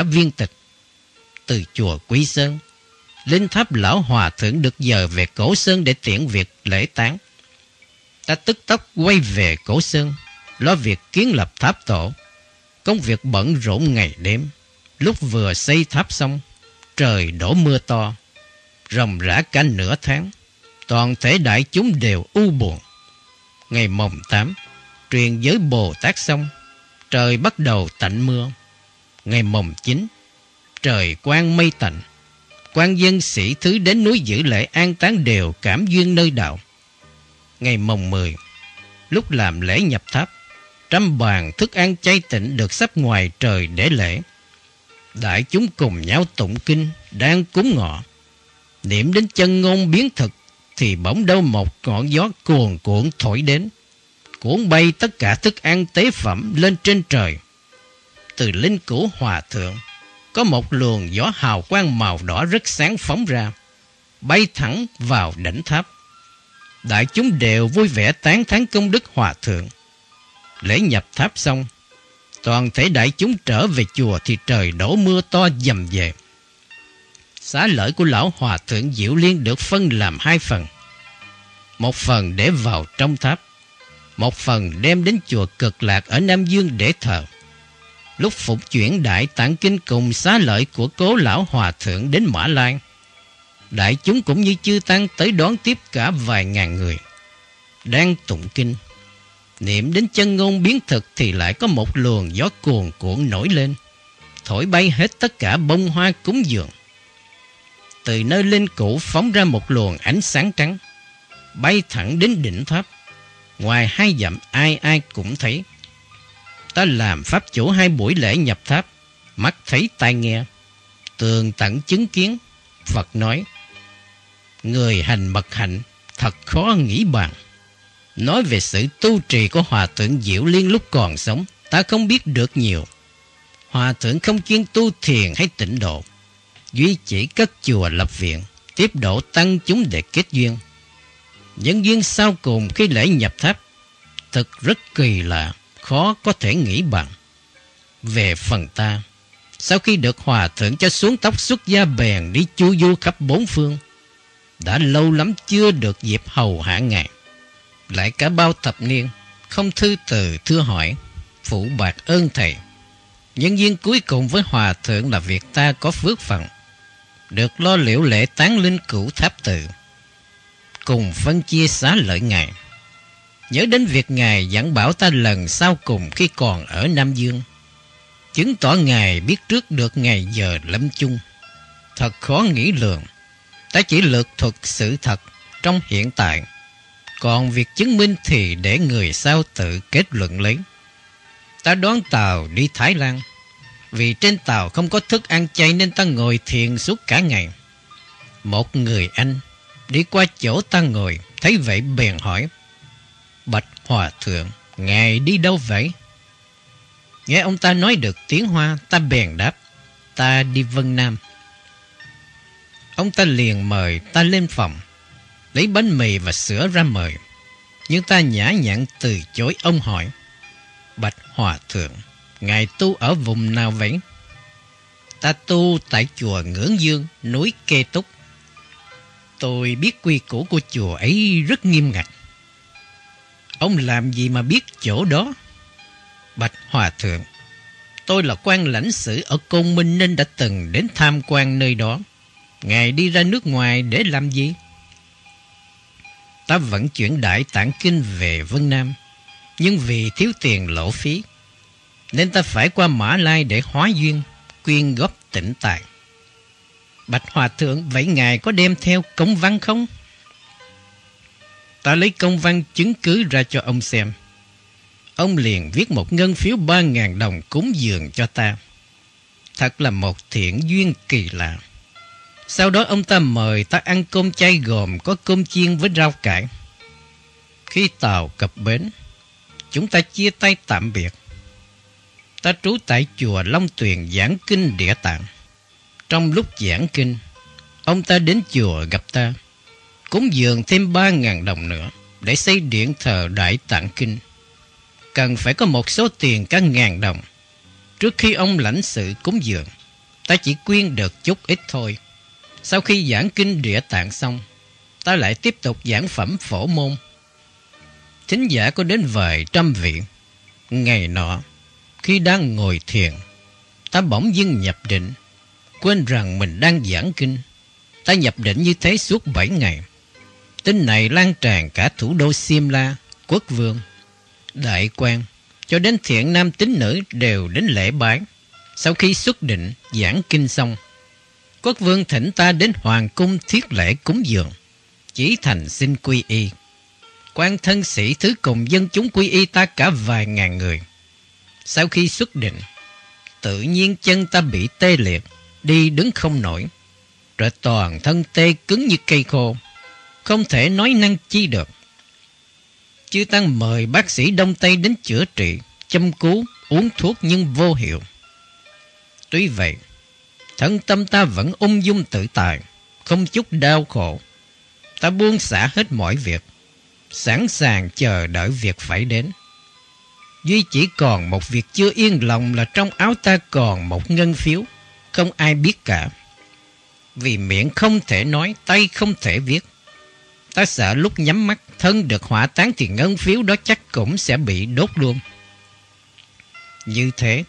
đã viên tịch. Từ chùa Quý Sơn, Linh tháp lão hòa thượng được giờ về cổ sơn để tiễn việc lễ tán. Ta tức tốc quay về cổ sơn, lo việc kiến lập tháp tổ. Công việc bận rộn ngày đêm. Lúc vừa xây tháp xong, trời đổ mưa to, rồng rã cả nửa tháng. Toàn thể đại chúng đều u buồn. Ngày mồng tám, truyền giới Bồ Tát xong, trời bắt đầu tạnh mưa. Ngày mồng chín, trời quang mây tạnh quan dân sĩ thứ đến núi giữ lễ an táng đều cảm duyên nơi đạo. Ngày mồng 10, lúc làm lễ nhập tháp, trăm bàn thức ăn chay tịnh được sắp ngoài trời để lễ. Đại chúng cùng nhau tụng kinh, đang cúng ngọ. Niệm đến chân ngôn biến thực, thì bỗng đâu một ngọn gió cuồn cuộn thổi đến, cuốn bay tất cả thức ăn tế phẩm lên trên trời. Từ linh cửu hòa thượng, có một luồng gió hào quang màu đỏ rất sáng phóng ra, bay thẳng vào đỉnh tháp. Đại chúng đều vui vẻ tán thán công đức hòa thượng. Lễ nhập tháp xong, toàn thể đại chúng trở về chùa thì trời đổ mưa to dầm về. Xá lợi của lão hòa thượng Diệu Liên được phân làm hai phần. Một phần để vào trong tháp, một phần đem đến chùa cực lạc ở Nam Dương để thờ lúc phục chuyển đại tạng kinh cùng xá lợi của cố lão hòa thượng đến Mã Lan. Đại chúng cũng như chư tăng tới đón tiếp cả vài ngàn người. Đang tụng kinh. Niệm đến chân ngôn biến thực thì lại có một luồng gió cuồn cuộn nổi lên. Thổi bay hết tất cả bông hoa cúng dường. Từ nơi linh cũ phóng ra một luồng ánh sáng trắng. Bay thẳng đến đỉnh tháp. Ngoài hai dặm ai ai cũng thấy ta làm pháp chủ hai buổi lễ nhập tháp, mắt thấy tai nghe, tường tận chứng kiến. Phật nói, người hành mật hạnh thật khó nghĩ bằng Nói về sự tu trì của Hòa Thượng Diệu Liên lúc còn sống, ta không biết được nhiều. Hòa Thượng không chuyên tu thiền hay tịnh độ, duy chỉ cất chùa lập viện, tiếp độ tăng chúng để kết duyên. Nhân duyên sau cùng khi lễ nhập tháp, thật rất kỳ lạ khó có thể nghĩ bằng. Về phần ta, sau khi được hòa thượng cho xuống tóc xuất gia bèn đi chu du khắp bốn phương, đã lâu lắm chưa được dịp hầu hạ ngài. Lại cả bao thập niên, không thư từ thưa hỏi, phụ bạc ơn thầy. Nhân viên cuối cùng với hòa thượng là việc ta có phước phận, được lo liệu lễ tán linh cửu tháp tự, cùng phân chia xá lợi ngài. Nhớ đến việc Ngài dặn bảo ta lần sau cùng khi còn ở Nam Dương. Chứng tỏ Ngài biết trước được ngày giờ lâm chung. Thật khó nghĩ lường. Ta chỉ lược thuật sự thật trong hiện tại. Còn việc chứng minh thì để người sau tự kết luận lấy. Ta đoán tàu đi Thái Lan. Vì trên tàu không có thức ăn chay nên ta ngồi thiền suốt cả ngày. Một người anh đi qua chỗ ta ngồi, thấy vậy bèn hỏi. Bạch Hòa Thượng, Ngài đi đâu vậy? Nghe ông ta nói được tiếng Hoa, ta bèn đáp, ta đi Vân Nam. Ông ta liền mời ta lên phòng, lấy bánh mì và sữa ra mời. Nhưng ta nhã nhặn từ chối ông hỏi, Bạch Hòa Thượng, Ngài tu ở vùng nào vậy? Ta tu tại chùa Ngưỡng Dương, núi Kê Túc. Tôi biết quy củ của chùa ấy rất nghiêm ngặt. Ông làm gì mà biết chỗ đó? Bạch Hòa Thượng, tôi là quan lãnh sử ở Côn Minh nên đã từng đến tham quan nơi đó. Ngài đi ra nước ngoài để làm gì? Ta vẫn chuyển đại tạng kinh về Vân Nam, nhưng vì thiếu tiền lỗ phí, nên ta phải qua Mã Lai để hóa duyên, quyên góp tỉnh tài. Bạch Hòa Thượng, vậy Ngài có đem theo công văn không? Ta lấy công văn chứng cứ ra cho ông xem. Ông liền viết một ngân phiếu ba ngàn đồng cúng dường cho ta. Thật là một thiện duyên kỳ lạ. Sau đó ông ta mời ta ăn cơm chay gồm có cơm chiên với rau cải. Khi tàu cập bến, chúng ta chia tay tạm biệt. Ta trú tại chùa Long Tuyền giảng kinh địa tạng. Trong lúc giảng kinh, ông ta đến chùa gặp ta cúng dường thêm ba ngàn đồng nữa để xây điện thờ Đại Tạng Kinh. Cần phải có một số tiền cả ngàn đồng trước khi ông lãnh sự cúng dường. ta chỉ quyên được chút ít thôi. Sau khi giảng kinh địa tạng xong, ta lại tiếp tục giảng phẩm phổ môn. Thính giả có đến vài trăm vị. Ngày nọ, khi đang ngồi thiền, ta bỗng dưng nhập định, quên rằng mình đang giảng kinh. Ta nhập định như thế suốt bảy ngày. Tin này lan tràn cả thủ đô Simla, quốc vương, đại quan, cho đến thiện nam tín nữ đều đến lễ bái. Sau khi xuất định giảng kinh xong, quốc vương thỉnh ta đến hoàng cung thiết lễ cúng dường, chỉ thành xin quy y. quan thân sĩ thứ cùng dân chúng quy y ta cả vài ngàn người. Sau khi xuất định, tự nhiên chân ta bị tê liệt, đi đứng không nổi, rồi toàn thân tê cứng như cây khô, không thể nói năng chi được. Chư Tăng mời bác sĩ Đông Tây đến chữa trị, châm cứu, uống thuốc nhưng vô hiệu. Tuy vậy, thân tâm ta vẫn ung dung tự tại, không chút đau khổ. Ta buông xả hết mọi việc, sẵn sàng chờ đợi việc phải đến. Duy chỉ còn một việc chưa yên lòng là trong áo ta còn một ngân phiếu, không ai biết cả. Vì miệng không thể nói, tay không thể viết. Ta sợ lúc nhắm mắt thân được hỏa tán thì ngân phiếu đó chắc cũng sẽ bị đốt luôn. Như thế,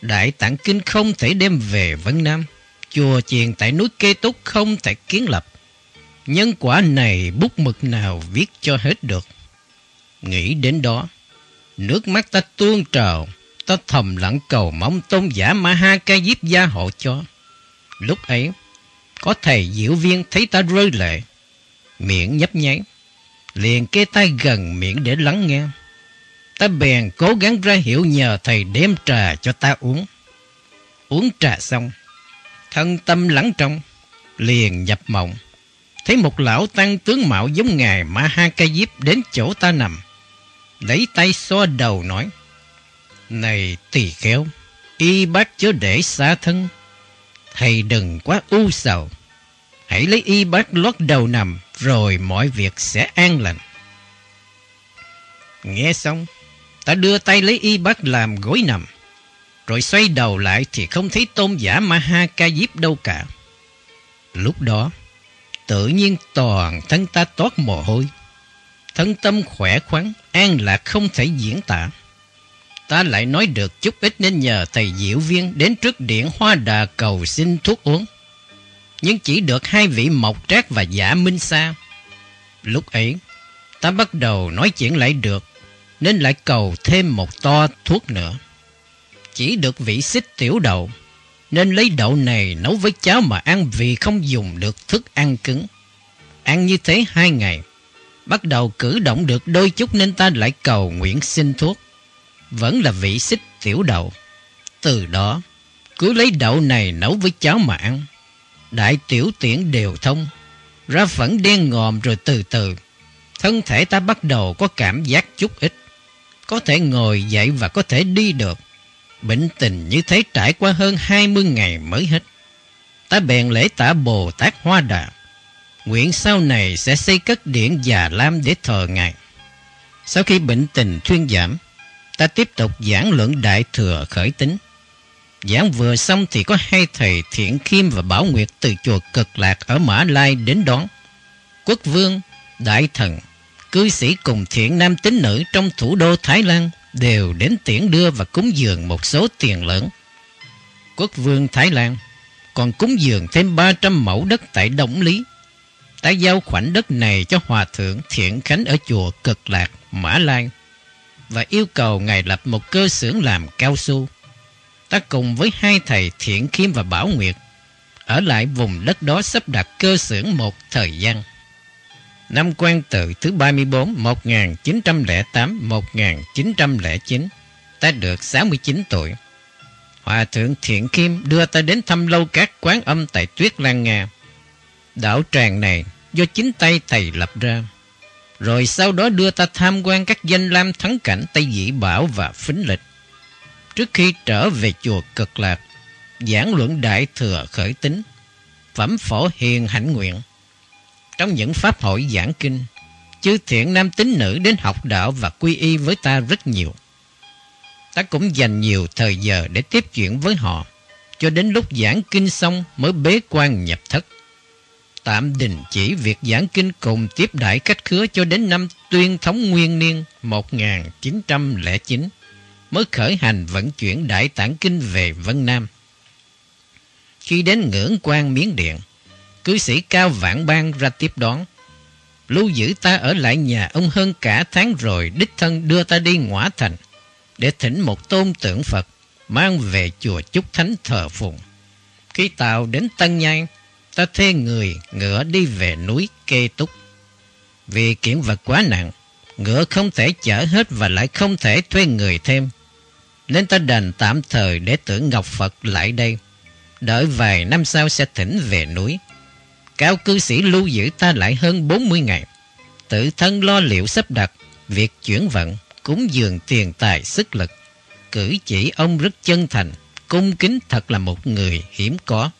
Đại Tạng Kinh không thể đem về Vân Nam. Chùa chiền tại núi Kê Túc không thể kiến lập. Nhân quả này bút mực nào viết cho hết được. Nghĩ đến đó, nước mắt ta tuôn trào, ta thầm lặng cầu mong tôn giả Ma Ha Ca Diếp gia hộ cho. Lúc ấy, có thầy diệu viên thấy ta rơi lệ, miệng nhấp nháy, liền kê tay gần miệng để lắng nghe. Ta bèn cố gắng ra hiểu nhờ thầy đem trà cho ta uống. Uống trà xong, thân tâm lắng trong, liền nhập mộng. Thấy một lão tăng tướng mạo giống ngài Ma Ha Ca Diếp đến chỗ ta nằm. Lấy tay xoa đầu nói, Này tỳ khéo, y bác chớ để xa thân. Thầy đừng quá u sầu. Hãy lấy y bác lót đầu nằm, rồi mọi việc sẽ an lành. Nghe xong, ta đưa tay lấy y bác làm gối nằm. Rồi xoay đầu lại thì không thấy tôn giả Maha Ca Diếp đâu cả. Lúc đó, tự nhiên toàn thân ta toát mồ hôi. Thân tâm khỏe khoắn, an lạc không thể diễn tả. Ta lại nói được chút ít nên nhờ thầy diệu viên đến trước điện hoa đà cầu xin thuốc uống. Nhưng chỉ được hai vị mộc trác và giả minh sa. Lúc ấy, ta bắt đầu nói chuyện lại được, nên lại cầu thêm một to thuốc nữa. Chỉ được vị xích tiểu đậu, nên lấy đậu này nấu với cháo mà ăn vì không dùng được thức ăn cứng. Ăn như thế hai ngày, bắt đầu cử động được đôi chút nên ta lại cầu nguyện xin thuốc. Vẫn là vị xích tiểu đậu. Từ đó, cứ lấy đậu này nấu với cháo mà ăn. Đại tiểu tiễn đều thông, ra phẫn đen ngòm rồi từ từ. Thân thể ta bắt đầu có cảm giác chút ít. Có thể ngồi dậy và có thể đi được. Bệnh tình như thế trải qua hơn 20 ngày mới hết. Ta bèn lễ tả Bồ Tát Hoa Đà. Nguyện sau này sẽ xây cất điện già lam để thờ ngài. Sau khi bệnh tình thuyên giảm, ta tiếp tục giảng luận đại thừa khởi tính. Giảng vừa xong thì có hai thầy Thiện Kim và Bảo Nguyệt từ chùa Cực Lạc ở Mã Lai đến đón. Quốc vương, đại thần, cư sĩ cùng thiện nam tín nữ trong thủ đô Thái Lan đều đến tiễn đưa và cúng dường một số tiền lớn. Quốc vương Thái Lan còn cúng dường thêm 300 mẫu đất tại Đồng Lý. Ta giao khoảnh đất này cho Hòa Thượng Thiện Khánh ở chùa Cực Lạc, Mã Lai và yêu cầu Ngài lập một cơ xưởng làm cao su. Ta cùng với hai thầy Thiện Khiêm và Bảo Nguyệt ở lại vùng đất đó sắp đặt cơ xưởng một thời gian. Năm quan tự thứ 34 1908-1909 Ta được 69 tuổi. Hòa thượng Thiện Kim đưa ta đến thăm lâu các quán âm tại Tuyết Lan Nga. Đảo tràng này do chính tay thầy lập ra. Rồi sau đó đưa ta tham quan các danh lam thắng cảnh Tây Dĩ Bảo và Phính Lịch. Trước khi trở về chùa Cực Lạc Giảng luận Đại Thừa Khởi Tính Phẩm Phổ Hiền Hạnh Nguyện trong những pháp hội giảng kinh, chư thiện nam tín nữ đến học đạo và quy y với ta rất nhiều. Ta cũng dành nhiều thời giờ để tiếp chuyện với họ, cho đến lúc giảng kinh xong mới bế quan nhập thất. Tạm đình chỉ việc giảng kinh cùng tiếp đại cách khứa cho đến năm tuyên thống nguyên niên 1909 mới khởi hành vận chuyển đại tạng kinh về Vân Nam. Khi đến ngưỡng quan Miến Điện, cư sĩ Cao Vạn Bang ra tiếp đón. Lưu giữ ta ở lại nhà ông hơn cả tháng rồi đích thân đưa ta đi ngõa thành để thỉnh một tôn tượng Phật mang về chùa Trúc Thánh thờ phụng. Khi tàu đến Tân Nhai, ta thuê người ngựa đi về núi Kê Túc. Vì kiện vật quá nặng, ngựa không thể chở hết và lại không thể thuê người thêm. Nên ta đành tạm thời để tưởng Ngọc Phật lại đây. Đợi vài năm sau sẽ thỉnh về núi. Cao cư sĩ lưu giữ ta lại hơn 40 ngày. Tự thân lo liệu sắp đặt, việc chuyển vận, cúng dường tiền tài sức lực. Cử chỉ ông rất chân thành, cung kính thật là một người hiếm có.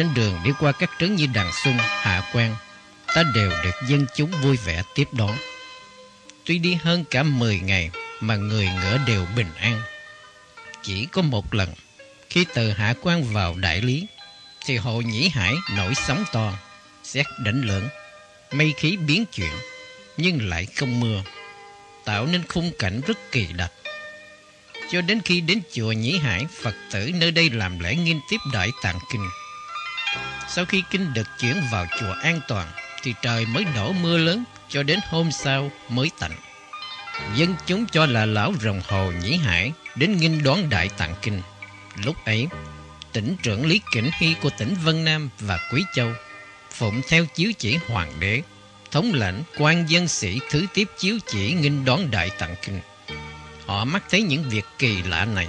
Trên đường đi qua các trấn như Đằng Xuân, Hạ Quan, ta đều được dân chúng vui vẻ tiếp đón. Tuy đi hơn cả 10 ngày mà người ngựa đều bình an. Chỉ có một lần, khi từ Hạ Quan vào Đại Lý, thì hồ Nhĩ Hải nổi sóng to, xét đỉnh lưỡng, mây khí biến chuyển, nhưng lại không mưa, tạo nên khung cảnh rất kỳ đặc. Cho đến khi đến chùa Nhĩ Hải, Phật tử nơi đây làm lễ nghiêm tiếp Đại Tạng Kinh. Sau khi kinh được chuyển vào chùa an toàn thì trời mới đổ mưa lớn cho đến hôm sau mới tạnh. Dân chúng cho là lão rồng hồ Nhĩ Hải đến nghinh đoán đại tạng kinh. Lúc ấy, tỉnh trưởng Lý Kỉnh Hy của tỉnh Vân Nam và Quý Châu phụng theo chiếu chỉ hoàng đế, thống lãnh quan dân sĩ thứ tiếp chiếu chỉ nghinh đoán đại tạng kinh. Họ mắt thấy những việc kỳ lạ này,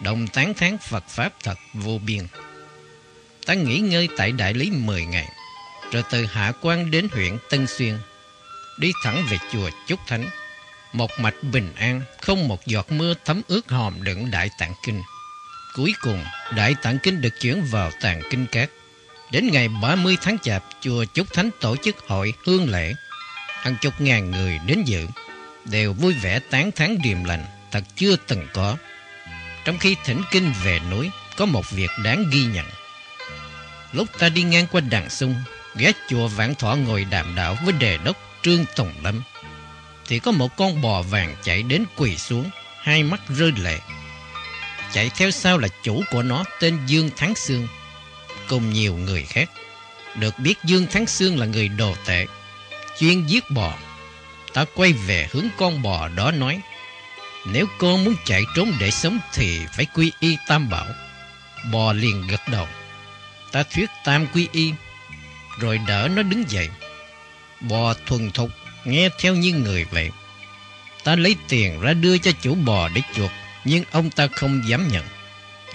đồng tán thán Phật Pháp thật vô biên ta nghỉ ngơi tại Đại Lý 10 ngày, rồi từ Hạ Quan đến huyện Tân Xuyên, đi thẳng về chùa Chúc Thánh. Một mạch bình an, không một giọt mưa thấm ướt hòm đựng Đại Tạng Kinh. Cuối cùng, Đại Tạng Kinh được chuyển vào Tạng Kinh Cát. Đến ngày 30 tháng Chạp, chùa Chúc Thánh tổ chức hội hương lễ. Hàng chục ngàn người đến dự, đều vui vẻ tán thán điềm lành, thật chưa từng có. Trong khi thỉnh kinh về núi, có một việc đáng ghi nhận. Lúc ta đi ngang qua đàn sung Ghé chùa Vạn Thọ ngồi đàm đạo Với đề đốc Trương Tùng Lâm, Thì có một con bò vàng chạy đến quỳ xuống, Hai mắt rơi lệ. Chạy theo sau là chủ của nó Tên Dương Thắng Sương, Cùng nhiều người khác. Được biết Dương Thắng Sương là người đồ tệ, Chuyên giết bò. Ta quay về hướng con bò đó nói, Nếu con muốn chạy trốn để sống Thì phải quy y tam bảo. Bò liền gật đầu. Ta thuyết tam quy y Rồi đỡ nó đứng dậy Bò thuần thục Nghe theo như người vậy Ta lấy tiền ra đưa cho chủ bò để chuộc, nhưng ông ta không dám nhận.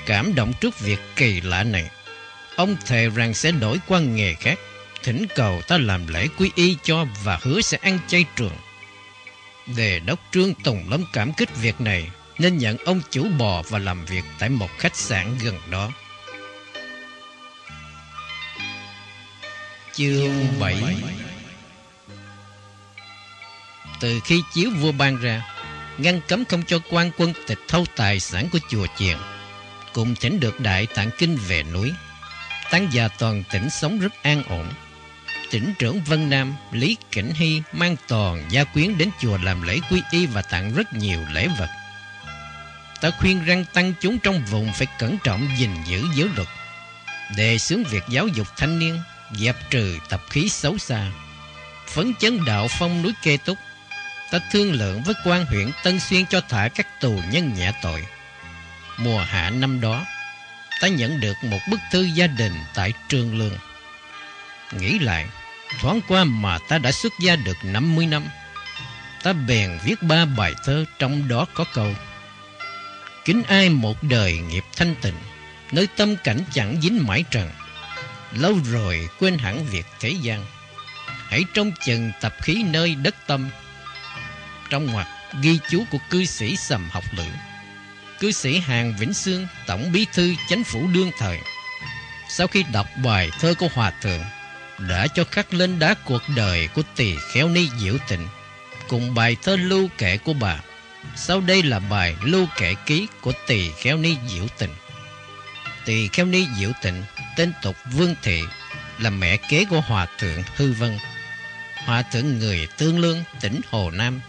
Cảm động trước việc kỳ lạ này, ông thề rằng sẽ đổi qua nghề khác, thỉnh cầu ta làm lễ quy y cho và hứa sẽ ăn chay trường. Đề đốc Trương Tùng lắm cảm kích việc này, nên nhận ông chủ bò và làm việc tại một khách sạn gần đó. Chương 7 Từ khi chiếu vua ban ra, ngăn cấm không cho quan quân tịch thâu tài sản của chùa chiền, cùng thỉnh được đại tạng kinh về núi. Tăng già toàn tỉnh sống rất an ổn. Tỉnh trưởng Vân Nam, Lý Cảnh Hy mang toàn gia quyến đến chùa làm lễ quy y và tặng rất nhiều lễ vật. Ta khuyên rằng tăng chúng trong vùng phải cẩn trọng gìn giữ giới luật, đề xướng việc giáo dục thanh niên dẹp trừ tập khí xấu xa. Phấn chấn đạo phong núi kê túc, ta thương lượng với quan huyện Tân Xuyên cho thả các tù nhân nhẹ tội. Mùa hạ năm đó, ta nhận được một bức thư gia đình tại Trường Lương nghĩ lại, thoáng qua mà ta đã xuất gia được 50 năm, ta bèn viết ba bài thơ trong đó có câu, kính ai một đời nghiệp thanh tịnh, nơi tâm cảnh chẳng dính mãi trần Lâu rồi quên hẳn việc thế gian. Hãy trông chừng tập khí nơi đất tâm. Trong ngoặc, ghi chú của cư sĩ Sầm Học Lữ. Cư sĩ Hàng Vĩnh Sương, Tổng bí thư chánh phủ đương thời. Sau khi đọc bài thơ của Hòa Thượng, Đã cho khắc lên đá cuộc đời của tỳ khéo ni diệu tịnh. Cùng bài thơ lưu kệ của bà. Sau đây là bài lưu kệ ký của tỳ khéo ni diệu tịnh. Tỳ khéo ni diệu tịnh tên tục Vương Thị là mẹ kế của Hòa Thượng Hư Vân. Hòa Thượng người Tương Lương, tỉnh Hồ Nam.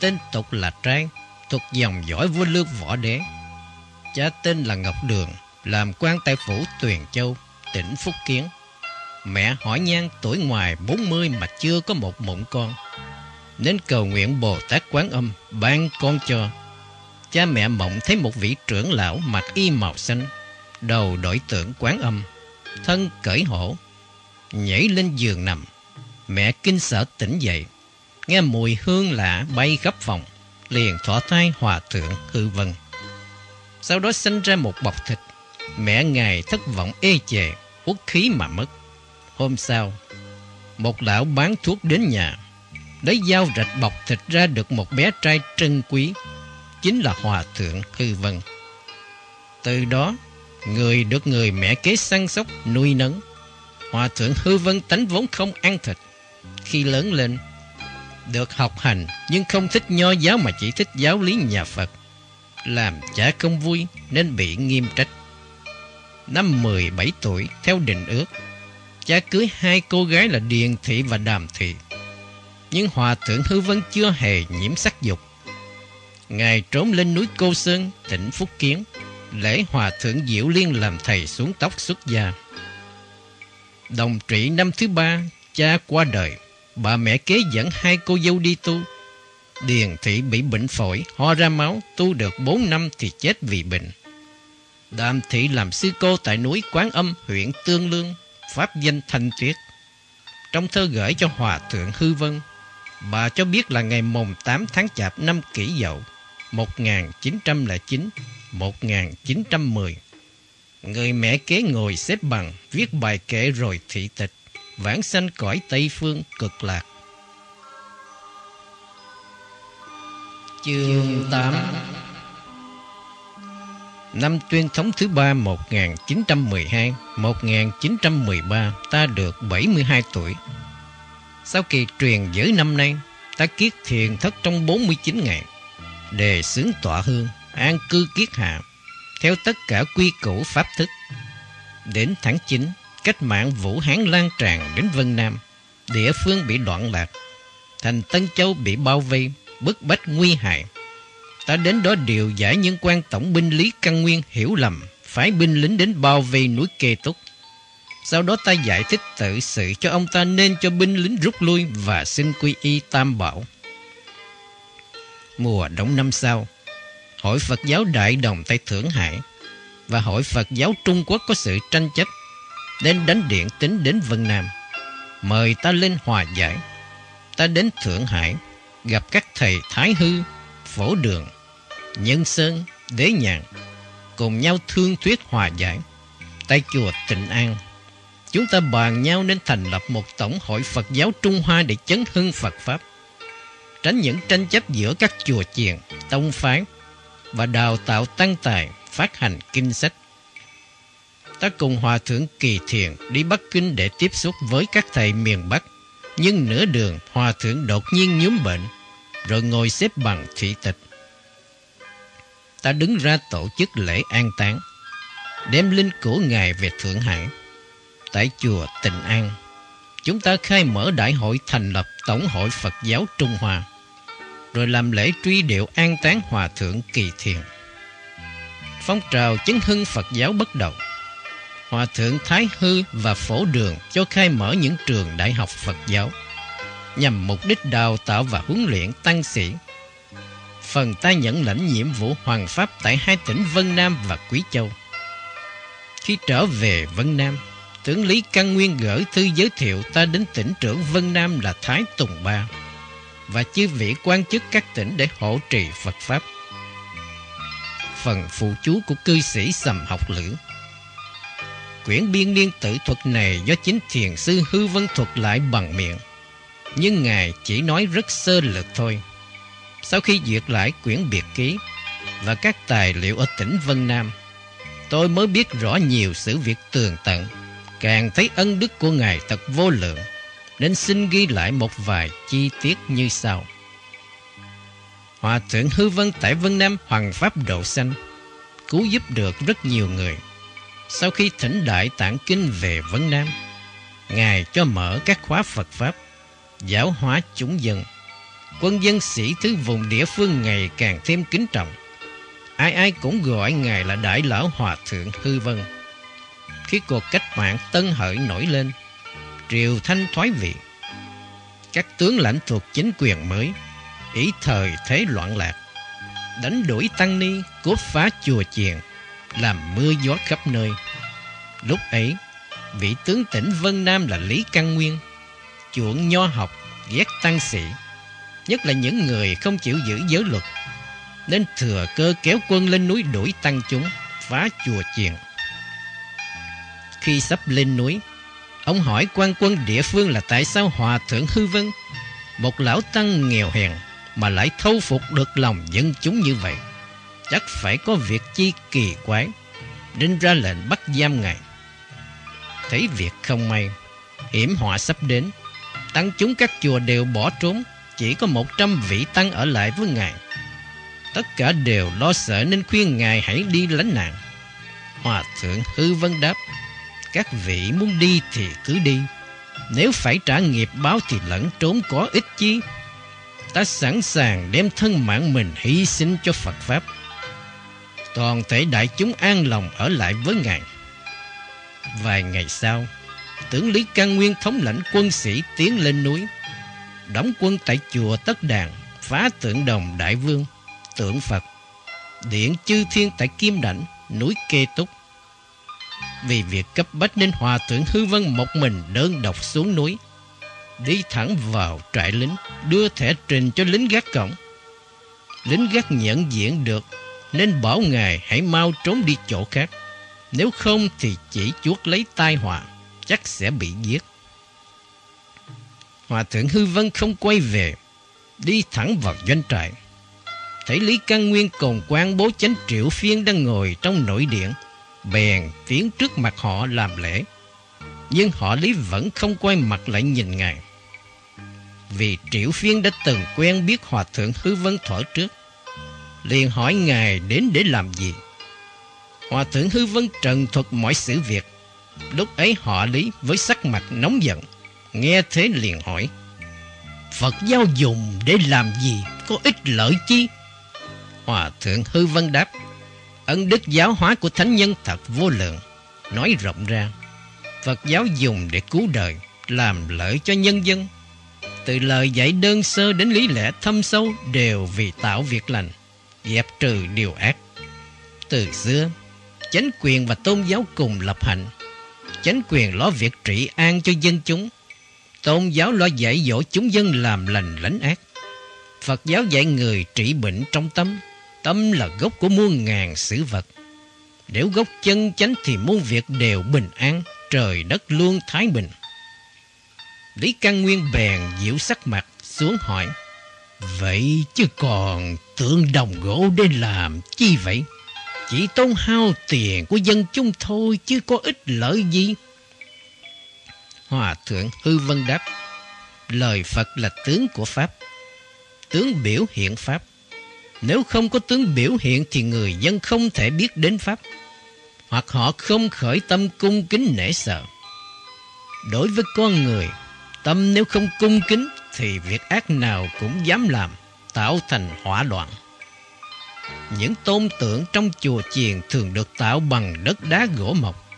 Tên tục là Trang, thuộc dòng dõi vua lương võ đế. Cha tên là Ngọc Đường, làm quan tại phủ Tuyền Châu, tỉnh Phúc Kiến. Mẹ hỏi nhan tuổi ngoài 40 mà chưa có một mụn con. Nên cầu nguyện Bồ Tát Quán Âm ban con cho. Cha mẹ mộng thấy một vị trưởng lão mặc y màu xanh, đầu đổi tưởng Quán Âm, thân cởi hổ nhảy lên giường nằm. Mẹ kinh sợ tỉnh dậy nghe mùi hương lạ bay khắp phòng liền thỏa thai hòa thượng hư vân. Sau đó sinh ra một bọc thịt mẹ ngài thất vọng ê chề uất khí mà mất. Hôm sau một lão bán thuốc đến nhà lấy dao rạch bọc thịt ra được một bé trai trân quý chính là hòa thượng hư vân. Từ đó Người được người mẹ kế săn sóc, nuôi nấng. Hòa thượng hư vân tánh vốn không ăn thịt. Khi lớn lên, được học hành nhưng không thích nho giáo mà chỉ thích giáo lý nhà Phật. Làm cha không vui nên bị nghiêm trách. Năm 17 tuổi, theo định ước, cha cưới hai cô gái là Điền Thị và Đàm Thị. Nhưng Hòa thượng Hư Vân chưa hề nhiễm sắc dục. Ngài trốn lên núi Cô Sơn, tỉnh Phúc Kiến, lễ hòa thượng Diệu Liên làm thầy xuống tóc xuất gia. Đồng trị năm thứ ba, cha qua đời, bà mẹ kế dẫn hai cô dâu đi tu. Điền thị bị bệnh phổi, ho ra máu, tu được bốn năm thì chết vì bệnh. Đàm thị làm sư cô tại núi Quán Âm, huyện Tương Lương, pháp danh Thanh Tuyết. Trong thơ gửi cho Hòa Thượng Hư Vân, bà cho biết là ngày mùng 8 tháng Chạp năm kỷ dậu 1909 1910 Người mẹ kế ngồi xếp bằng Viết bài kể rồi thị tịch Vãng sanh cõi Tây Phương cực lạc Chương 8 Năm tuyên thống thứ ba 1912-1913 ta được 72 tuổi. Sau kỳ truyền giới năm nay, ta kiết thiền thất trong 49 ngày. Đề xướng tọa hương an cư kiết hạ theo tất cả quy củ pháp thức. Đến tháng 9, cách mạng Vũ Hán lan tràn đến Vân Nam, địa phương bị đoạn lạc, thành Tân Châu bị bao vây, bức bách nguy hại. Ta đến đó điều giải những quan tổng binh Lý Căn Nguyên hiểu lầm, phái binh lính đến bao vây núi Kê Túc. Sau đó ta giải thích tự sự cho ông ta nên cho binh lính rút lui và xin quy y Tam Bảo. Mùa đông năm sau, Hội Phật giáo Đại Đồng tại Thượng Hải và Hội Phật giáo Trung Quốc có sự tranh chấp nên đánh điện tính đến Vân Nam. Mời ta lên hòa giải. Ta đến Thượng Hải gặp các thầy Thái Hư, Phổ Đường, Nhân Sơn, Đế Nhàn, cùng nhau thương thuyết hòa giải. Tại chùa Tịnh An. Chúng ta bàn nhau nên thành lập một tổng hội Phật giáo Trung Hoa để chấn hưng Phật Pháp, tránh những tranh chấp giữa các chùa chiền, tông phái và đào tạo tăng tài phát hành kinh sách. Ta cùng Hòa Thượng Kỳ Thiền đi Bắc Kinh để tiếp xúc với các thầy miền Bắc. Nhưng nửa đường Hòa Thượng đột nhiên nhúm bệnh, rồi ngồi xếp bằng thị tịch. Ta đứng ra tổ chức lễ an táng, đem linh của Ngài về Thượng Hải. Tại chùa Tịnh An, chúng ta khai mở đại hội thành lập Tổng hội Phật giáo Trung Hoa, rồi làm lễ truy điệu an táng Hòa Thượng Kỳ Thiền. Phong trào chấn hưng Phật giáo bắt đầu, Hòa thượng Thái Hư và Phổ Đường cho khai mở những trường đại học Phật giáo nhằm mục đích đào tạo và huấn luyện tăng sĩ. Phần ta nhận lãnh nhiệm vụ hoàng pháp tại hai tỉnh Vân Nam và Quý Châu. Khi trở về Vân Nam, tướng Lý Căn Nguyên gửi thư giới thiệu ta đến tỉnh trưởng Vân Nam là Thái Tùng Ba và chư vị quan chức các tỉnh để hộ trì Phật Pháp. Phần phụ chú của cư sĩ Sầm Học Lữ Quyển biên niên tự thuật này do chính thiền sư Hư Vân thuật lại bằng miệng. Nhưng Ngài chỉ nói rất sơ lược thôi. Sau khi duyệt lại quyển biệt ký và các tài liệu ở tỉnh Vân Nam, tôi mới biết rõ nhiều sự việc tường tận, càng thấy ân đức của Ngài thật vô lượng, nên xin ghi lại một vài chi tiết như sau. Hòa thượng Hư Vân tại Vân Nam Hoàng Pháp Độ Xanh, cứu giúp được rất nhiều người sau khi thỉnh Đại Tạng Kinh về Vân Nam, Ngài cho mở các khóa Phật Pháp, giáo hóa chúng dân. Quân dân sĩ thứ vùng địa phương ngày càng thêm kính trọng. Ai ai cũng gọi Ngài là Đại Lão Hòa Thượng Hư Vân. Khi cuộc cách mạng Tân Hợi nổi lên, triều thanh thoái vị. Các tướng lãnh thuộc chính quyền mới, ý thời thế loạn lạc, đánh đuổi tăng ni, cốt phá chùa chiền, làm mưa gió khắp nơi. Lúc ấy, vị tướng tỉnh Vân Nam là Lý Căn Nguyên, chuộng nho học, ghét tăng sĩ, nhất là những người không chịu giữ giới luật, nên thừa cơ kéo quân lên núi đuổi tăng chúng, phá chùa chiền. Khi sắp lên núi, ông hỏi quan quân địa phương là tại sao Hòa Thượng Hư Vân, một lão tăng nghèo hèn mà lại thâu phục được lòng dân chúng như vậy. Chắc phải có việc chi kỳ quái. Nên ra lệnh bắt giam ngài. Thấy việc không may hiểm họa sắp đến. Tăng chúng các chùa đều bỏ trốn. Chỉ có một trăm vị tăng ở lại với ngài. Tất cả đều lo sợ nên khuyên ngài hãy đi lánh nạn. Hòa thượng hư vân đáp các vị muốn đi thì cứ đi. Nếu phải trả nghiệp báo thì lẫn trốn có ích chi? Ta sẵn sàng đem thân mạng mình hy sinh cho phật pháp. Toàn thể đại chúng an lòng ở lại với ngài. Vài ngày sau, tướng Lý Căn Nguyên thống lãnh quân sĩ tiến lên núi, đóng quân tại chùa Tất Đàn, phá tượng đồng Đại Vương, tượng Phật, điện chư thiên tại Kim Đảnh, núi Kê Túc. Vì việc cấp bách nên Hòa Thượng Hư Vân một mình đơn độc xuống núi, đi thẳng vào trại lính, đưa thẻ trình cho lính gác cổng. Lính gác nhận diện được nên bảo ngài hãy mau trốn đi chỗ khác. Nếu không thì chỉ chuốt lấy tai họa, chắc sẽ bị giết. Hòa thượng Hư Vân không quay về, đi thẳng vào doanh trại. Thấy Lý Căn Nguyên còn quan bố chánh triệu phiên đang ngồi trong nội điện, bèn tiến trước mặt họ làm lễ. Nhưng họ Lý vẫn không quay mặt lại nhìn ngài. Vì triệu phiên đã từng quen biết Hòa thượng Hư Vân thuở trước, liền hỏi ngài đến để làm gì hòa thượng hư vân trần thuật mọi sự việc lúc ấy họ lý với sắc mặt nóng giận nghe thế liền hỏi phật giáo dùng để làm gì có ích lợi chi hòa thượng hư vân đáp ân đức giáo hóa của thánh nhân thật vô lượng nói rộng ra phật giáo dùng để cứu đời làm lợi cho nhân dân từ lời dạy đơn sơ đến lý lẽ thâm sâu đều vì tạo việc lành dẹp trừ điều ác. Từ xưa, chánh quyền và tôn giáo cùng lập hạnh. Chánh quyền lo việc trị an cho dân chúng. Tôn giáo lo dạy dỗ chúng dân làm lành lánh ác. Phật giáo dạy người trị bệnh trong tâm. Tâm là gốc của muôn ngàn sự vật. Nếu gốc chân chánh thì muôn việc đều bình an, trời đất luôn thái bình. Lý Căn Nguyên bèn diễu sắc mặt xuống hỏi. Vậy chứ còn tượng đồng gỗ để làm chi vậy? Chỉ tốn hao tiền của dân chúng thôi chứ có ích lợi gì. Hòa thượng Hư Vân đáp. Lời Phật là tướng của Pháp. Tướng biểu hiện Pháp. Nếu không có tướng biểu hiện thì người dân không thể biết đến Pháp. Hoặc họ không khởi tâm cung kính nể sợ. Đối với con người, tâm nếu không cung kính thì việc ác nào cũng dám làm, tạo thành hỏa loạn. Những tôn tượng trong chùa chiền thường được tạo bằng đất đá gỗ mộc,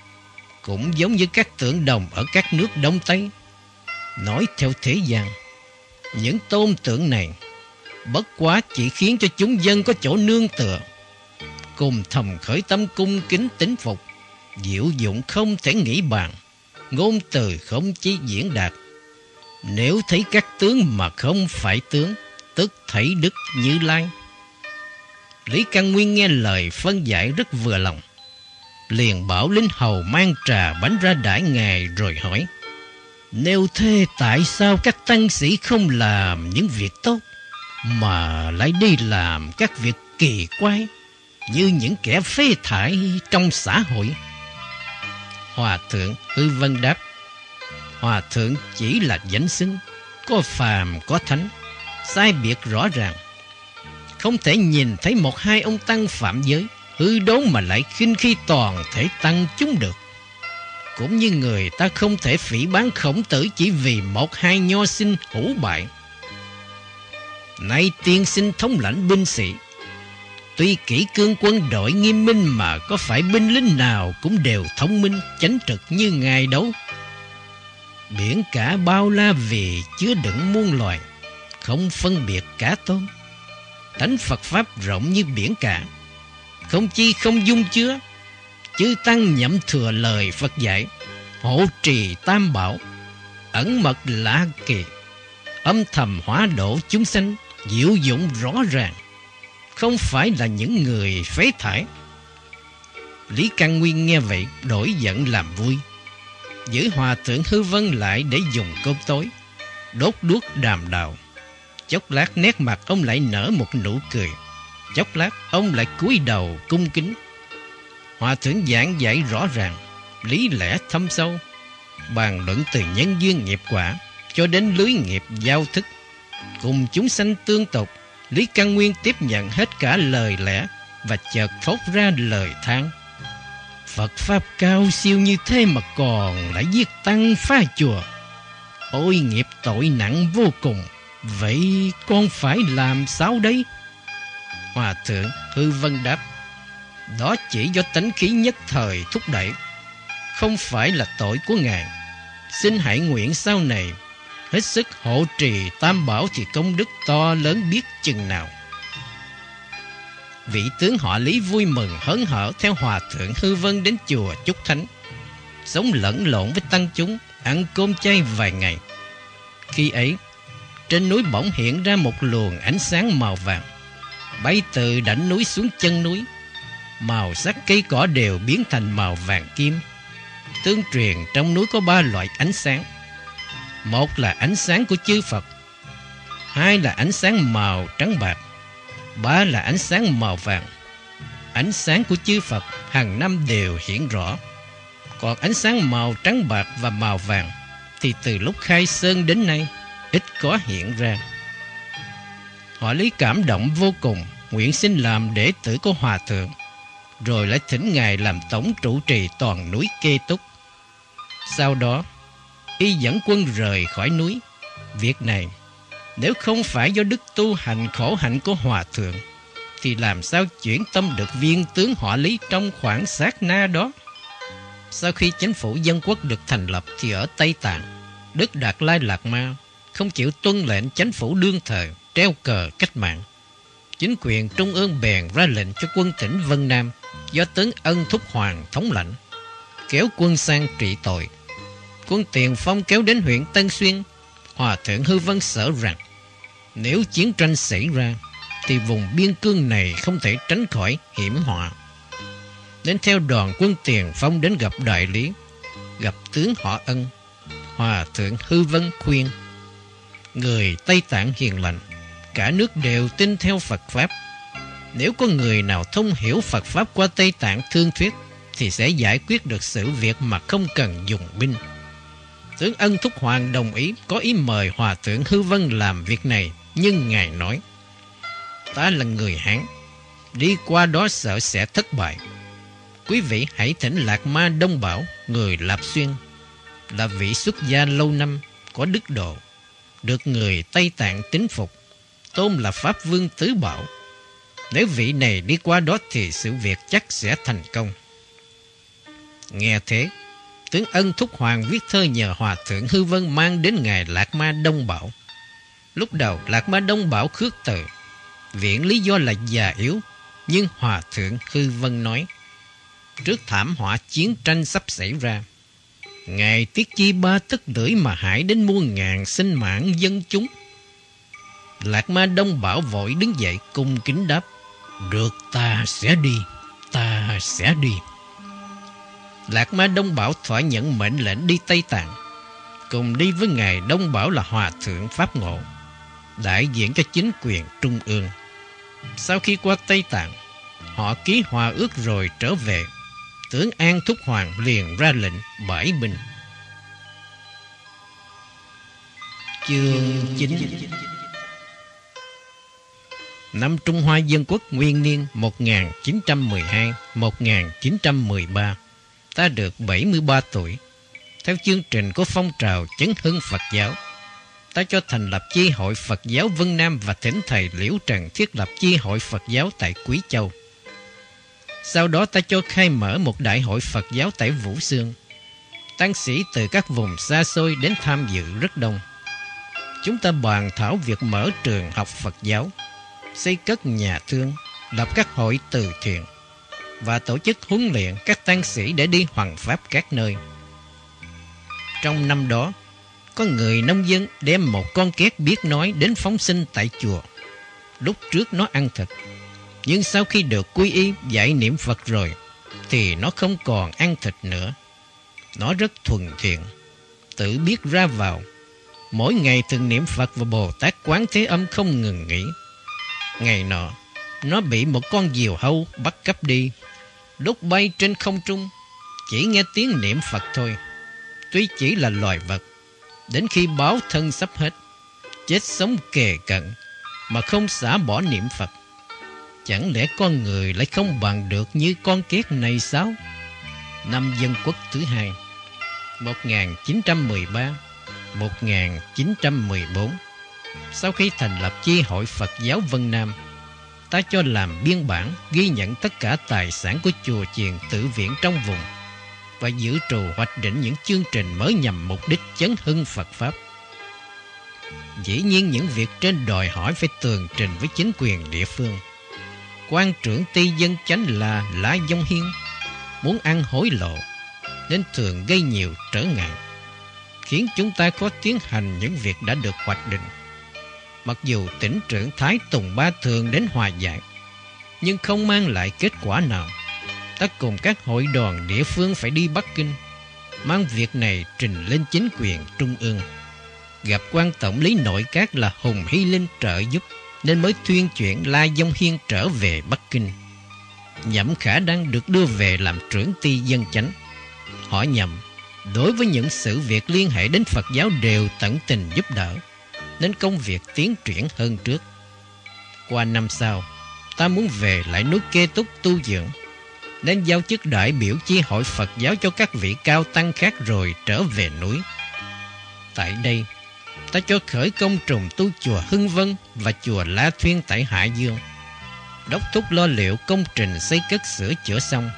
cũng giống như các tượng đồng ở các nước Đông Tây. Nói theo thế gian, những tôn tượng này bất quá chỉ khiến cho chúng dân có chỗ nương tựa, cùng thầm khởi tâm cung kính tính phục, diệu dụng không thể nghĩ bàn, ngôn từ không chỉ diễn đạt. Nếu thấy các tướng mà không phải tướng, tức thấy Đức Như Lai. Lý Căn Nguyên nghe lời phân giải rất vừa lòng. Liền bảo Linh Hầu mang trà bánh ra đãi ngài rồi hỏi. Nếu thế tại sao các tăng sĩ không làm những việc tốt mà lại đi làm các việc kỳ quái như những kẻ phê thải trong xã hội? Hòa thượng Hư Vân đáp, Hòa thượng chỉ là danh xưng Có phàm, có thánh, Sai biệt rõ ràng. Không thể nhìn thấy một hai ông tăng phạm giới, Hư đốn mà lại khinh khi toàn thể tăng chúng được. Cũng như người ta không thể phỉ bán khổng tử Chỉ vì một hai nho sinh hữu bại. Nay tiên sinh thống lãnh binh sĩ Tuy kỹ cương quân đội nghiêm minh mà có phải binh lính nào cũng đều thông minh, chánh trực như ngài đâu Biển cả bao la vì chứa đựng muôn loài, không phân biệt cả tôn. Thánh Phật Pháp rộng như biển cả, không chi không dung chứa. chứ Tăng nhậm thừa lời Phật dạy, hộ trì tam bảo, ẩn mật lạ kỳ, âm thầm hóa độ chúng sanh, diệu dụng rõ ràng không phải là những người phế thải. Lý Căn Nguyên nghe vậy đổi giận làm vui. Giữ hòa thượng hư vân lại để dùng cơm tối, đốt đuốc đàm đạo. Chốc lát nét mặt ông lại nở một nụ cười. Chốc lát ông lại cúi đầu cung kính. Hòa thượng giảng dạy rõ ràng, lý lẽ thâm sâu, bàn luận từ nhân duyên nghiệp quả cho đến lưới nghiệp giao thức, cùng chúng sanh tương tục Lý Căn Nguyên tiếp nhận hết cả lời lẽ và chợt thốt ra lời than. Phật Pháp cao siêu như thế mà còn lại giết tăng phá chùa. Ôi nghiệp tội nặng vô cùng, vậy con phải làm sao đây Hòa thượng Hư Vân đáp, đó chỉ do tánh khí nhất thời thúc đẩy, không phải là tội của Ngài. Xin hãy nguyện sau này hết sức hộ trì tam bảo thì công đức to lớn biết chừng nào. Vị tướng họ Lý vui mừng hớn hở theo hòa thượng Hư Vân đến chùa Chúc Thánh, sống lẫn lộn với tăng chúng, ăn cơm chay vài ngày. Khi ấy, trên núi bỗng hiện ra một luồng ánh sáng màu vàng, bay từ đỉnh núi xuống chân núi. Màu sắc cây cỏ đều biến thành màu vàng kim. Tương truyền trong núi có ba loại ánh sáng một là ánh sáng của chư Phật. Hai là ánh sáng màu trắng bạc. Ba là ánh sáng màu vàng. Ánh sáng của chư Phật hàng năm đều hiển rõ. Còn ánh sáng màu trắng bạc và màu vàng Thì từ lúc khai sơn đến nay Ít có hiện ra. Họ lý cảm động vô cùng, Nguyện xin làm đệ tử của Hòa Thượng, Rồi lại thỉnh Ngài làm tổng trụ trì toàn núi Kê Túc. Sau đó y dẫn quân rời khỏi núi. Việc này, nếu không phải do đức tu hành khổ hạnh của Hòa Thượng, thì làm sao chuyển tâm được viên tướng họ lý trong khoảng sát na đó? Sau khi chính phủ dân quốc được thành lập thì ở Tây Tạng, Đức Đạt Lai Lạt Ma không chịu tuân lệnh chính phủ đương thời treo cờ cách mạng. Chính quyền trung ương bèn ra lệnh cho quân tỉnh Vân Nam do tướng Ân Thúc Hoàng thống lãnh, kéo quân sang trị tội quân tiền phong kéo đến huyện Tân Xuyên, Hòa Thượng Hư Vân sợ rằng Nếu chiến tranh xảy ra, thì vùng biên cương này không thể tránh khỏi hiểm họa. Đến theo đoàn quân tiền phong đến gặp đại lý, gặp tướng họ ân, hòa thượng hư vân khuyên. Người Tây Tạng hiền lành, cả nước đều tin theo Phật Pháp. Nếu có người nào thông hiểu Phật Pháp qua Tây Tạng thương thuyết, thì sẽ giải quyết được sự việc mà không cần dùng binh. Tướng Ân Thúc Hoàng đồng ý có ý mời Hòa Thượng Hư Vân làm việc này, nhưng Ngài nói, Ta là người Hán, đi qua đó sợ sẽ thất bại. Quý vị hãy thỉnh Lạc Ma Đông Bảo, người Lạp Xuyên, là vị xuất gia lâu năm, có đức độ, được người Tây Tạng tín phục, tôn là Pháp Vương Tứ Bảo. Nếu vị này đi qua đó thì sự việc chắc sẽ thành công. Nghe thế, tướng ân thúc hoàng viết thơ nhờ hòa thượng hư vân mang đến ngài lạc ma đông bảo. Lúc đầu, lạc ma đông bảo khước từ viện lý do là già yếu, nhưng hòa thượng hư vân nói, trước thảm họa chiến tranh sắp xảy ra, ngài tiết chi ba tức lưỡi mà hại đến muôn ngàn sinh mạng dân chúng. Lạc ma đông bảo vội đứng dậy cung kính đáp, được, ta sẽ đi, ta sẽ đi. Lạc Ma Đông Bảo thỏa nhận mệnh lệnh đi Tây Tạng. Cùng đi với Ngài Đông Bảo là Hòa Thượng Pháp Ngộ, đại diện cho chính quyền Trung ương. Sau khi qua Tây Tạng, họ ký hòa ước rồi trở về. Tướng An Thúc Hoàng liền ra lệnh bãi binh. Chương 9 Năm Trung Hoa Dân Quốc nguyên niên 1912-1913 ta được 73 tuổi. Theo chương trình của phong trào chấn hưng Phật giáo, ta cho thành lập chi hội Phật giáo Vân Nam và thỉnh thầy Liễu Trần thiết lập chi hội Phật giáo tại Quý Châu. Sau đó ta cho khai mở một đại hội Phật giáo tại Vũ Xương. Tăng sĩ từ các vùng xa xôi đến tham dự rất đông. Chúng ta bàn thảo việc mở trường học Phật giáo, xây cất nhà thương, lập các hội từ thiện và tổ chức huấn luyện các tăng sĩ để đi hoàng pháp các nơi. Trong năm đó, có người nông dân đem một con két biết nói đến phóng sinh tại chùa. Lúc trước nó ăn thịt, nhưng sau khi được quy y dạy niệm Phật rồi, thì nó không còn ăn thịt nữa. Nó rất thuần thiện, tự biết ra vào. Mỗi ngày thường niệm Phật và Bồ Tát Quán Thế Âm không ngừng nghỉ. Ngày nọ, nó bị một con diều hâu bắt cắp đi lúc bay trên không trung, chỉ nghe tiếng niệm Phật thôi. Tuy chỉ là loài vật, đến khi báo thân sắp hết, chết sống kề cận, mà không xả bỏ niệm Phật. Chẳng lẽ con người lại không bằng được như con kiết này sao? Năm Dân Quốc thứ hai 1913-1914 Sau khi thành lập chi hội Phật giáo Vân Nam ta cho làm biên bản, ghi nhận tất cả tài sản của chùa chiền tự viện trong vùng, và giữ trù hoạch định những chương trình mới nhằm mục đích chấn hưng Phật Pháp. Dĩ nhiên những việc trên đòi hỏi phải tường trình với chính quyền địa phương. quan trưởng ty dân chánh là Lã Dông Hiên, muốn ăn hối lộ, nên thường gây nhiều trở ngại, khiến chúng ta khó tiến hành những việc đã được hoạch định. Mặc dù tỉnh trưởng Thái Tùng Ba thường đến hòa giải, nhưng không mang lại kết quả nào. Ta cùng các hội đoàn địa phương phải đi Bắc Kinh, mang việc này trình lên chính quyền trung ương. Gặp quan tổng lý nội các là Hùng Hy Linh trợ giúp, nên mới tuyên chuyển La Dông Hiên trở về Bắc Kinh. Nhậm Khả đang được đưa về làm trưởng ty dân chánh. Họ nhậm, đối với những sự việc liên hệ đến Phật giáo đều tận tình giúp đỡ đến công việc tiến triển hơn trước. Qua năm sau, ta muốn về lại núi Kê Túc tu dưỡng, nên giao chức đại biểu chi hội Phật giáo cho các vị cao tăng khác rồi trở về núi. Tại đây, ta cho khởi công trùng tu chùa Hưng Vân và chùa La Thuyên tại Hạ Dương. Đốc thúc lo liệu công trình xây cất sửa chữa xong.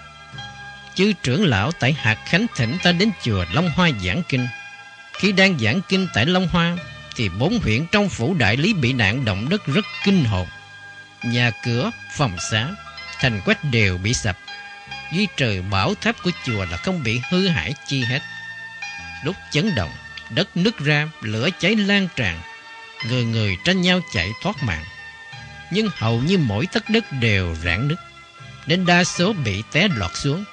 Chư trưởng lão tại Hạt Khánh thỉnh ta đến chùa Long Hoa giảng kinh. Khi đang giảng kinh tại Long Hoa, thì bốn huyện trong phủ đại lý bị nạn động đất rất kinh hồn. Nhà cửa, phòng xá, thành quách đều bị sập. Duy trời bảo tháp của chùa là không bị hư hại chi hết. Lúc chấn động, đất nứt ra, lửa cháy lan tràn. người người tranh nhau chạy thoát mạng. Nhưng hầu như mỗi tấc đất đều rạn nứt, nên đa số bị té lọt xuống.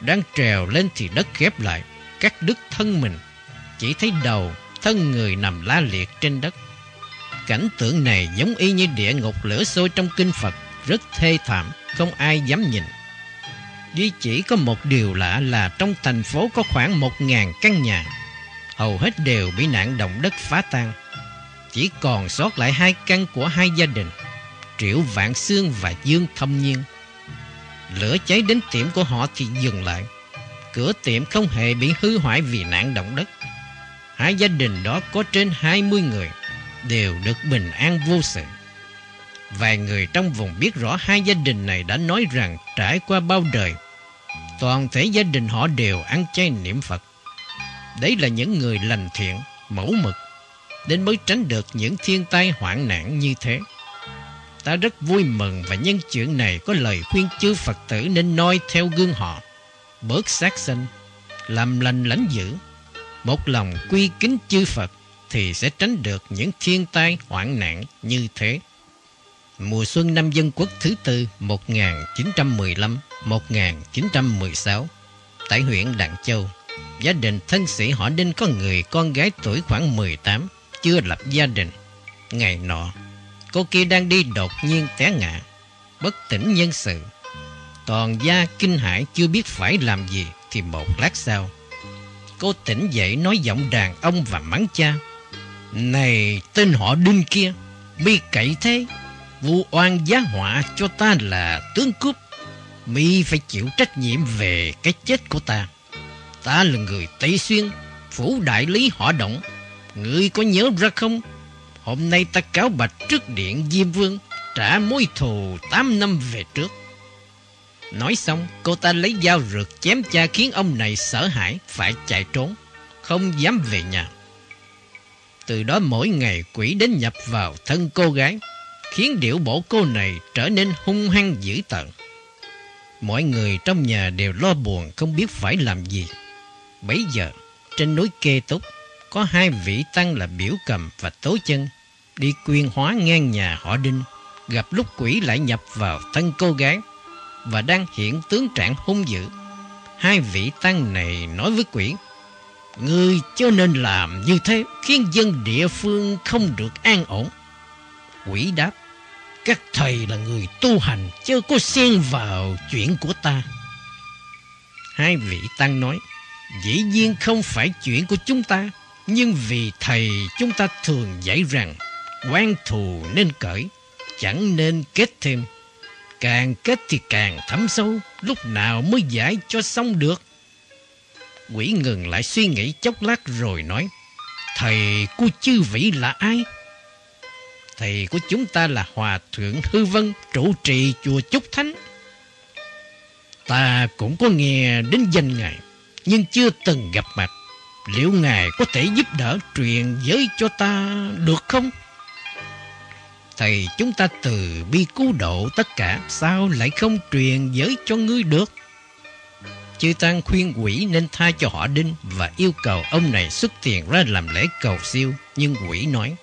Đang trèo lên thì đất khép lại, cắt đứt thân mình. Chỉ thấy đầu, thân người nằm la liệt trên đất. Cảnh tượng này giống y như địa ngục lửa sôi trong kinh Phật, rất thê thảm, không ai dám nhìn. Duy chỉ có một điều lạ là trong thành phố có khoảng một ngàn căn nhà. Hầu hết đều bị nạn động đất phá tan. Chỉ còn sót lại hai căn của hai gia đình, Triệu Vạn Xương và Dương Thâm Nhiên. Lửa cháy đến tiệm của họ thì dừng lại. Cửa tiệm không hề bị hư hoại vì nạn động đất. Hai gia đình đó có trên 20 người, đều được bình an vô sự. Vài người trong vùng biết rõ hai gia đình này đã nói rằng trải qua bao đời, toàn thể gia đình họ đều ăn chay niệm Phật. Đấy là những người lành thiện, mẫu mực, đến mới tránh được những thiên tai hoạn nạn như thế. Ta rất vui mừng và nhân chuyện này có lời khuyên chư Phật tử nên noi theo gương họ, bớt sát sanh, làm lành lãnh dữ, một lòng quy kính chư Phật thì sẽ tránh được những thiên tai hoạn nạn như thế. Mùa xuân năm dân quốc thứ tư 1915-1916 tại huyện Đặng Châu, gia đình thân sĩ họ Đinh có người con gái tuổi khoảng 18, chưa lập gia đình. Ngày nọ, cô kia đang đi đột nhiên té ngã, bất tỉnh nhân sự. Toàn gia kinh hãi chưa biết phải làm gì thì một lát sau, cô tỉnh dậy nói giọng đàn ông và mắng cha. Này tên họ Đinh kia, mi cậy thế, vu oan giá họa cho ta là tướng cướp. Mi phải chịu trách nhiệm về cái chết của ta. Ta là người Tây Xuyên, phủ đại lý họ động. Ngươi có nhớ ra không? Hôm nay ta cáo bạch trước điện Diêm Vương, trả mối thù 8 năm về trước. Nói xong, cô ta lấy dao rượt chém cha khiến ông này sợ hãi, phải chạy trốn, không dám về nhà. Từ đó mỗi ngày quỷ đến nhập vào thân cô gái, khiến điệu bộ cô này trở nên hung hăng dữ tợn. Mọi người trong nhà đều lo buồn không biết phải làm gì. Bấy giờ, trên núi Kê Túc, có hai vị tăng là biểu cầm và tố chân, đi quyên hóa ngang nhà họ Đinh, gặp lúc quỷ lại nhập vào thân cô gái và đang hiện tướng trạng hung dữ. Hai vị tăng này nói với quỷ, Ngươi cho nên làm như thế khiến dân địa phương không được an ổn. Quỷ đáp, các thầy là người tu hành chưa có xen vào chuyện của ta. Hai vị tăng nói, dĩ nhiên không phải chuyện của chúng ta, nhưng vì thầy chúng ta thường dạy rằng quan thù nên cởi, chẳng nên kết thêm. Càng kết thì càng thấm sâu, lúc nào mới giải cho xong được. Quỷ ngừng lại suy nghĩ chốc lát rồi nói, Thầy của chư vị là ai? Thầy của chúng ta là Hòa Thượng Hư Vân, trụ trì chùa Trúc Thánh. Ta cũng có nghe đến danh Ngài, nhưng chưa từng gặp mặt. Liệu Ngài có thể giúp đỡ truyền giới cho ta được không? Thầy chúng ta từ bi cứu độ tất cả, sao lại không truyền giới cho ngươi được? Chư Tăng khuyên quỷ nên tha cho họ Đinh và yêu cầu ông này xuất tiền ra làm lễ cầu siêu. Nhưng quỷ nói,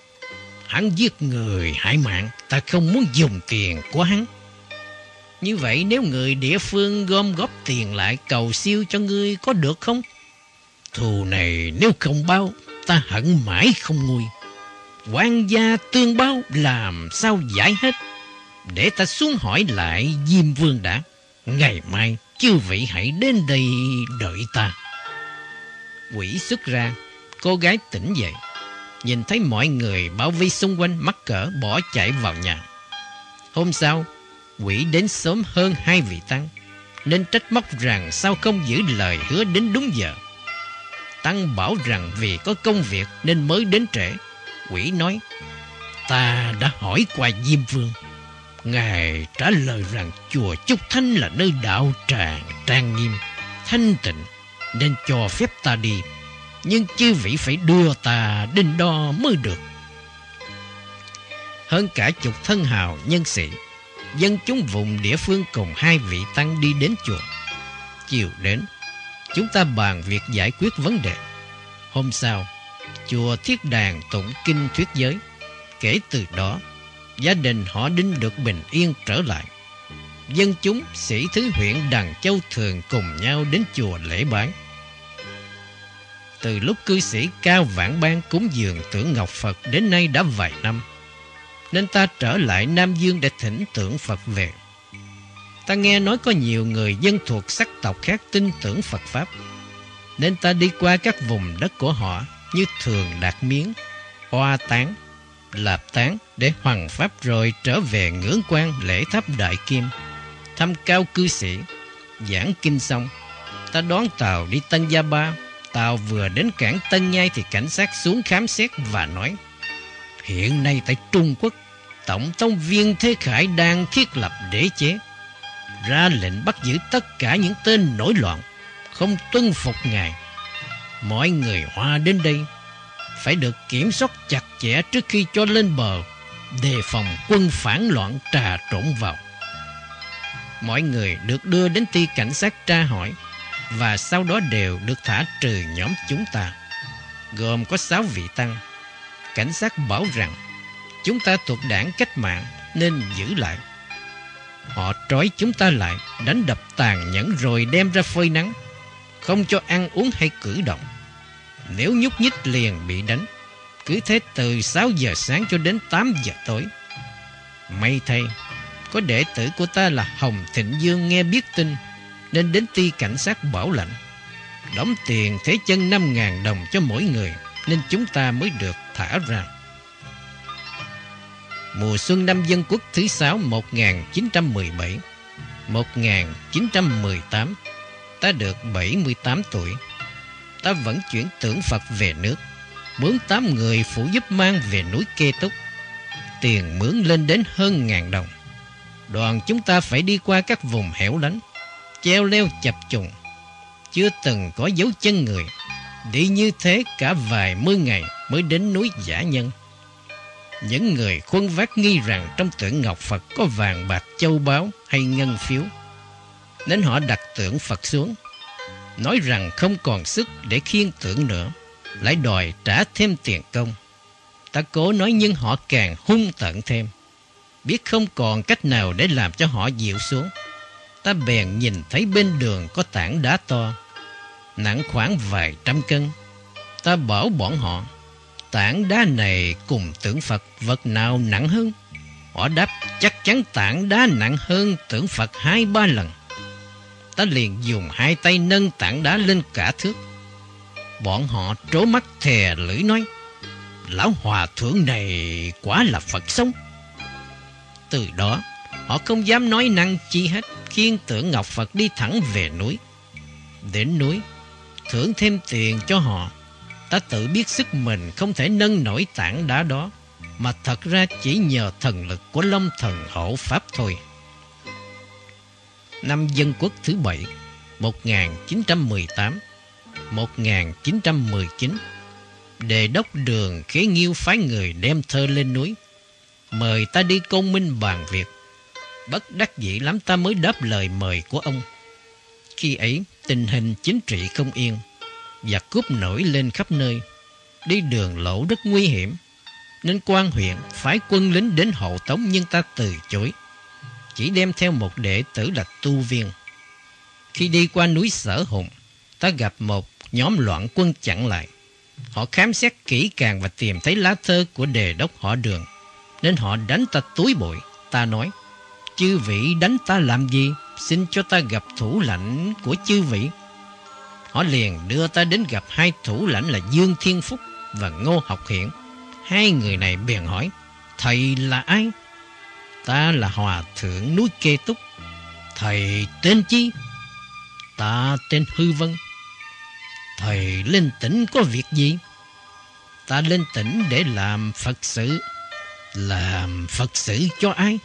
hắn giết người hại mạng, ta không muốn dùng tiền của hắn. Như vậy nếu người địa phương gom góp tiền lại cầu siêu cho ngươi có được không? Thù này nếu không bao, ta hận mãi không nguôi quan gia tương báo làm sao giải hết? Để ta xuống hỏi lại Diêm Vương đã. Ngày mai chư vị hãy đến đây đợi ta. Quỷ xuất ra, cô gái tỉnh dậy. Nhìn thấy mọi người bảo vây xung quanh mắc cỡ bỏ chạy vào nhà. Hôm sau, quỷ đến sớm hơn hai vị tăng, nên trách móc rằng sao không giữ lời hứa đến đúng giờ. Tăng bảo rằng vì có công việc nên mới đến trễ. Quỷ nói, ta đã hỏi qua Diêm Vương Ngài trả lời rằng chùa Trúc Thanh là nơi đạo tràng trang nghiêm, thanh tịnh, nên cho phép ta đi. Nhưng chư vị phải đưa ta đến đó mới được. Hơn cả chục thân hào nhân sĩ, dân chúng vùng địa phương cùng hai vị tăng đi đến chùa. Chiều đến, chúng ta bàn việc giải quyết vấn đề. Hôm sau, chùa thiết đàn tụng kinh thuyết giới. Kể từ đó, gia đình họ Đinh được bình yên trở lại. Dân chúng, sĩ thứ huyện Đằng Châu thường cùng nhau đến chùa lễ bái. Từ lúc cư sĩ Cao Vãn Ban cúng dường tưởng Ngọc Phật đến nay đã vài năm, nên ta trở lại Nam Dương để thỉnh tưởng Phật về. Ta nghe nói có nhiều người dân thuộc sắc tộc khác tin tưởng Phật Pháp, nên ta đi qua các vùng đất của họ như Thường Đạt Miếng, Hoa Tán, Lạp Tán để hoằng Pháp rồi trở về ngưỡng quan lễ tháp Đại Kim, thăm cao cư sĩ, giảng kinh xong. Ta đón tàu đi Tân Gia Ba, tàu vừa đến cảng Tân Nhai thì cảnh sát xuống khám xét và nói Hiện nay tại Trung Quốc, Tổng thống viên Thế Khải đang thiết lập đế chế, ra lệnh bắt giữ tất cả những tên nổi loạn, không tuân phục ngài. Mọi người Hoa đến đây phải được kiểm soát chặt chẽ trước khi cho lên bờ, đề phòng quân phản loạn trà trộn vào. Mọi người được đưa đến ty cảnh sát tra hỏi và sau đó đều được thả trừ nhóm chúng ta, gồm có sáu vị tăng. Cảnh sát bảo rằng chúng ta thuộc đảng cách mạng nên giữ lại. Họ trói chúng ta lại, đánh đập tàn nhẫn rồi đem ra phơi nắng, không cho ăn uống hay cử động. Nếu nhúc nhích liền bị đánh, cứ thế từ 6 giờ sáng cho đến 8 giờ tối. May thay, có đệ tử của ta là Hồng Thịnh Dương nghe biết tin, nên đến ti cảnh sát bảo lãnh. Đóng tiền thế chân 5.000 đồng cho mỗi người, nên chúng ta mới được thả ra. Mùa xuân năm dân quốc thứ 6 1917 1918 Ta được 78 tuổi. Ta vẫn chuyển tưởng Phật về nước Mướn 8 người phụ giúp mang về núi Kê Túc. Tiền mướn lên đến hơn ngàn đồng. Đoàn chúng ta phải đi qua các vùng hẻo lánh, Treo leo chập trùng Chưa từng có dấu chân người, Đi như thế cả vài mươi ngày Mới đến núi Giả Nhân. Những người khuân vác nghi rằng trong tượng Ngọc Phật có vàng bạc châu báu hay ngân phiếu. Nên họ đặt tượng Phật xuống, nói rằng không còn sức để khiêng tượng nữa, lại đòi trả thêm tiền công. Ta cố nói nhưng họ càng hung tận thêm. Biết không còn cách nào để làm cho họ dịu xuống. Ta bèn nhìn thấy bên đường có tảng đá to, nặng khoảng vài trăm cân. Ta bảo bọn họ tảng đá này cùng tưởng Phật vật nào nặng hơn? Họ đáp chắc chắn tảng đá nặng hơn tưởng Phật hai ba lần. Ta liền dùng hai tay nâng tảng đá lên cả thước. Bọn họ trố mắt thè lưỡi nói Lão hòa thượng này quá là Phật sống. Từ đó họ không dám nói năng chi hết khiên tưởng Ngọc Phật đi thẳng về núi. Đến núi, thưởng thêm tiền cho họ ta tự biết sức mình không thể nâng nổi tảng đá đó, mà thật ra chỉ nhờ thần lực của Long Thần Hộ Pháp thôi. Năm Dân Quốc thứ bảy, 1918, 1919, Đề đốc đường khế nghiêu phái người đem thơ lên núi, mời ta đi công minh bàn việc. Bất đắc dĩ lắm ta mới đáp lời mời của ông. Khi ấy, tình hình chính trị không yên, và cướp nổi lên khắp nơi. Đi đường lỗ rất nguy hiểm, nên quan huyện phái quân lính đến hộ tống nhưng ta từ chối. Chỉ đem theo một đệ tử là tu viên. Khi đi qua núi Sở Hùng, ta gặp một nhóm loạn quân chặn lại. Họ khám xét kỹ càng và tìm thấy lá thơ của đề đốc họ đường. Nên họ đánh ta túi bụi. Ta nói, chư vị đánh ta làm gì? Xin cho ta gặp thủ lãnh của chư vị. Họ liền đưa ta đến gặp hai thủ lãnh là Dương Thiên Phúc và Ngô Học hiển Hai người này bèn hỏi, thầy là ai? Ta là Hòa Thượng núi Kê Túc. Thầy tên chi? Ta tên Hư Vân. Thầy lên tỉnh có việc gì? Ta lên tỉnh để làm Phật sự. Làm Phật sự cho ai?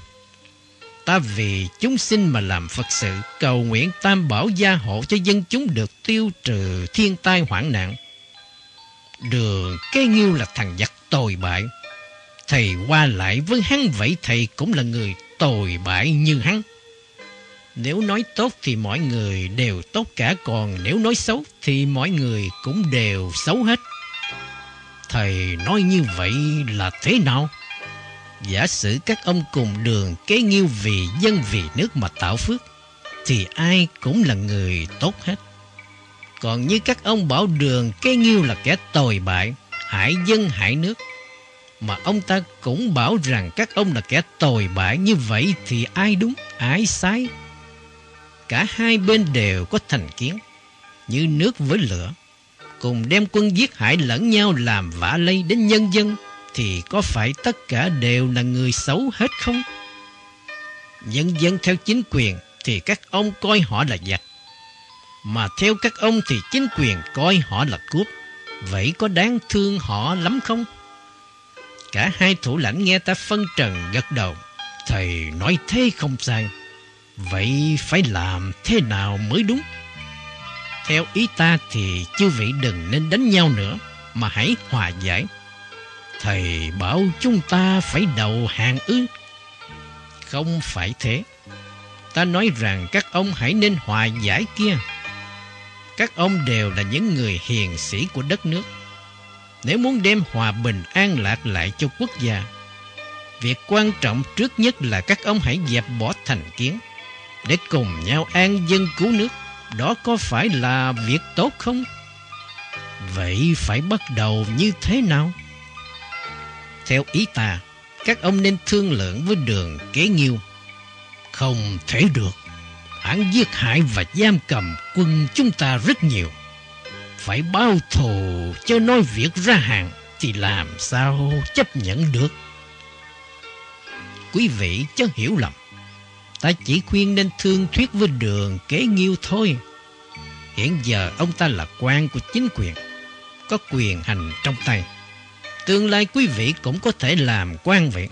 Ta vì chúng sinh mà làm Phật sự, cầu nguyện tam bảo gia hộ cho dân chúng được tiêu trừ thiên tai hoạn nạn. Đường cây nghiêu là thằng giặc tồi bại. Thầy qua lại với hắn vậy thầy cũng là người tồi bại như hắn. Nếu nói tốt thì mọi người đều tốt cả, còn nếu nói xấu thì mọi người cũng đều xấu hết. Thầy nói như vậy là thế nào? Giả sử các ông cùng đường kế nghiêu vì dân vì nước mà tạo phước, thì ai cũng là người tốt hết. Còn như các ông bảo đường kế nghiêu là kẻ tồi bại, hại dân hại nước, mà ông ta cũng bảo rằng các ông là kẻ tồi bại như vậy thì ai đúng, ai sai. Cả hai bên đều có thành kiến, như nước với lửa, cùng đem quân giết hại lẫn nhau làm vả lây đến nhân dân thì có phải tất cả đều là người xấu hết không? Nhân dân theo chính quyền thì các ông coi họ là giặc. Mà theo các ông thì chính quyền coi họ là cướp. Vậy có đáng thương họ lắm không? Cả hai thủ lãnh nghe ta phân trần gật đầu. Thầy nói thế không sai. Vậy phải làm thế nào mới đúng? Theo ý ta thì chư vị đừng nên đánh nhau nữa, mà hãy hòa giải. Thầy bảo chúng ta phải đầu hàng ư? Không phải thế. Ta nói rằng các ông hãy nên hòa giải kia. Các ông đều là những người hiền sĩ của đất nước. Nếu muốn đem hòa bình an lạc lại cho quốc gia, việc quan trọng trước nhất là các ông hãy dẹp bỏ thành kiến để cùng nhau an dân cứu nước. Đó có phải là việc tốt không? Vậy phải bắt đầu như thế nào? Theo ý ta, các ông nên thương lượng với đường kế nghiêu. Không thể được. Hắn giết hại và giam cầm quân chúng ta rất nhiều. Phải bao thù cho nói việc ra hàng thì làm sao chấp nhận được. Quý vị chớ hiểu lầm. Ta chỉ khuyên nên thương thuyết với đường kế nghiêu thôi. Hiện giờ ông ta là quan của chính quyền, có quyền hành trong tay. Tương lai quý vị cũng có thể làm quan vậy.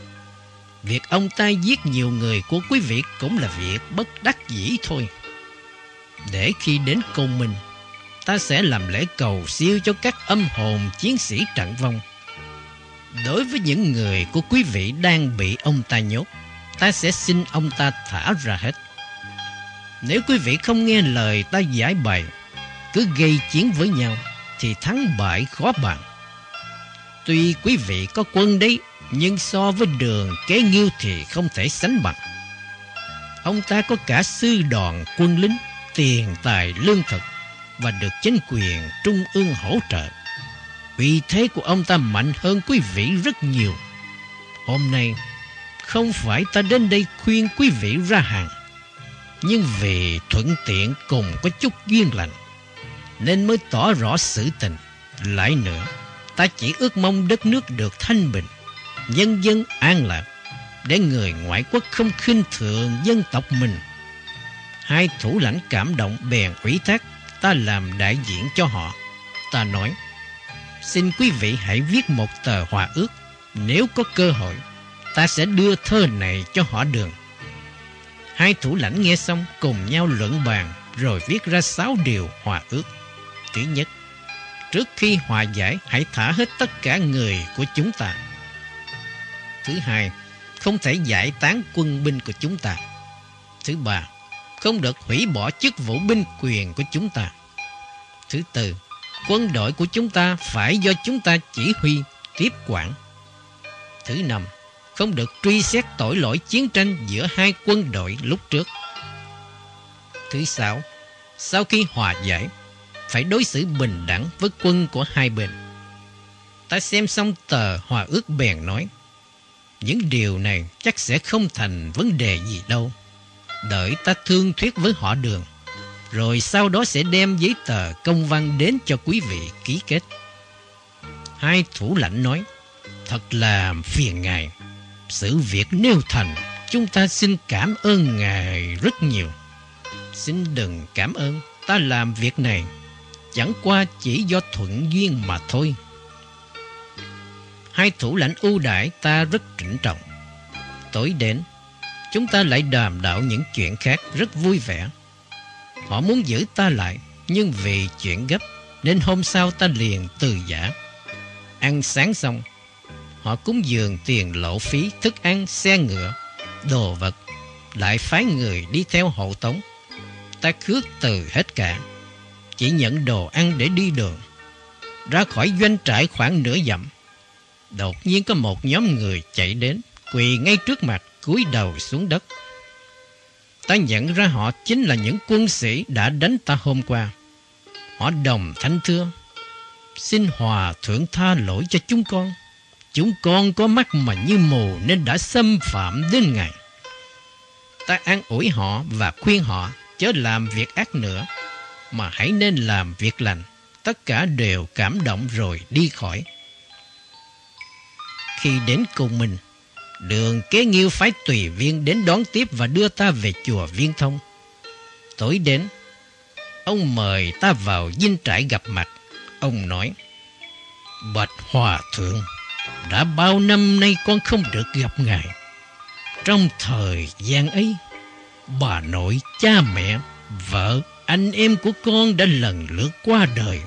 Việc ông ta giết nhiều người của quý vị cũng là việc bất đắc dĩ thôi. Để khi đến công minh, ta sẽ làm lễ cầu siêu cho các âm hồn chiến sĩ trận vong. Đối với những người của quý vị đang bị ông ta nhốt, ta sẽ xin ông ta thả ra hết. Nếu quý vị không nghe lời ta giải bày, cứ gây chiến với nhau, thì thắng bại khó bàn. Tuy quý vị có quân đấy, nhưng so với đường kế nghiêu thì không thể sánh bằng. Ông ta có cả sư đoàn quân lính, tiền tài lương thực và được chính quyền trung ương hỗ trợ. Vị thế của ông ta mạnh hơn quý vị rất nhiều. Hôm nay, không phải ta đến đây khuyên quý vị ra hàng, nhưng vì thuận tiện cùng có chút duyên lành, nên mới tỏ rõ sự tình. Lại nữa, ta chỉ ước mong đất nước được thanh bình, nhân dân an lạc, để người ngoại quốc không khinh thường dân tộc mình. Hai thủ lãnh cảm động bèn ủy thác ta làm đại diện cho họ. Ta nói, xin quý vị hãy viết một tờ hòa ước. Nếu có cơ hội, ta sẽ đưa thơ này cho họ đường. Hai thủ lãnh nghe xong cùng nhau luận bàn rồi viết ra sáu điều hòa ước. Thứ nhất, trước khi hòa giải hãy thả hết tất cả người của chúng ta. Thứ hai, không thể giải tán quân binh của chúng ta. Thứ ba, không được hủy bỏ chức vụ binh quyền của chúng ta. Thứ tư, quân đội của chúng ta phải do chúng ta chỉ huy, tiếp quản. Thứ năm, không được truy xét tội lỗi chiến tranh giữa hai quân đội lúc trước. Thứ sáu, sau khi hòa giải, phải đối xử bình đẳng với quân của hai bên. Ta xem xong tờ hòa ước bèn nói, những điều này chắc sẽ không thành vấn đề gì đâu. Đợi ta thương thuyết với họ đường, rồi sau đó sẽ đem giấy tờ công văn đến cho quý vị ký kết. Hai thủ lãnh nói, thật là phiền ngài. Sự việc nêu thành, chúng ta xin cảm ơn ngài rất nhiều. Xin đừng cảm ơn, ta làm việc này chẳng qua chỉ do thuận duyên mà thôi. Hai thủ lãnh ưu đãi ta rất trịnh trọng. Tối đến, chúng ta lại đàm đạo những chuyện khác rất vui vẻ. Họ muốn giữ ta lại, nhưng vì chuyện gấp, nên hôm sau ta liền từ giả. Ăn sáng xong, họ cúng dường tiền lộ phí, thức ăn, xe ngựa, đồ vật, lại phái người đi theo hộ tống. Ta khước từ hết cả chỉ nhận đồ ăn để đi đường. Ra khỏi doanh trại khoảng nửa dặm, đột nhiên có một nhóm người chạy đến, quỳ ngay trước mặt, cúi đầu xuống đất. Ta nhận ra họ chính là những quân sĩ đã đánh ta hôm qua. Họ đồng thanh thưa, xin hòa thượng tha lỗi cho chúng con. Chúng con có mắt mà như mù nên đã xâm phạm đến Ngài. Ta an ủi họ và khuyên họ chớ làm việc ác nữa, mà hãy nên làm việc lành. Tất cả đều cảm động rồi đi khỏi. Khi đến cùng mình, đường kế nghiêu phái tùy viên đến đón tiếp và đưa ta về chùa Viên Thông. Tối đến, ông mời ta vào dinh trại gặp mặt. Ông nói, Bạch Hòa Thượng, đã bao năm nay con không được gặp ngài. Trong thời gian ấy, bà nội, cha mẹ, vợ, anh em của con đã lần lượt qua đời.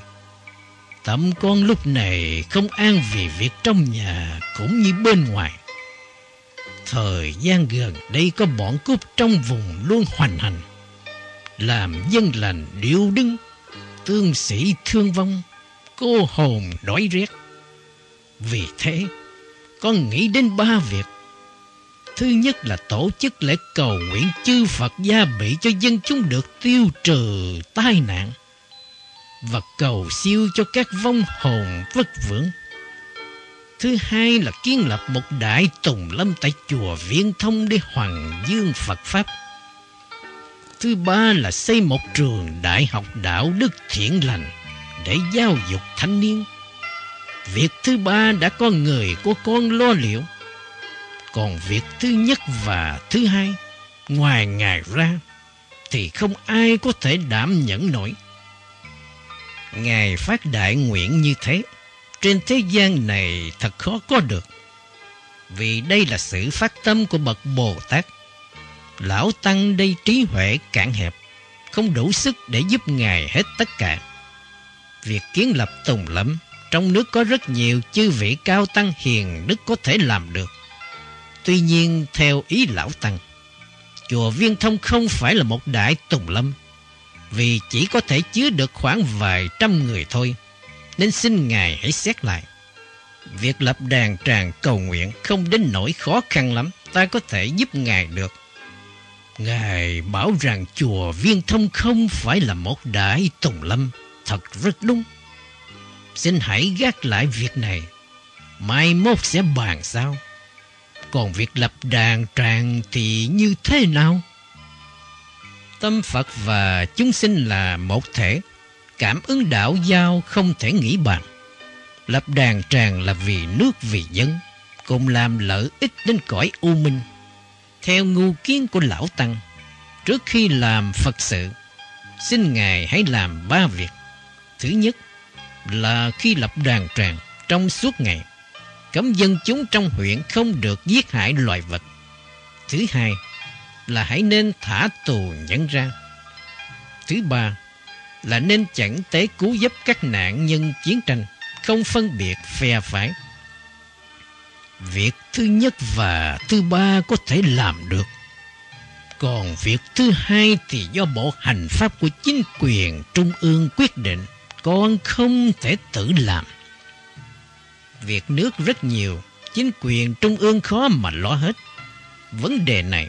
Tâm con lúc này không an vì việc trong nhà cũng như bên ngoài. Thời gian gần đây có bọn cướp trong vùng luôn hoành hành. Làm dân lành điêu đứng, tương sĩ thương vong, cô hồn đói rét. Vì thế, con nghĩ đến ba việc. Thứ nhất là tổ chức lễ cầu nguyện chư Phật gia bị cho dân chúng được tiêu trừ tai nạn và cầu siêu cho các vong hồn vất vưởng. Thứ hai là kiến lập một đại tùng lâm tại chùa Viễn Thông để hoàng dương Phật Pháp. Thứ ba là xây một trường đại học đạo đức thiện lành để giáo dục thanh niên. Việc thứ ba đã có người của con lo liệu. Còn việc thứ nhất và thứ hai, ngoài Ngài ra, thì không ai có thể đảm nhận nổi. Ngài phát đại nguyện như thế, trên thế gian này thật khó có được. Vì đây là sự phát tâm của bậc Bồ Tát. Lão Tăng đây trí huệ cạn hẹp, không đủ sức để giúp Ngài hết tất cả. Việc kiến lập tùng lâm, trong nước có rất nhiều chư vị cao tăng hiền đức có thể làm được. Tuy nhiên, theo ý Lão Tăng, chùa Viên Thông không phải là một đại tùng lâm, vì chỉ có thể chứa được khoảng vài trăm người thôi, nên xin Ngài hãy xét lại. Việc lập đàn tràng cầu nguyện không đến nỗi khó khăn lắm, ta có thể giúp Ngài được. Ngài bảo rằng chùa Viên Thông không phải là một đại tùng lâm, thật rất đúng. Xin hãy gác lại việc này, mai mốt sẽ bàn sao. Còn việc lập đàn tràng thì như thế nào? Tâm Phật và chúng sinh là một thể, cảm ứng đạo giao không thể nghĩ bàn. Lập đàn tràng là vì nước vì dân, cùng làm lợi ích đến cõi u minh. Theo ngu kiến của Lão Tăng, trước khi làm Phật sự, xin Ngài hãy làm ba việc. Thứ nhất là khi lập đàn tràng trong suốt ngày, cấm dân chúng trong huyện không được giết hại loài vật. Thứ hai là hãy nên thả tù nhẫn ra. Thứ ba là nên chẳng tế cứu giúp các nạn nhân chiến tranh, không phân biệt phe phái. Việc thứ nhất và thứ ba có thể làm được. Còn việc thứ hai thì do bộ hành pháp của chính quyền trung ương quyết định, con không thể tự làm. Việc nước rất nhiều, chính quyền trung ương khó mà lo hết. Vấn đề này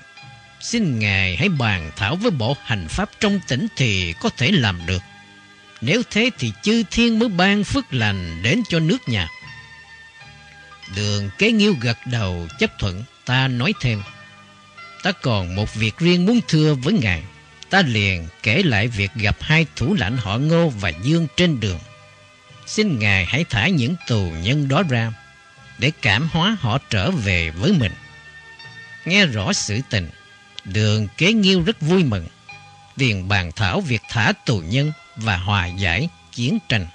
Xin Ngài hãy bàn thảo với bộ hành pháp trong tỉnh thì có thể làm được. Nếu thế thì chư thiên mới ban phước lành đến cho nước nhà. Đường kế nghiêu gật đầu chấp thuận, ta nói thêm. Ta còn một việc riêng muốn thưa với Ngài. Ta liền kể lại việc gặp hai thủ lãnh họ Ngô và Dương trên đường. Xin Ngài hãy thả những tù nhân đó ra, để cảm hóa họ trở về với mình. Nghe rõ sự tình, Đường kế nghiêu rất vui mừng, liền bàn thảo việc thả tù nhân và hòa giải chiến tranh.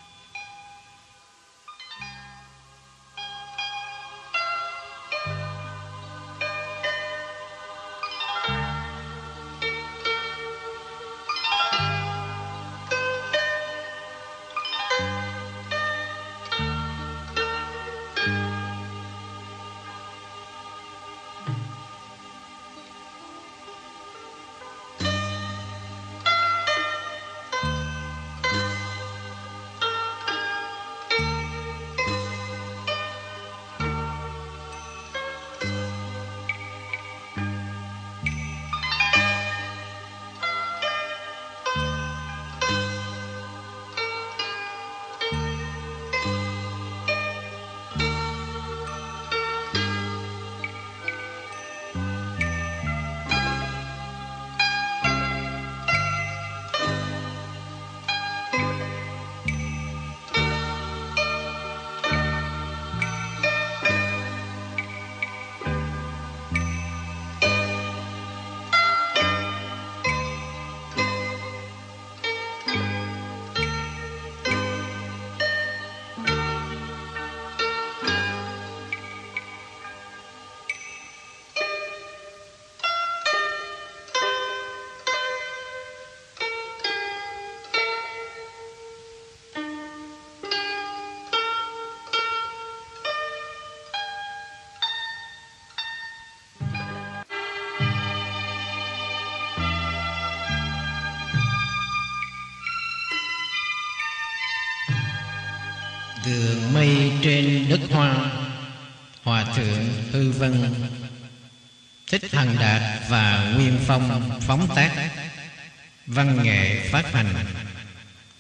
Văn nghệ phát hành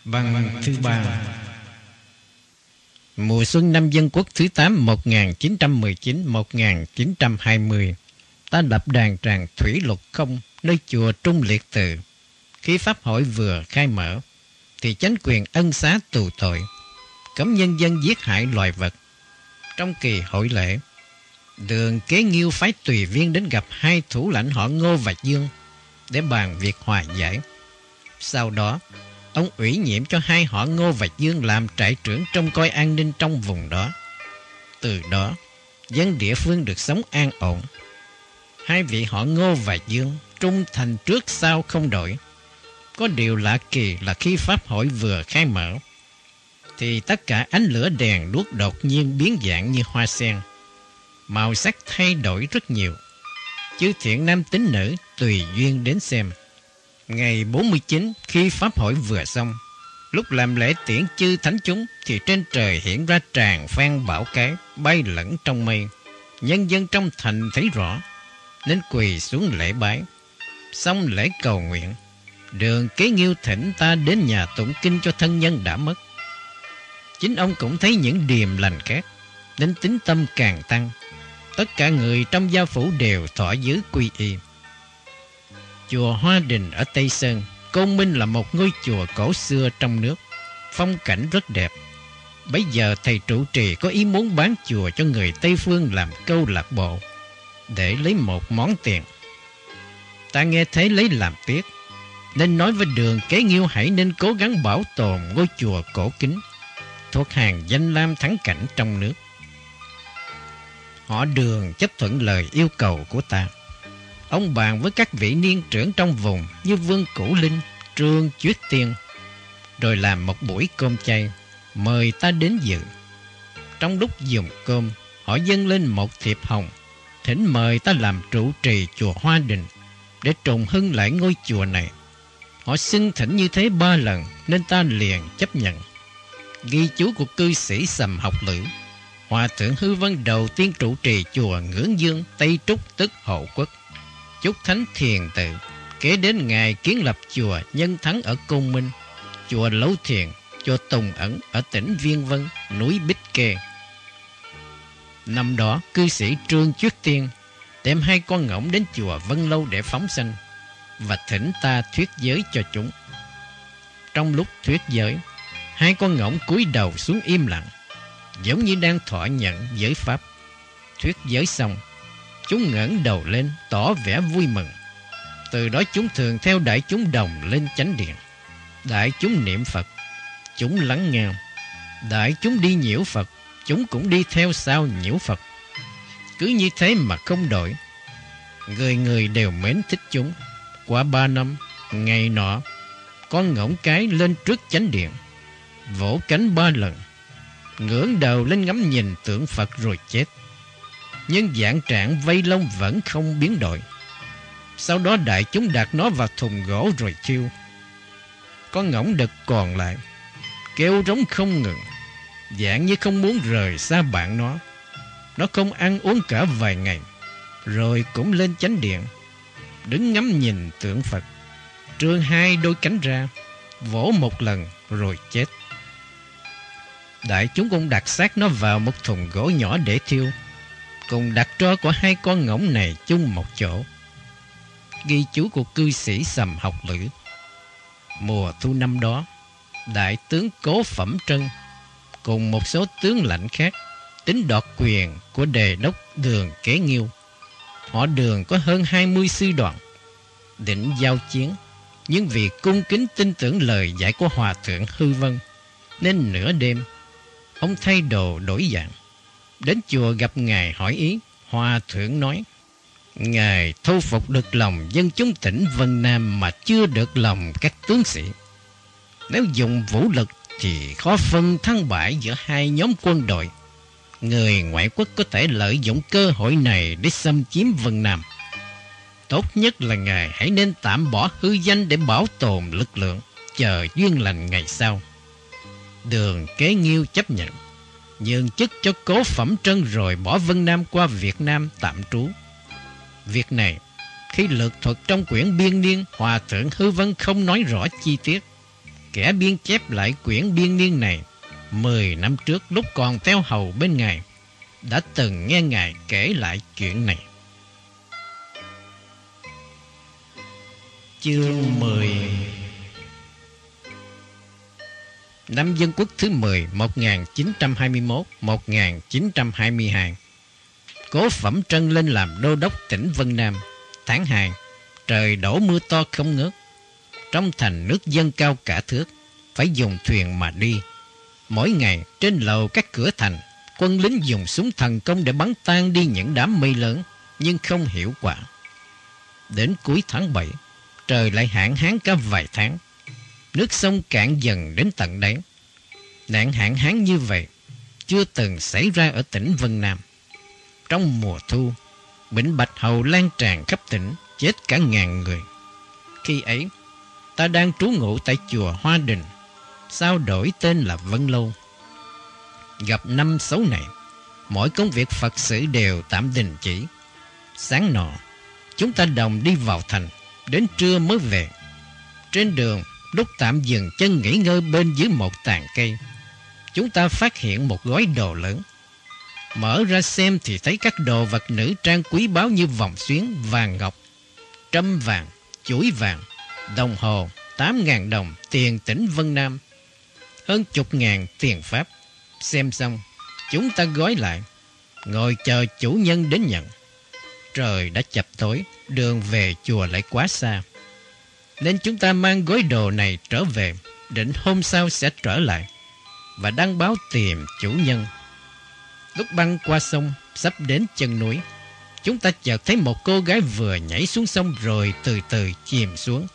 Văn thứ ba Mùa xuân năm dân quốc thứ 8 1919-1920 Ta lập đàn tràng Thủy Lục Không nơi chùa Trung Liệt Từ. Khi Pháp hội vừa khai mở, thì chánh quyền ân xá tù tội, cấm nhân dân giết hại loài vật. Trong kỳ hội lễ, đường kế nghiêu phái tùy viên đến gặp hai thủ lãnh họ Ngô và Dương để bàn việc hòa giải. Sau đó, ông ủy nhiệm cho hai họ Ngô và Dương làm trại trưởng trông coi an ninh trong vùng đó. Từ đó, dân địa phương được sống an ổn. Hai vị họ Ngô và Dương trung thành trước sau không đổi. Có điều lạ kỳ là khi Pháp hội vừa khai mở, thì tất cả ánh lửa đèn đuốc đột nhiên biến dạng như hoa sen. Màu sắc thay đổi rất nhiều. Chứ thiện nam tính nữ tùy duyên đến xem. Ngày 49 khi Pháp hội vừa xong, lúc làm lễ tiễn chư thánh chúng thì trên trời hiện ra tràn phan bão cái bay lẫn trong mây. Nhân dân trong thành thấy rõ, nên quỳ xuống lễ bái. Xong lễ cầu nguyện, đường kế nghiêu thỉnh ta đến nhà tụng kinh cho thân nhân đã mất. Chính ông cũng thấy những điềm lành khác, nên tính tâm càng tăng. Tất cả người trong gia phủ đều thỏa giữ quy y. Chùa Hoa Đình ở Tây Sơn, Côn Minh là một ngôi chùa cổ xưa trong nước. Phong cảnh rất đẹp. Bây giờ thầy trụ trì có ý muốn bán chùa cho người Tây Phương làm câu lạc bộ để lấy một món tiền. Ta nghe thấy lấy làm tiếc, nên nói với đường kế nghiêu hãy nên cố gắng bảo tồn ngôi chùa cổ kính thuộc hàng danh lam thắng cảnh trong nước. Họ đường chấp thuận lời yêu cầu của ta. Ông bàn với các vị niên trưởng trong vùng như Vương Cửu Linh, Trương Chuyết Tiên, rồi làm một buổi cơm chay, mời ta đến dự. Trong lúc dùng cơm, họ dâng lên một thiệp hồng, thỉnh mời ta làm trụ trì chùa Hoa Đình để trùng hưng lại ngôi chùa này. Họ xin thỉnh như thế ba lần nên ta liền chấp nhận. Ghi chú của cư sĩ Sầm Học Lữ Hòa thượng Hư văn đầu tiên trụ trì chùa Ngưỡng Dương, Tây Trúc tức hậu Quốc. Chúc Thánh Thiền Tự, kế đến ngày kiến lập chùa Nhân Thắng ở Côn Minh, chùa Lấu Thiền, chùa Tùng Ẩn ở tỉnh Viên Vân, núi Bích Kê. Năm đó, cư sĩ Trương trước Tiên đem hai con ngỗng đến chùa Vân Lâu để phóng sanh và thỉnh ta thuyết giới cho chúng. Trong lúc thuyết giới, hai con ngỗng cúi đầu xuống im lặng, giống như đang thọ nhận giới pháp. Thuyết giới xong, chúng ngẩng đầu lên tỏ vẻ vui mừng. Từ đó chúng thường theo đại chúng đồng lên chánh điện. Đại chúng niệm Phật, chúng lắng nghe. Đại chúng đi nhiễu Phật, chúng cũng đi theo sau nhiễu Phật. Cứ như thế mà không đổi. Người người đều mến thích chúng. Qua ba năm, ngày nọ, con ngỗng cái lên trước chánh điện, vỗ cánh ba lần, ngưỡng đầu lên ngắm nhìn tượng Phật rồi chết. Nhưng dạng trạng vây lông vẫn không biến đổi. Sau đó đại chúng đặt nó vào thùng gỗ rồi thiêu. Con ngỗng đực còn lại, kêu rống không ngừng, dạng như không muốn rời xa bạn nó. Nó không ăn uống cả vài ngày, rồi cũng lên chánh điện, đứng ngắm nhìn tượng Phật, trương hai đôi cánh ra, vỗ một lần rồi chết. Đại chúng cũng đặt xác nó vào một thùng gỗ nhỏ để thiêu, cùng đặt tro của hai con ngỗng này chung một chỗ. Ghi chú của cư sĩ Sầm Học Lữ Mùa thu năm đó, Đại tướng Cố Phẩm Trân cùng một số tướng lãnh khác tính đoạt quyền của đề đốc đường kế nghiêu. Họ đường có hơn 20 sư đoàn, định giao chiến, nhưng vì cung kính tin tưởng lời dạy của Hòa Thượng Hư Vân, nên nửa đêm, ông thay đồ đổi dạng. Đến chùa gặp Ngài hỏi ý, Hòa Thượng nói, Ngài thu phục được lòng dân chúng tỉnh Vân Nam mà chưa được lòng các tướng sĩ. Nếu dùng vũ lực thì khó phân thắng bại giữa hai nhóm quân đội người ngoại quốc có thể lợi dụng cơ hội này để xâm chiếm Vân Nam. Tốt nhất là Ngài hãy nên tạm bỏ hư danh để bảo tồn lực lượng, chờ duyên lành ngày sau. Đường kế nghiêu chấp nhận, nhường chức cho cố phẩm trân rồi bỏ Vân Nam qua Việt Nam tạm trú. Việc này, khi lược thuật trong quyển biên niên, Hòa Thượng Hư Vân không nói rõ chi tiết. Kẻ biên chép lại quyển biên niên này, 10 năm trước lúc còn theo hầu bên Ngài, đã từng nghe Ngài kể lại chuyện này. Chương 10 Năm Dân Quốc thứ 10 1921-1922 Cố Phẩm Trân lên làm đô đốc tỉnh Vân Nam. Tháng 2 Trời đổ mưa to không ngớt. Trong thành nước dân cao cả thước, Phải dùng thuyền mà đi. Mỗi ngày, trên lầu các cửa thành, Quân lính dùng súng thần công để bắn tan đi những đám mây lớn, Nhưng không hiệu quả. Đến cuối tháng 7 Trời lại hạn hán cả vài tháng nước sông cạn dần đến tận đáy. Nạn hạn hán như vậy chưa từng xảy ra ở tỉnh Vân Nam. Trong mùa thu, bệnh bạch hầu lan tràn khắp tỉnh, chết cả ngàn người. Khi ấy, ta đang trú ngụ tại chùa Hoa Đình, sao đổi tên là Vân Lâu. Gặp năm xấu này, mỗi công việc Phật sự đều tạm đình chỉ. Sáng nọ, chúng ta đồng đi vào thành, đến trưa mới về. Trên đường, lúc tạm dừng chân nghỉ ngơi bên dưới một tàn cây, chúng ta phát hiện một gói đồ lớn. Mở ra xem thì thấy các đồ vật nữ trang quý báu như vòng xuyến, vàng ngọc, trâm vàng, chuỗi vàng, đồng hồ, 8.000 đồng tiền tỉnh Vân Nam, hơn chục ngàn tiền Pháp. Xem xong, chúng ta gói lại, ngồi chờ chủ nhân đến nhận. Trời đã chập tối, đường về chùa lại quá xa. Nên chúng ta mang gói đồ này trở về, định hôm sau sẽ trở lại và đăng báo tìm chủ nhân. Lúc băng qua sông, sắp đến chân núi, chúng ta chợt thấy một cô gái vừa nhảy xuống sông rồi từ từ chìm xuống.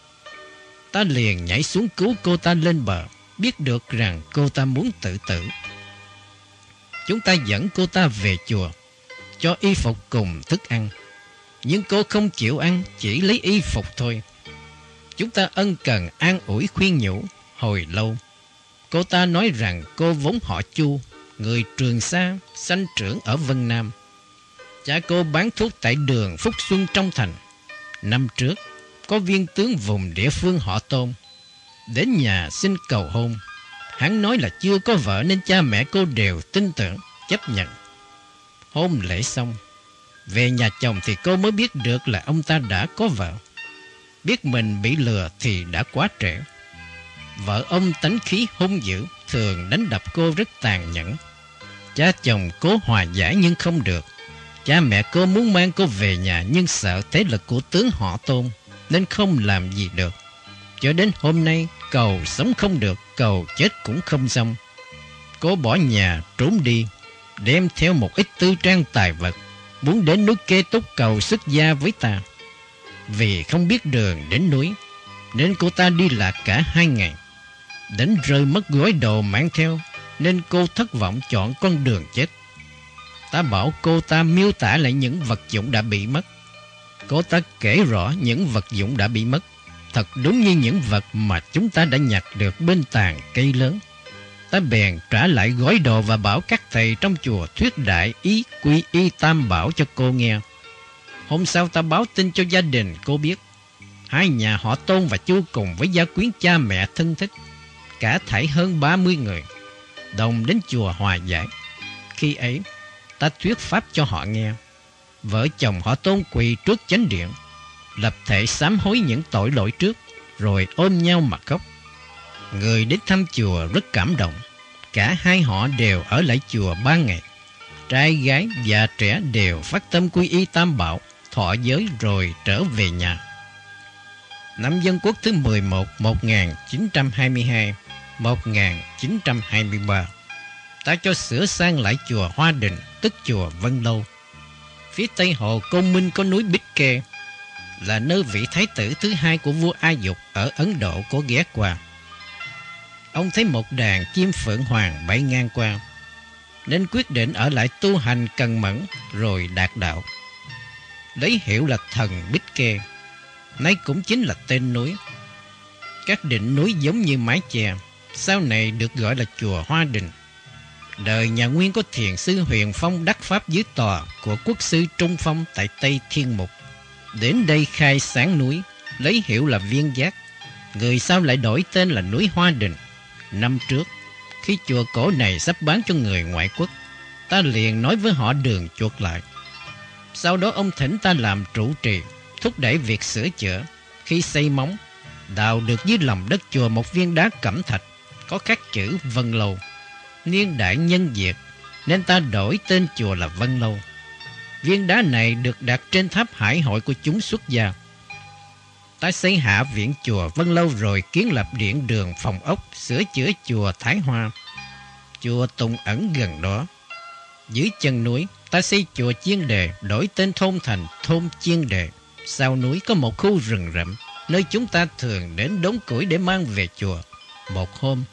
Ta liền nhảy xuống cứu cô ta lên bờ, biết được rằng cô ta muốn tự tử. Chúng ta dẫn cô ta về chùa, cho y phục cùng thức ăn. Nhưng cô không chịu ăn, chỉ lấy y phục thôi. Chúng ta ân cần an ủi khuyên nhủ hồi lâu. Cô ta nói rằng cô vốn họ Chu, người Trường Sa, sanh trưởng ở Vân Nam. Cha cô bán thuốc tại đường Phúc Xuân trong thành. Năm trước, có viên tướng vùng địa phương họ Tôn. Đến nhà xin cầu hôn. Hắn nói là chưa có vợ nên cha mẹ cô đều tin tưởng, chấp nhận. Hôn lễ xong, về nhà chồng thì cô mới biết được là ông ta đã có vợ. Biết mình bị lừa thì đã quá trễ. Vợ ông tánh khí hung dữ, thường đánh đập cô rất tàn nhẫn. Cha chồng cố hòa giải nhưng không được. Cha mẹ cô muốn mang cô về nhà nhưng sợ thế lực của tướng họ tôn, nên không làm gì được. Cho đến hôm nay, cầu sống không được, cầu chết cũng không xong. Cô bỏ nhà trốn đi, đem theo một ít tư trang tài vật, muốn đến núi kê túc cầu xuất gia với ta. Vì không biết đường đến núi, nên cô ta đi lạc cả hai ngày. Đến rơi mất gói đồ mang theo, nên cô thất vọng chọn con đường chết. Ta bảo cô ta miêu tả lại những vật dụng đã bị mất. Cô ta kể rõ những vật dụng đã bị mất. Thật đúng như những vật mà chúng ta đã nhặt được bên tàn cây lớn. Ta bèn trả lại gói đồ và bảo các thầy trong chùa thuyết đại ý quy y tam bảo cho cô nghe. Hôm sau ta báo tin cho gia đình cô biết. Hai nhà họ Tôn và Chu cùng với gia quyến cha mẹ thân thích. Cả thảy hơn 30 người. Đồng đến chùa hòa giải. Khi ấy, ta thuyết pháp cho họ nghe. Vợ chồng họ Tôn quỳ trước chánh điện. Lập thể sám hối những tội lỗi trước. Rồi ôm nhau mà khóc. Người đến thăm chùa rất cảm động. Cả hai họ đều ở lại chùa ba ngày. Trai gái già trẻ đều phát tâm quy y tam bảo thọ giới rồi trở về nhà. Năm Dân Quốc thứ 11 1922 1923 ta cho sửa sang lại chùa Hoa Đình tức chùa Vân Lâu. Phía tây hồ Công Minh có núi Bích Kê, là nơi vị thái tử thứ hai của vua A Dục ở Ấn Độ có ghé qua. Ông thấy một đàn chim phượng hoàng bay ngang qua, nên quyết định ở lại tu hành cần mẫn rồi đạt đạo lấy hiệu là thần Bích Kê. Nay cũng chính là tên núi. Các đỉnh núi giống như mái chè, sau này được gọi là chùa Hoa Đình. Đời nhà Nguyên có thiền sư Huyền Phong đắc pháp dưới tòa của quốc sư Trung Phong tại Tây Thiên Mục. Đến đây khai sáng núi, lấy hiệu là Viên Giác. Người sau lại đổi tên là núi Hoa Đình. Năm trước, khi chùa cổ này sắp bán cho người ngoại quốc, ta liền nói với họ đường chuột lại. Sau đó ông thỉnh ta làm trụ trì, thúc đẩy việc sửa chữa. Khi xây móng, đào được dưới lòng đất chùa một viên đá cẩm thạch, có khắc chữ Vân Lâu. Niên đại nhân diệt, nên ta đổi tên chùa là Vân Lâu. Viên đá này được đặt trên tháp hải hội của chúng xuất gia. Ta xây hạ viện chùa Vân Lâu rồi kiến lập điện đường phòng ốc, sửa chữa chùa Thái Hoa. Chùa Tùng ẩn gần đó. Dưới chân núi, ta xây chùa Chiên Đề, đổi tên thôn thành thôn Chiên Đề. Sau núi có một khu rừng rậm, nơi chúng ta thường đến đống củi để mang về chùa. Một hôm,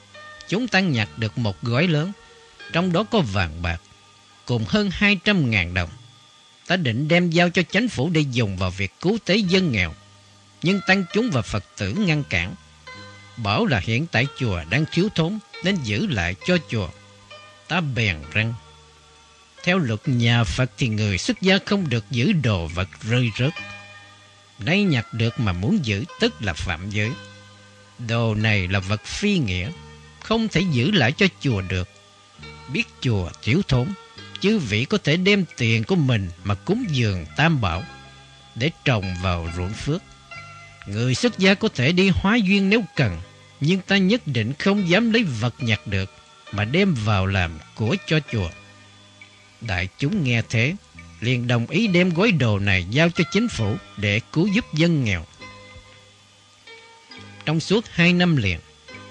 chúng ta nhặt được một gói lớn, trong đó có vàng bạc, cùng hơn 200.000 đồng. Ta định đem giao cho chính phủ để dùng vào việc cứu tế dân nghèo, nhưng tăng chúng và Phật tử ngăn cản. Bảo là hiện tại chùa đang thiếu thốn nên giữ lại cho chùa. Ta bèn răng. Theo luật nhà Phật thì người xuất gia không được giữ đồ vật rơi rớt. Nay nhặt được mà muốn giữ tức là phạm giới. Đồ này là vật phi nghĩa, không thể giữ lại cho chùa được. Biết chùa thiếu thốn, chư vị có thể đem tiền của mình mà cúng dường tam bảo để trồng vào ruộng phước. Người xuất gia có thể đi hóa duyên nếu cần, nhưng ta nhất định không dám lấy vật nhặt được mà đem vào làm của cho chùa. Đại chúng nghe thế, liền đồng ý đem gói đồ này giao cho chính phủ để cứu giúp dân nghèo. Trong suốt hai năm liền,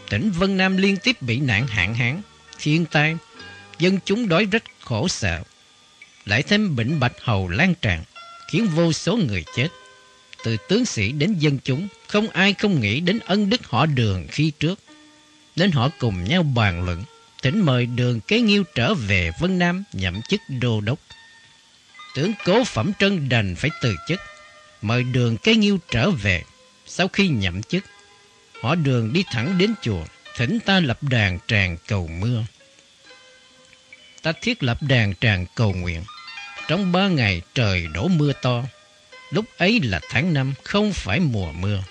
tỉnh Vân Nam liên tiếp bị nạn hạn hán, thiên tai, dân chúng đói rất khổ sợ. Lại thêm bệnh bạch hầu lan tràn, khiến vô số người chết. Từ tướng sĩ đến dân chúng, không ai không nghĩ đến ân đức họ đường khi trước. Nên họ cùng nhau bàn luận, thỉnh mời đường kế nghiêu trở về Vân Nam nhậm chức đô đốc. Tướng cố phẩm trân đành phải từ chức, mời đường kế nghiêu trở về. Sau khi nhậm chức, họ đường đi thẳng đến chùa, thỉnh ta lập đàn tràng cầu mưa. Ta thiết lập đàn tràng cầu nguyện. Trong ba ngày trời đổ mưa to, lúc ấy là tháng năm không phải mùa mưa.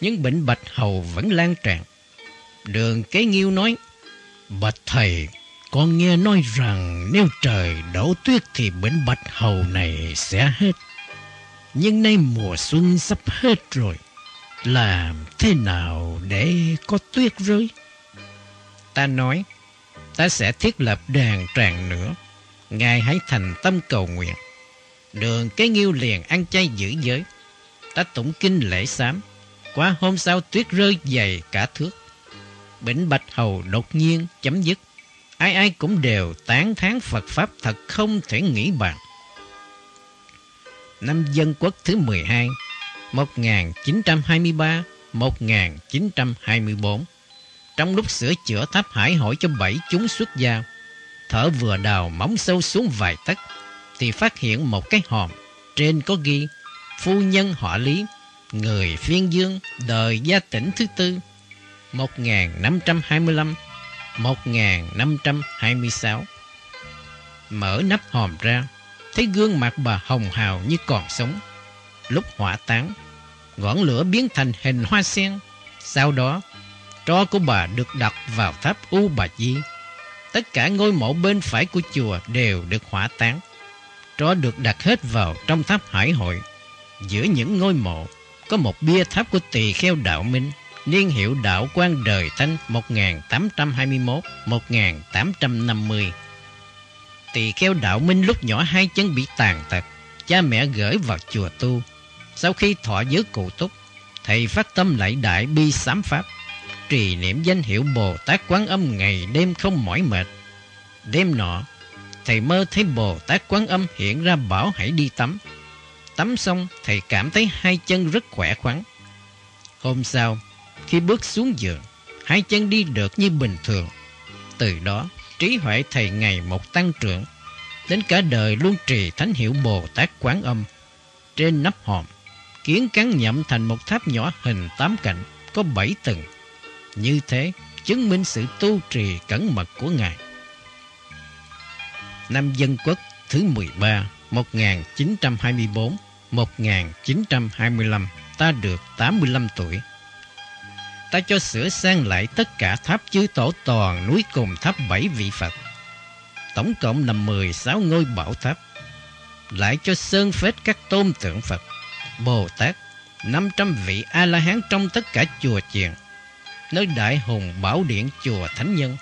Nhưng bệnh bạch hầu vẫn lan tràn. Đường kế nghiêu nói, Bạch thầy, con nghe nói rằng nếu trời đổ tuyết thì bệnh bạch hầu này sẽ hết. Nhưng nay mùa xuân sắp hết rồi. Làm thế nào để có tuyết rơi? Ta nói, ta sẽ thiết lập đàn tràng nữa. Ngài hãy thành tâm cầu nguyện. Đường cái nghiêu liền ăn chay giữ giới. Ta tụng kinh lễ sám. Qua hôm sau tuyết rơi dày cả thước. Bệnh bạch hầu đột nhiên chấm dứt. Ai ai cũng đều tán thán Phật Pháp thật không thể nghĩ bàn. Năm dân quốc thứ 12 1923-1924 Trong lúc sửa chữa tháp hải hội cho bảy chúng xuất gia, Thở vừa đào móng sâu xuống vài tấc, Thì phát hiện một cái hòm Trên có ghi, Phu nhân họ Lý, Người phiên dương, Đời gia tỉnh thứ tư 1525-1526 Mở nắp hòm ra, Thấy gương mặt bà hồng hào như còn sống. Lúc hỏa táng, Ngọn lửa biến thành hình hoa sen. Sau đó, Tro của bà được đặt vào tháp U Bà Di. Tất cả ngôi mộ bên phải của chùa đều được hỏa táng. Tro được đặt hết vào trong tháp hải hội. Giữa những ngôi mộ, Có một bia tháp của tỳ kheo đạo minh. Niên hiệu đạo quan đời Thanh 1821-1850 Tỳ kheo đạo minh lúc nhỏ hai chân bị tàn tật, Cha mẹ gửi vào chùa tu. Sau khi thọ giới cụ túc, Thầy phát tâm lại đại bi sám pháp, Trì niệm danh hiệu Bồ Tát Quán Âm ngày đêm không mỏi mệt. Đêm nọ, Thầy mơ thấy Bồ Tát Quán Âm hiện ra bảo hãy đi tắm. Tắm xong, thầy cảm thấy hai chân rất khỏe khoắn. Hôm sau khi bước xuống giường, hai chân đi được như bình thường. Từ đó, trí huệ thầy ngày một tăng trưởng, đến cả đời luôn trì thánh hiệu Bồ Tát Quán Âm. Trên nắp hòm, kiến cắn nhậm thành một tháp nhỏ hình tám cạnh, có bảy tầng. Như thế, chứng minh sự tu trì cẩn mật của Ngài. năm dân quốc thứ 13, 1924-1925, ta được 85 tuổi. Ta cho sửa sang lại tất cả tháp chư tổ toàn núi cùng tháp bảy vị Phật. Tổng cộng là 16 ngôi bảo tháp. Lại cho sơn phết các tôn tượng Phật, Bồ Tát, 500 vị A-la-hán trong tất cả chùa chiền, nơi đại hùng bảo điện chùa Thánh Nhân.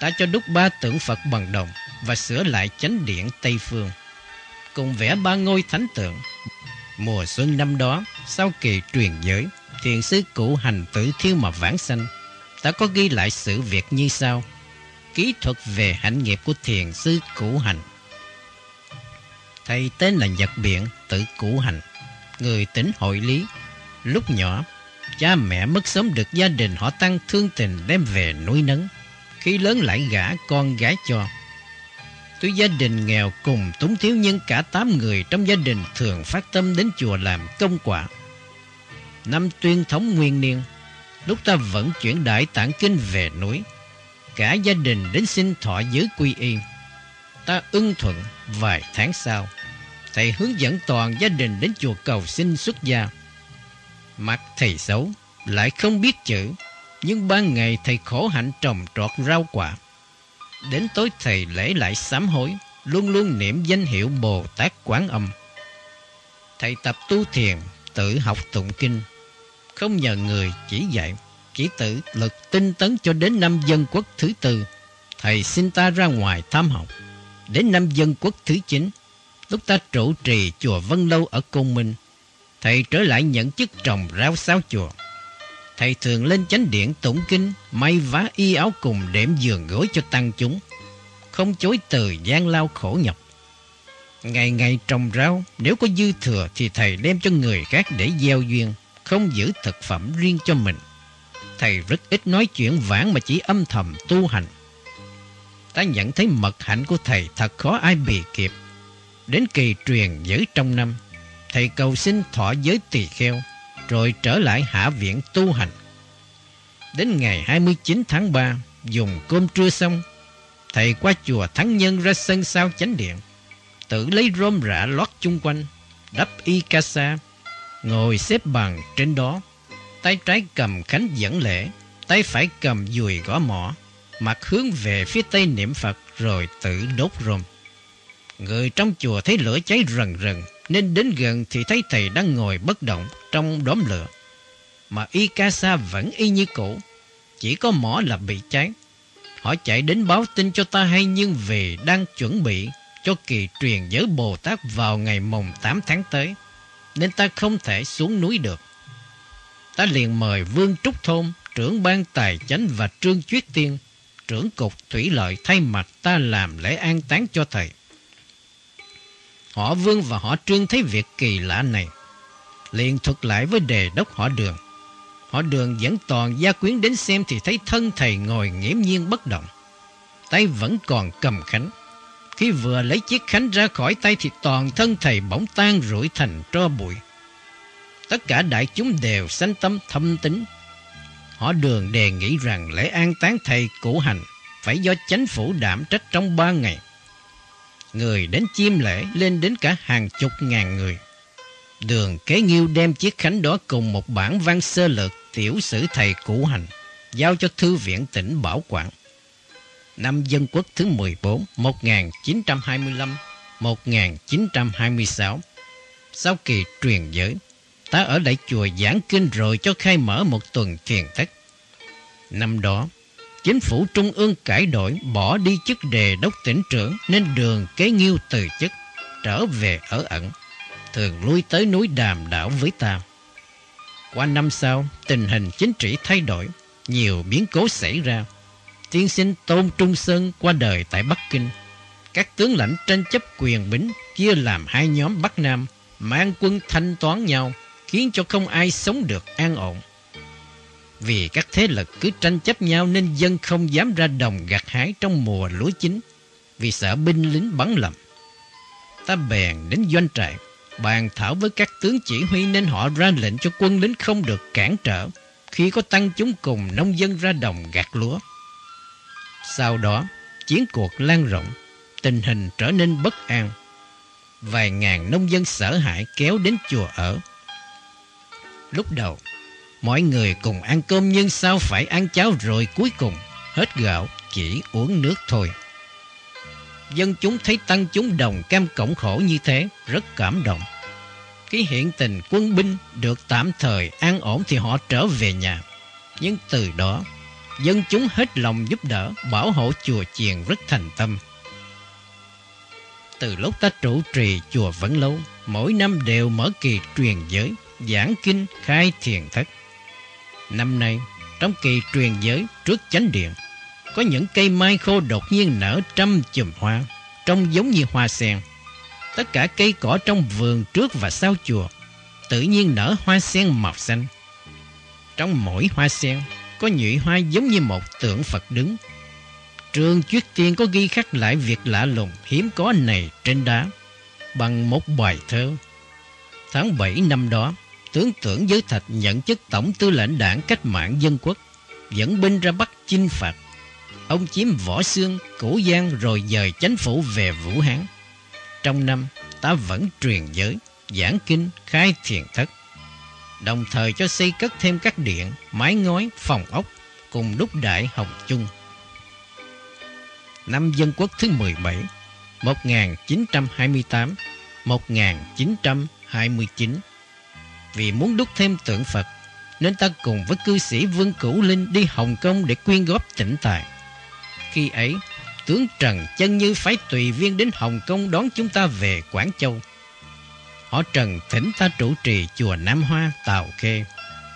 Ta cho đúc ba tượng Phật bằng đồng và sửa lại chánh điện Tây Phương. Cùng vẽ ba ngôi thánh tượng. Mùa xuân năm đó, sau kỳ truyền giới, thiền sư cụ hành tử thiêu mà vãng sanh. đã có ghi lại sự việc như sau. Kỹ thuật về hạnh nghiệp của thiền sư cụ hành. Thầy tên là Nhật Biện, tự cụ hành người tỉnh hội lý. Lúc nhỏ, cha mẹ mất sớm được gia đình họ tăng thương tình đem về nuôi nấng. Khi lớn lại gả con gái cho. Tuy gia đình nghèo cùng túng thiếu nhưng cả tám người trong gia đình thường phát tâm đến chùa làm công quả. Năm tuyên thống nguyên niên, lúc ta vẫn chuyển đại tạng kinh về núi, cả gia đình đến xin thọ giới quy y. Ta ưng thuận vài tháng sau thầy hướng dẫn toàn gia đình đến chùa cầu xin xuất gia. Mặt thầy xấu, lại không biết chữ, nhưng ban ngày thầy khổ hạnh trồng trọt rau quả. Đến tối thầy lễ lại sám hối, luôn luôn niệm danh hiệu Bồ Tát Quán Âm. Thầy tập tu thiền, tự học tụng kinh, không nhờ người chỉ dạy, chỉ tự lực tinh tấn cho đến năm dân quốc thứ tư. Thầy xin ta ra ngoài tham học. Đến năm dân quốc thứ chín, lúc ta trụ trì chùa Vân Lâu ở Côn Minh, thầy trở lại nhận chức trồng rau sáo chùa. Thầy thường lên chánh điện tụng kinh, may vá y áo cùng đệm giường gối cho tăng chúng, không chối từ gian lao khổ nhọc. Ngày ngày trồng rau, nếu có dư thừa thì thầy đem cho người khác để gieo duyên, không giữ thực phẩm riêng cho mình. Thầy rất ít nói chuyện vãng mà chỉ âm thầm tu hành. Ta nhận thấy mật hạnh của thầy thật khó ai bì kịp. Đến kỳ truyền giới trong năm, thầy cầu xin thọ giới tỳ kheo, rồi trở lại hạ viện tu hành. Đến ngày 29 tháng 3, dùng cơm trưa xong, thầy qua chùa Thắng Nhân ra sân sau chánh điện, tự lấy rôm rạ lót chung quanh, đắp y ca sa, ngồi xếp bằng trên đó, tay trái cầm khánh dẫn lễ, tay phải cầm dùi gõ mỏ, mặt hướng về phía tây niệm Phật rồi tự đốt rôm. Người trong chùa thấy lửa cháy rần rần, nên đến gần thì thấy thầy đang ngồi bất động trong đốm lửa. Mà y ca sa vẫn y như cũ, chỉ có mỏ là bị cháy. Họ chạy đến báo tin cho ta hay nhưng vì đang chuẩn bị cho kỳ truyền giới Bồ Tát vào ngày mùng 8 tháng tới, nên ta không thể xuống núi được. Ta liền mời Vương Trúc Thôn, trưởng ban tài chánh và Trương Chuyết Tiên, trưởng cục thủy lợi thay mặt ta làm lễ an táng cho thầy. Họ Vương và họ Trương thấy việc kỳ lạ này. liền thuật lại với đề đốc họ đường. Họ đường dẫn toàn gia quyến đến xem thì thấy thân thầy ngồi nghiễm nhiên bất động. Tay vẫn còn cầm khánh. Khi vừa lấy chiếc khánh ra khỏi tay thì toàn thân thầy bỗng tan rủi thành tro bụi. Tất cả đại chúng đều sanh tâm thâm tính. Họ đường đề nghị rằng lễ an táng thầy cũ hành phải do chánh phủ đảm trách trong ba ngày người đến chiêm lễ lên đến cả hàng chục ngàn người. Đường Kế Nghiêu đem chiếc khánh đó cùng một bản văn sơ lược tiểu sử thầy cũ hành, giao cho Thư viện tỉnh Bảo Quản. Năm Dân Quốc thứ 14, 1925-1926. Sau kỳ truyền giới, ta ở đại chùa giảng kinh rồi cho khai mở một tuần truyền thất. Năm đó, chính phủ trung ương cải đổi bỏ đi chức đề đốc tỉnh trưởng nên đường kế nghiêu từ chức trở về ở ẩn thường lui tới núi đàm đảo với ta qua năm sau tình hình chính trị thay đổi nhiều biến cố xảy ra tiên sinh tôn trung sơn qua đời tại bắc kinh các tướng lãnh tranh chấp quyền bính chia làm hai nhóm bắc nam mang quân thanh toán nhau khiến cho không ai sống được an ổn vì các thế lực cứ tranh chấp nhau nên dân không dám ra đồng gặt hái trong mùa lúa chín vì sợ binh lính bắn lầm. Ta bèn đến doanh trại, bàn thảo với các tướng chỉ huy nên họ ra lệnh cho quân lính không được cản trở khi có tăng chúng cùng nông dân ra đồng gặt lúa. Sau đó, chiến cuộc lan rộng, tình hình trở nên bất an. Vài ngàn nông dân sở hãi kéo đến chùa ở. Lúc đầu, mọi người cùng ăn cơm nhưng sao phải ăn cháo rồi cuối cùng hết gạo chỉ uống nước thôi. Dân chúng thấy tăng chúng đồng cam cổng khổ như thế rất cảm động. Cái hiện tình quân binh được tạm thời an ổn thì họ trở về nhà. Nhưng từ đó, dân chúng hết lòng giúp đỡ, bảo hộ chùa chiền rất thành tâm. Từ lúc ta trụ trì chùa Vẫn Lâu, mỗi năm đều mở kỳ truyền giới, giảng kinh, khai thiền thất. Năm nay, trong kỳ truyền giới trước chánh điện, có những cây mai khô đột nhiên nở trăm chùm hoa, trông giống như hoa sen. Tất cả cây cỏ trong vườn trước và sau chùa tự nhiên nở hoa sen màu xanh. Trong mỗi hoa sen có nhụy hoa giống như một tượng Phật đứng. Trường Chuyết Tiên có ghi khắc lại việc lạ lùng hiếm có này trên đá bằng một bài thơ. Tháng 7 năm đó, tướng tưởng Giới Thạch nhận chức tổng tư lệnh đảng cách mạng dân quốc, dẫn binh ra Bắc chinh phạt. Ông chiếm Võ Xương, cửu Giang rồi dời chánh phủ về Vũ Hán. Trong năm, ta vẫn truyền giới, giảng kinh, khai thiền thất. Đồng thời cho xây cất thêm các điện, mái ngói, phòng ốc cùng đúc đại hồng chung. Năm Dân Quốc thứ 17, 1928-1929 Vì muốn đúc thêm tượng Phật, nên ta cùng với cư sĩ Vương Cửu Linh đi Hồng Kông để quyên góp tỉnh tài. Khi ấy, tướng Trần chân như phái tùy viên đến Hồng Kông đón chúng ta về Quảng Châu. Họ Trần thỉnh ta trụ trì chùa Nam Hoa, Tào Khê.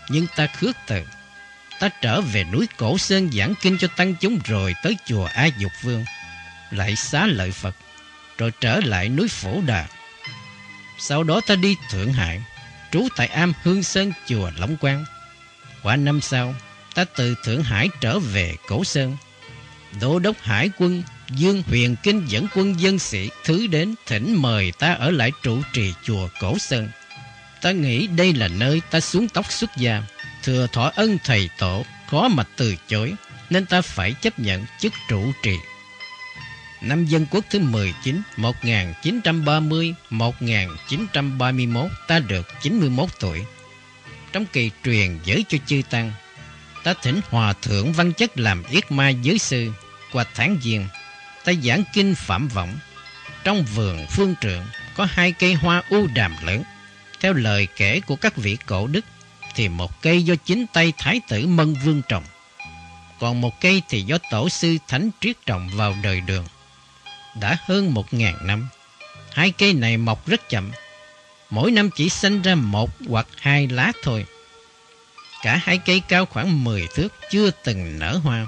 Nhưng ta khước từ. Ta trở về núi Cổ Sơn giảng kinh cho tăng chúng rồi tới chùa A Dục Vương. Lại xá lợi Phật. Rồi trở lại núi Phổ Đà. Sau đó ta đi Thượng Hải, trú tại am Hương Sơn chùa Lõng Quang. Qua năm sau, ta từ Thượng Hải trở về Cổ Sơn Đô đốc Hải quân Dương Huyền Kinh dẫn quân dân sĩ thứ đến thỉnh mời ta ở lại trụ trì chùa Cổ Sơn. Ta nghĩ đây là nơi ta xuống tóc xuất gia, thừa thọ ân thầy tổ, khó mà từ chối, nên ta phải chấp nhận chức trụ trì. Năm dân quốc thứ 19, 1930-1931, ta được 91 tuổi. Trong kỳ truyền giới cho chư tăng, ta thỉnh hòa thượng văn chất làm yết ma giới sư qua tháng giêng ta giảng kinh phạm vọng trong vườn phương trượng có hai cây hoa u đàm lớn. Theo lời kể của các vị cổ đức, thì một cây do chính tay thái tử mân vương trồng, còn một cây thì do tổ sư thánh triết trồng vào đời đường. Đã hơn một ngàn năm, hai cây này mọc rất chậm. Mỗi năm chỉ sinh ra một hoặc hai lá thôi. Cả hai cây cao khoảng 10 thước, chưa từng nở hoa.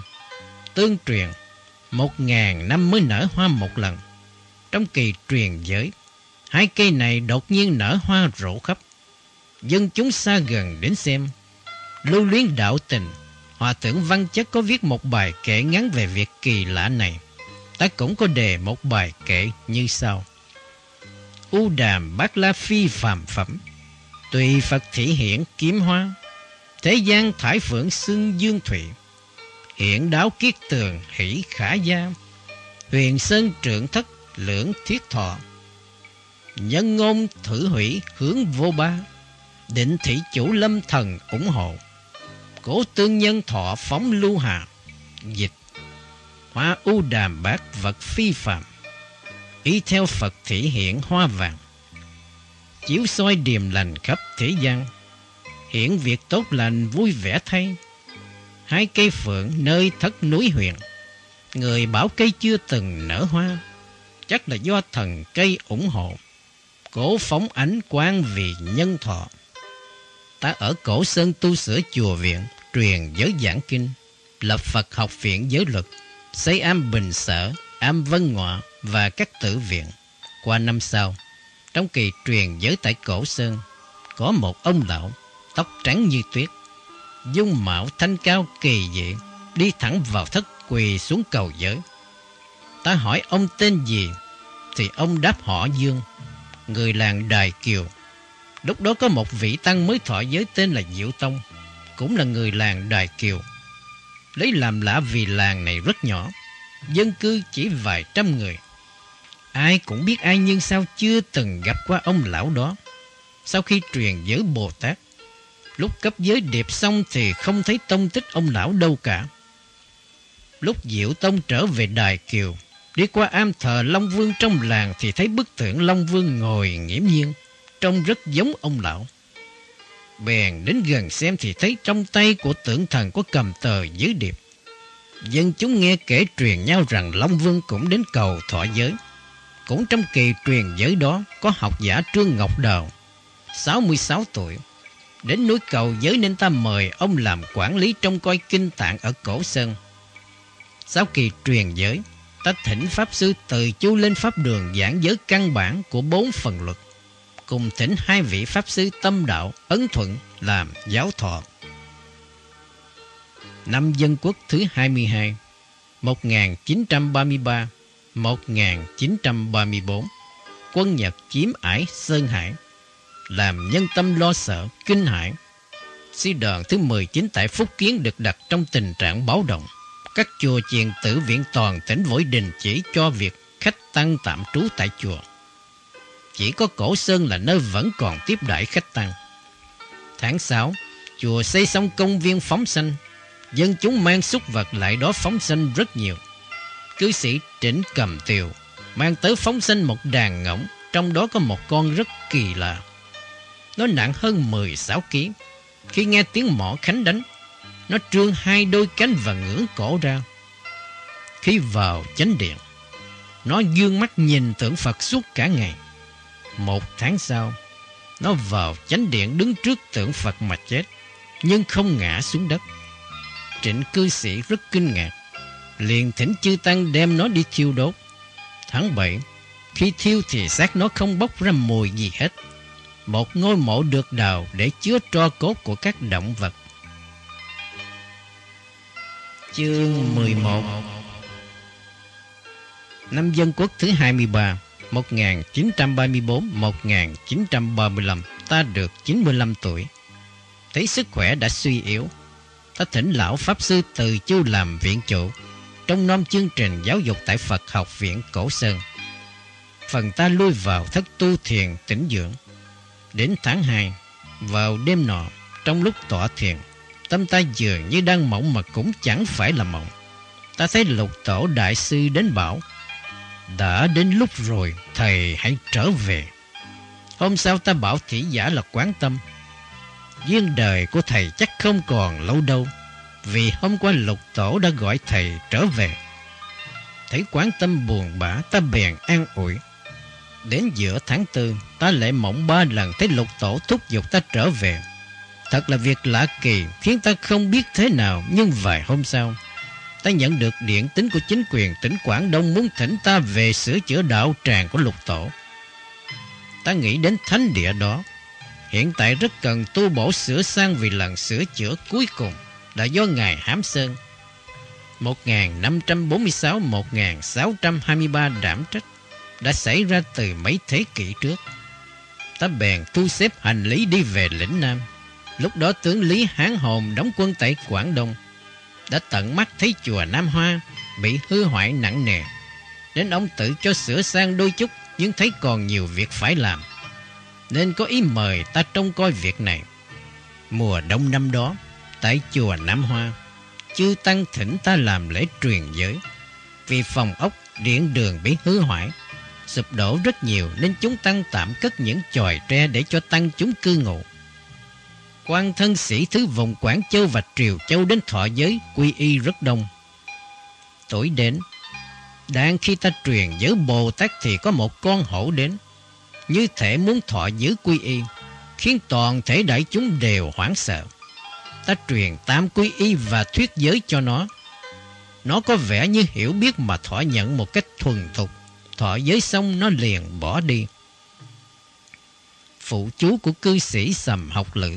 Tương truyền một ngàn năm mới nở hoa một lần. Trong kỳ truyền giới, hai cây này đột nhiên nở hoa rộ khắp. Dân chúng xa gần đến xem. Lưu luyến đạo tình, Hòa thượng Văn Chất có viết một bài kể ngắn về việc kỳ lạ này. Ta cũng có đề một bài kể như sau. U đàm bát la phi phàm phẩm, tùy Phật thị hiện kiếm hoa, thế gian thải phượng xưng dương thủy, hiện đáo kiết tường, hỷ khả gia, huyền sơn trượng thất, lưỡng thiết thọ. Nhân ngôn thử hủy hướng vô ba, định thị chủ lâm thần ủng hộ. Cố tương nhân thọ phóng lưu hà dịch. Hoa u đàm bát vật phi phạm ý theo phật thị hiện hoa vàng. Chiếu soi điềm lành khắp thế gian hiển việc tốt lành vui vẻ thay hai cây phượng nơi thất núi huyện. Người bảo cây chưa từng nở hoa, chắc là do thần cây ủng hộ. Cổ phóng ánh quang vì nhân thọ. Ta ở cổ sơn tu sửa chùa viện, truyền giới giảng kinh, lập Phật học viện giới luật, xây am bình sở, am vân ngọa và các tử viện. Qua năm sau, trong kỳ truyền giới tại cổ sơn, có một ông lão, tóc trắng như tuyết, dung mạo thanh cao kỳ dị đi thẳng vào thất quỳ xuống cầu giới. Ta hỏi ông tên gì? Thì ông đáp họ dương người làng đài kiều. Lúc đó có một vị tăng mới thọ giới tên là diệu tông cũng là người làng đài kiều. Lấy làm lạ vì làng này rất nhỏ dân cư chỉ vài trăm người. Ai cũng biết ai nhưng sao chưa từng gặp qua ông lão đó. Sau khi truyền giới Bồ Tát, lúc cấp giới điệp xong thì không thấy tông tích ông lão đâu cả. Lúc Diệu Tông trở về Đài Kiều, đi qua am thờ Long Vương trong làng thì thấy bức tượng Long Vương ngồi nghiễm nhiên, trông rất giống ông lão. Bèn đến gần xem thì thấy trong tay của tượng thần có cầm tờ giới điệp. Dân chúng nghe kể truyền nhau rằng Long Vương cũng đến cầu thọ giới. Cũng trong kỳ truyền giới đó có học giả Trương Ngọc Đào, 66 tuổi. Đến núi cầu giới nên ta mời ông làm quản lý trong coi kinh tạng ở Cổ Sơn. Sau kỳ truyền giới, ta thỉnh Pháp Sư từ chú lên Pháp đường giảng giới căn bản của bốn phần luật, cùng thỉnh hai vị Pháp Sư tâm đạo ấn thuận làm giáo thọ. Năm Dân Quốc thứ 22, 1933-1934, quân Nhật chiếm ải Sơn Hải, làm nhân tâm lo sợ, kinh hãi. Sư đoàn thứ 19 tại Phúc Kiến được đặt trong tình trạng báo động các chùa chiền tử viện toàn tỉnh Vội Đình chỉ cho việc khách tăng tạm trú tại chùa. Chỉ có Cổ Sơn là nơi vẫn còn tiếp đãi khách tăng. Tháng 6, chùa xây xong công viên phóng sanh. Dân chúng mang súc vật lại đó phóng sanh rất nhiều. Cư sĩ Trịnh Cầm Tiều mang tới phóng sanh một đàn ngỗng, trong đó có một con rất kỳ lạ. Nó nặng hơn 16 kg. Khi nghe tiếng mỏ khánh đánh, nó trương hai đôi cánh và ngưỡng cổ ra. Khi vào chánh điện, nó dương mắt nhìn tượng Phật suốt cả ngày. Một tháng sau, nó vào chánh điện đứng trước tượng Phật mà chết, nhưng không ngã xuống đất. Trịnh cư sĩ rất kinh ngạc, liền thỉnh chư tăng đem nó đi thiêu đốt. Tháng 7, khi thiêu thì xác nó không bốc ra mùi gì hết. Một ngôi mộ được đào để chứa tro cốt của các động vật. Chương 11 Năm Dân Quốc thứ 23 1934-1935 Ta được 95 tuổi. Thấy sức khỏe đã suy yếu, Ta thỉnh lão Pháp Sư Từ Chu làm viện chủ Trong năm chương trình giáo dục tại Phật học viện Cổ Sơn. Phần ta lui vào thất tu thiền tĩnh dưỡng. Đến tháng 2 Vào đêm nọ Trong lúc tọa thiền Tâm ta dường như đang mộng mà cũng chẳng phải là mộng. Ta thấy lục tổ đại sư đến bảo, đã đến lúc rồi, thầy hãy trở về. Hôm sau ta bảo thị giả là quán tâm. Duyên đời của thầy chắc không còn lâu đâu, vì hôm qua lục tổ đã gọi thầy trở về. Thấy quán tâm buồn bã, ta bèn an ủi. Đến giữa tháng tư, ta lại mộng ba lần thấy lục tổ thúc giục ta trở về. Thật là việc lạ kỳ khiến ta không biết thế nào nhưng vài hôm sau ta nhận được điện tín của chính quyền tỉnh Quảng Đông muốn thỉnh ta về sửa chữa đạo tràng của lục tổ. Ta nghĩ đến thánh địa đó. Hiện tại rất cần tu bổ sửa sang vì lần sửa chữa cuối cùng đã do Ngài Hám Sơn 1546-1623 đảm trách đã xảy ra từ mấy thế kỷ trước. Ta bèn thu xếp hành lý đi về lĩnh Nam. Lúc đó tướng Lý Hán Hồn đóng quân tại Quảng Đông đã tận mắt thấy chùa Nam Hoa bị hư hoại nặng nề. Đến ông tự cho sửa sang đôi chút nhưng thấy còn nhiều việc phải làm. Nên có ý mời ta trông coi việc này. Mùa đông năm đó, tại chùa Nam Hoa, chư tăng thỉnh ta làm lễ truyền giới. Vì phòng ốc, điện đường bị hư hoại, sụp đổ rất nhiều nên chúng tăng tạm cất những chòi tre để cho tăng chúng cư ngụ quan thân sĩ thứ vùng Quảng Châu và Triều Châu đến thọ giới quy y rất đông. Tuổi đến, đang khi ta truyền giới Bồ Tát thì có một con hổ đến, như thể muốn thọ giới quy y, khiến toàn thể đại chúng đều hoảng sợ. Ta truyền tam quy y và thuyết giới cho nó. Nó có vẻ như hiểu biết mà thọ nhận một cách thuần thục. Thọ giới xong nó liền bỏ đi. Phụ chú của cư sĩ sầm học lữ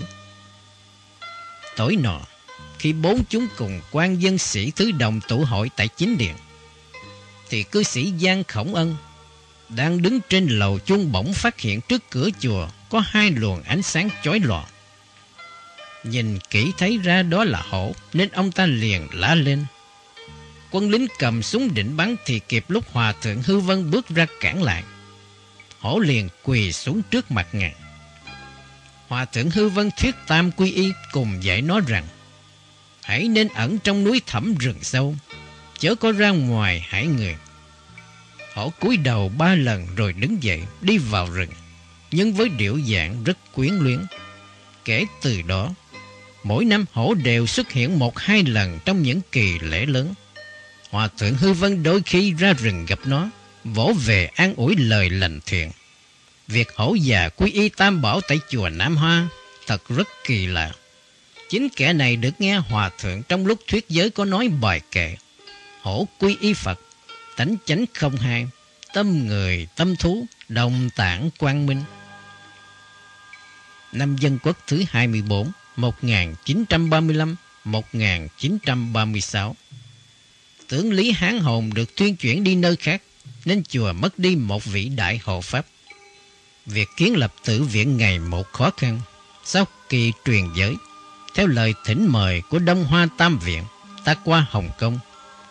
Tối nọ, khi bốn chúng cùng quan dân sĩ thứ đồng tụ hội tại chính điện, thì cư sĩ Giang Khổng Ân đang đứng trên lầu chuông bỗng phát hiện trước cửa chùa có hai luồng ánh sáng chói lòa. Nhìn kỹ thấy ra đó là hổ nên ông ta liền lá lên. Quân lính cầm súng định bắn thì kịp lúc hòa thượng Hư Vân bước ra cản lại. Hổ liền quỳ xuống trước mặt ngài. Hòa thượng Hư Vân thuyết tam quy y cùng dạy nó rằng hãy nên ẩn trong núi thẳm rừng sâu, chớ có ra ngoài hải người. Hổ cúi đầu ba lần rồi đứng dậy đi vào rừng, nhưng với điệu dạng rất quyến luyến. Kể từ đó, mỗi năm hổ đều xuất hiện một hai lần trong những kỳ lễ lớn. Hòa thượng Hư Vân đôi khi ra rừng gặp nó, vỗ về an ủi lời lành thiện. Việc hổ già quy y tam bảo tại chùa Nam Hoa thật rất kỳ lạ. Chính kẻ này được nghe hòa thượng trong lúc thuyết giới có nói bài kệ. Hổ quy y Phật, tánh chánh không hai, tâm người, tâm thú, đồng tảng quang minh. Năm dân quốc thứ 24, 1935-1936 tưởng Lý Hán Hồn được tuyên chuyển đi nơi khác, nên chùa mất đi một vị đại hộ pháp. Việc kiến lập tử viện ngày một khó khăn. Sau kỳ truyền giới, theo lời thỉnh mời của Đông Hoa Tam Viện, ta qua Hồng Kông,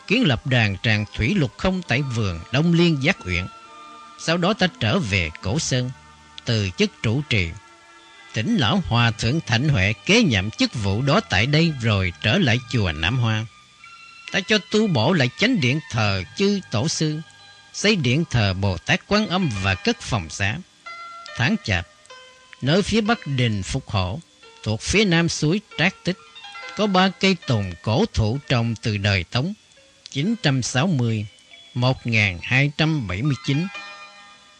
kiến lập đàn tràng thủy lục không tại vườn Đông Liên Giác Uyển. Sau đó ta trở về Cổ Sơn, từ chức trụ trì. Tỉnh lão Hòa Thượng Thạnh Huệ kế nhậm chức vụ đó tại đây rồi trở lại chùa Nam Hoa. Ta cho tu bổ lại chánh điện thờ chư tổ sư, xây điện thờ Bồ Tát Quán Âm và cất phòng xá. Tháng chạp, nơi phía bắc đình Phục Hổ, thuộc phía nam suối Trác Tích, có ba cây tùng cổ thụ trồng từ đời Tống 960 1279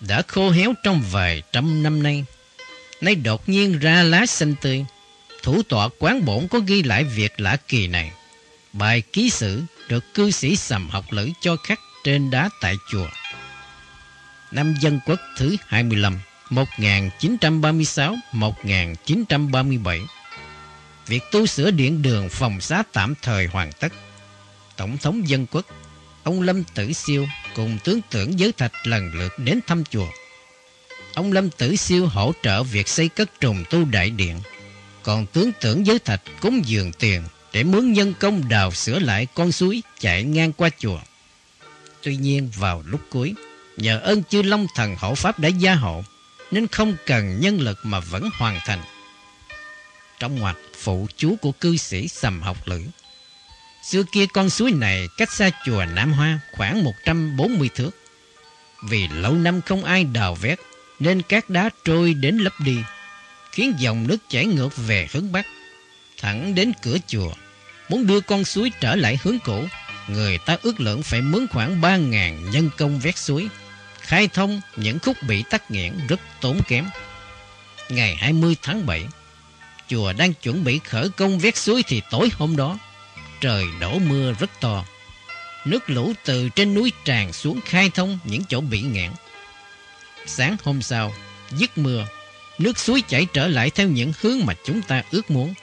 đã khô héo trong vài trăm năm nay. Nay đột nhiên ra lá xanh tươi. Thủ tọa quán bổn có ghi lại việc lạ kỳ này. Bài ký sử được cư sĩ sầm học lữ cho khắc trên đá tại chùa. Năm dân quốc thứ 25 1936-1937 Việc tu sửa điện đường phòng xá tạm thời hoàn tất Tổng thống dân quốc, Ông Lâm Tử Siêu cùng tướng tưởng Giới Thạch lần lượt đến thăm chùa Ông Lâm Tử Siêu hỗ trợ việc xây cất trùng tu đại điện, Còn tướng tưởng Giới Thạch cúng dường tiền để mướn nhân công đào sửa lại con suối chạy ngang qua chùa Tuy nhiên vào lúc cuối Nhờ ơn chư Long Thần hộ Pháp đã gia hộ nên không cần nhân lực mà vẫn hoàn thành. Trong ngoặt phụ chú của cư sĩ Sầm Học Lữ. Xưa kia con suối này cách xa chùa Nam Hoa khoảng 140 thước. Vì lâu năm không ai đào vét nên các đá trôi đến lấp đi, khiến dòng nước chảy ngược về hướng Bắc, thẳng đến cửa chùa. Muốn đưa con suối trở lại hướng cũ, người ta ước lượng phải mướn khoảng 3.000 nhân công vét suối khai thông những khúc bị tắc nghẽn rất tốn kém. Ngày 20 tháng 7, chùa đang chuẩn bị khởi công vét suối thì tối hôm đó, trời đổ mưa rất to. Nước lũ từ trên núi tràn xuống khai thông những chỗ bị nghẽn. Sáng hôm sau, dứt mưa, nước suối chảy trở lại theo những hướng mà chúng ta ước muốn.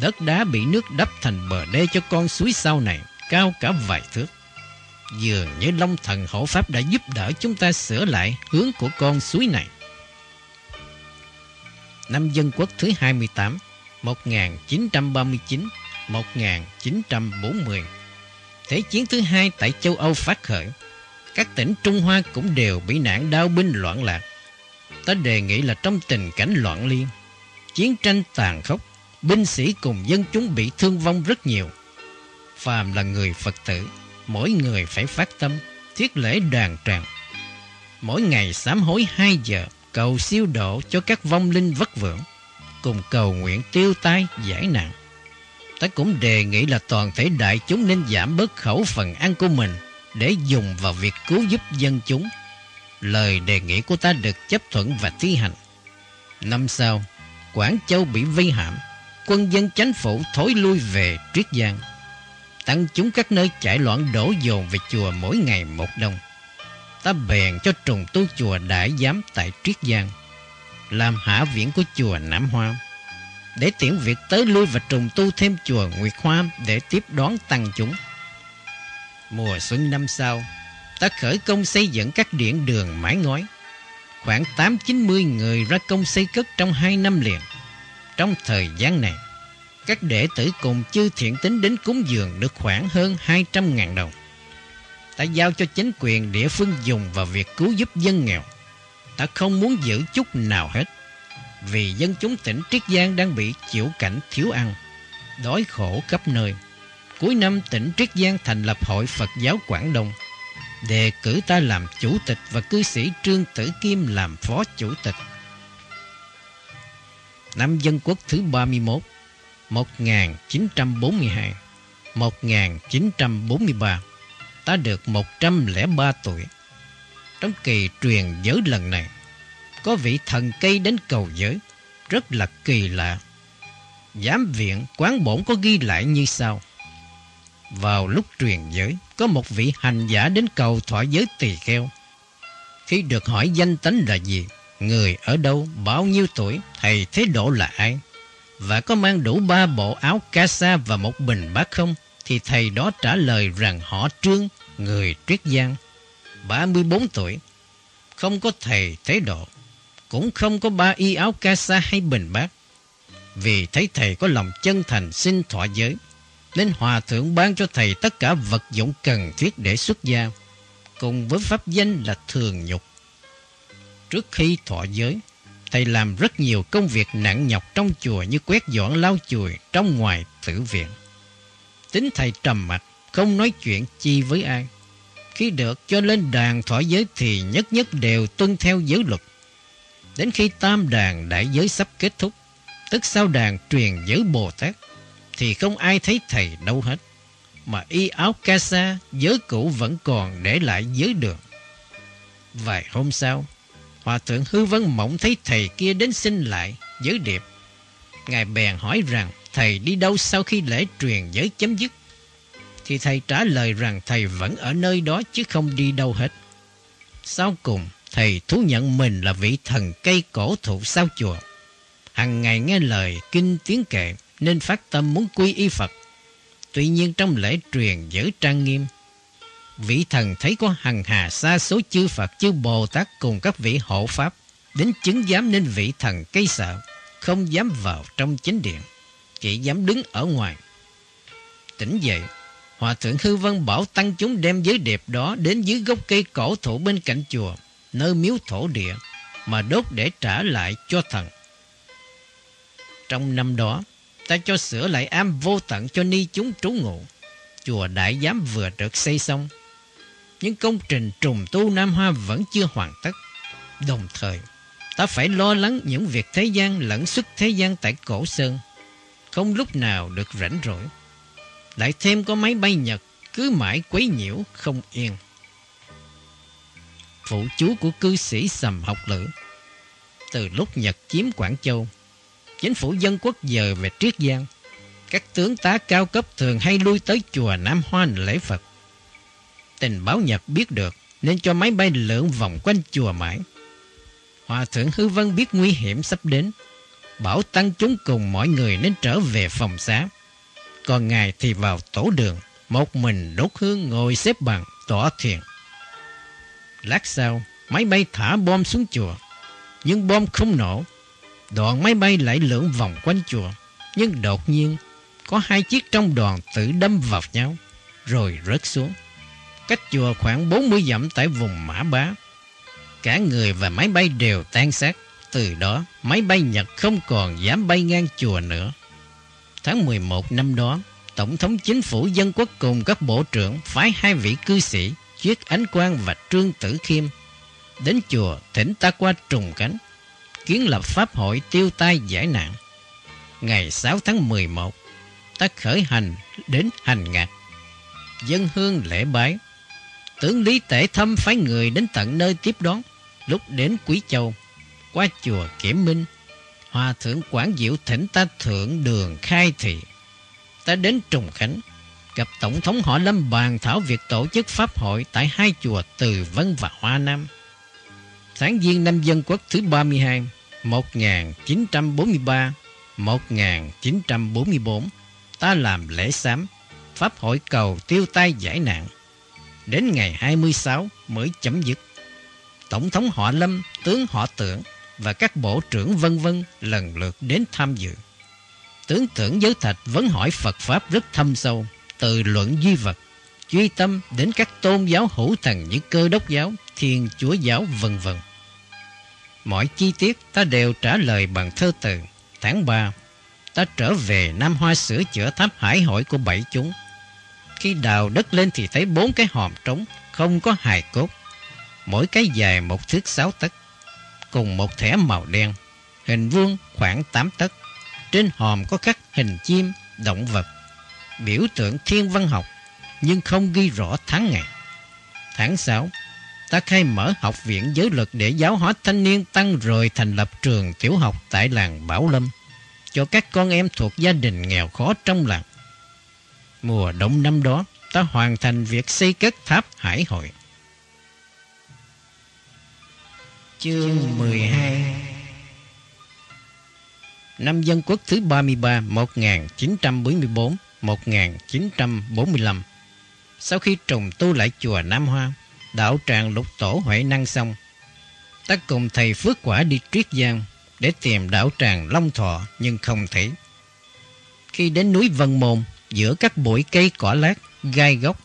Đất đá bị nước đắp thành bờ đê cho con suối sau này, cao cả vài thước. Dường như Long Thần Hộ Pháp đã giúp đỡ chúng ta sửa lại hướng của con suối này. Năm Dân Quốc thứ 28, 1939-1940 Thế chiến thứ hai tại châu Âu phát khởi. Các tỉnh Trung Hoa cũng đều bị nạn đau binh loạn lạc. Ta đề nghị là trong tình cảnh loạn liên, chiến tranh tàn khốc, binh sĩ cùng dân chúng bị thương vong rất nhiều. Phàm là người Phật tử mỗi người phải phát tâm thiết lễ đoàn tràng. Mỗi ngày sám hối 2 giờ cầu siêu độ cho các vong linh vất vưởng, cùng cầu nguyện tiêu tai giải nạn. Ta cũng đề nghị là toàn thể đại chúng nên giảm bớt khẩu phần ăn của mình để dùng vào việc cứu giúp dân chúng. Lời đề nghị của ta được chấp thuận và thi hành. Năm sau, Quảng Châu bị vây hãm, quân dân chánh phủ thối lui về Triết Giang tăng chúng các nơi chạy loạn đổ dồn về chùa mỗi ngày một đông. Ta bèn cho trùng tu chùa đại giám tại Triết Giang, làm hạ viện của chùa Nam Hoa, để tiễn việc tới lui và trùng tu thêm chùa Nguyệt Hoa để tiếp đón tăng chúng. Mùa xuân năm sau, ta khởi công xây dựng các điện đường mái ngói. Khoảng 8-90 người ra công xây cất trong hai năm liền. Trong thời gian này, các đệ tử cùng chư thiện tính đến cúng dường được khoảng hơn 200.000 đồng. ta giao cho chính quyền địa phương dùng vào việc cứu giúp dân nghèo. Ta không muốn giữ chút nào hết, vì dân chúng tỉnh Triết Giang đang bị chịu cảnh thiếu ăn, đói khổ khắp nơi. Cuối năm tỉnh Triết Giang thành lập Hội Phật giáo Quảng Đông, đề cử ta làm chủ tịch và cư sĩ Trương Tử Kim làm phó chủ tịch. Năm Dân Quốc thứ 31, 1942, 1943 ta được 103 tuổi. Trong kỳ truyền giới lần này, có vị thần cây đến cầu giới, rất là kỳ lạ. Giám viện quán bổn có ghi lại như sau. Vào lúc truyền giới, có một vị hành giả đến cầu thỏa giới tỳ kheo. Khi được hỏi danh tánh là gì, người ở đâu, bao nhiêu tuổi, thầy thế độ là ai, và có mang đủ ba bộ áo ca sa và một bình bát không, thì thầy đó trả lời rằng họ Trương, người Triết Giang, 34 tuổi, không có thầy thế độ, cũng không có ba y áo ca sa hay bình bát. Vì thấy thầy có lòng chân thành xin thọ giới, nên hòa thượng ban cho thầy tất cả vật dụng cần thiết để xuất gia, cùng với pháp danh là thường nhục. Trước khi thọ giới, thầy làm rất nhiều công việc nặng nhọc trong chùa như quét dọn lau chùi trong ngoài tử viện. Tính thầy trầm mặc không nói chuyện chi với ai. Khi được cho lên đàn thọ giới thì nhất nhất đều tuân theo giới luật. Đến khi tam đàn đại giới sắp kết thúc, tức sau đàn truyền giới Bồ Tát, thì không ai thấy thầy đâu hết. Mà y áo ca sa, giới cũ vẫn còn để lại giới đường. Vài hôm sau, Hòa thượng Hư Vân Mộng thấy thầy kia đến xin lại giới điệp. Ngài bèn hỏi rằng thầy đi đâu sau khi lễ truyền giới chấm dứt. Thì thầy trả lời rằng thầy vẫn ở nơi đó chứ không đi đâu hết. Sau cùng, thầy thú nhận mình là vị thần cây cổ thụ sao chùa. Hằng ngày nghe lời kinh tiếng kệ nên phát tâm muốn quy y Phật. Tuy nhiên trong lễ truyền giữ trang nghiêm, vị thần thấy có hằng hà xa số chư Phật chư Bồ Tát cùng các vị hộ Pháp đến chứng giám nên vị thần cây sợ, không dám vào trong chính điện, chỉ dám đứng ở ngoài. Tỉnh dậy, Hòa thượng Hư Vân bảo tăng chúng đem giới đẹp đó đến dưới gốc cây cổ thụ bên cạnh chùa, nơi miếu thổ địa, mà đốt để trả lại cho thần. Trong năm đó, ta cho sửa lại am vô tận cho ni chúng trú ngụ. Chùa Đại Giám vừa được xây xong những công trình trùng tu Nam Hoa vẫn chưa hoàn tất. Đồng thời, ta phải lo lắng những việc thế gian lẫn xuất thế gian tại Cổ Sơn. Không lúc nào được rảnh rỗi. Lại thêm có máy bay Nhật cứ mãi quấy nhiễu không yên. Phụ chú của cư sĩ Sầm Học Lữ Từ lúc Nhật chiếm Quảng Châu chính phủ dân quốc dời về Triết Giang. Các tướng tá cao cấp thường hay lui tới chùa Nam Hoa lễ Phật. Tình báo Nhật biết được nên cho máy bay lượn vòng quanh chùa mãi. Hòa thượng Hư Vân biết nguy hiểm sắp đến. Bảo tăng chúng cùng mọi người nên trở về phòng xá. Còn ngài thì vào tổ đường, một mình đốt hương ngồi xếp bằng, tỏ thiền. Lát sau, máy bay thả bom xuống chùa. Nhưng bom không nổ Đoàn máy bay lại lượn vòng quanh chùa Nhưng đột nhiên Có hai chiếc trong đoàn tự đâm vào nhau Rồi rớt xuống Cách chùa khoảng 40 dặm tại vùng Mã Bá Cả người và máy bay đều tan xác Từ đó máy bay Nhật không còn dám bay ngang chùa nữa Tháng 11 năm đó Tổng thống chính phủ dân quốc cùng các bộ trưởng phái hai vị cư sĩ Chuyết Ánh Quang và Trương Tử Khiêm đến chùa thỉnh ta qua trùng cánh kiến lập pháp hội tiêu tai giải nạn. Ngày 6 tháng 11, ta khởi hành đến hành ngạc. Dân hương lễ bái. Tướng Lý Tể Thâm phái người đến tận nơi tiếp đón. Lúc đến Quý Châu, qua chùa Kiểm Minh, Hòa thượng Quảng Diệu thỉnh ta thượng đường khai thị. Ta đến Trùng Khánh, gặp Tổng thống họ Lâm bàn thảo việc tổ chức pháp hội tại hai chùa Từ Vân và Hoa Nam. Tháng Giêng năm Dân Quốc thứ 32, 1943-1944, ta làm lễ sám, Pháp hội cầu tiêu tai giải nạn. Đến ngày 26 mới chấm dứt. Tổng thống họ Lâm, tướng họ Tưởng và các bộ trưởng vân vân lần lượt đến tham dự. Tướng tưởng giới thạch vẫn hỏi Phật Pháp rất thâm sâu, từ luận duy vật duy tâm đến các tôn giáo hữu thần như cơ đốc giáo, thiên chúa giáo vân vân. Mọi chi tiết ta đều trả lời bằng thơ từ. Tháng 3, ta trở về Nam Hoa sửa chữa tháp hải hội của bảy chúng. Khi đào đất lên thì thấy bốn cái hòm trống, không có hài cốt. Mỗi cái dài một thước sáu tấc, cùng một thẻ màu đen, hình vuông khoảng tám tấc. Trên hòm có khắc hình chim, động vật, biểu tượng thiên văn học, nhưng không ghi rõ tháng ngày. Tháng 6, ta khai mở học viện giới luật để giáo hóa thanh niên tăng rồi thành lập trường tiểu học tại làng Bảo Lâm cho các con em thuộc gia đình nghèo khó trong làng. Mùa đông năm đó, ta hoàn thành việc xây cất tháp hải hội. Chương 12 Năm Dân Quốc thứ 33 1944-1945 Sau khi trùng tu lại chùa Nam Hoa, đạo tràng lục tổ Huệ Năng xong, ta cùng thầy Phước Quả đi Triết Giang để tìm đạo tràng Long Thọ nhưng không thấy. Khi đến núi Vân Môn, giữa các bụi cây cỏ lát, gai góc,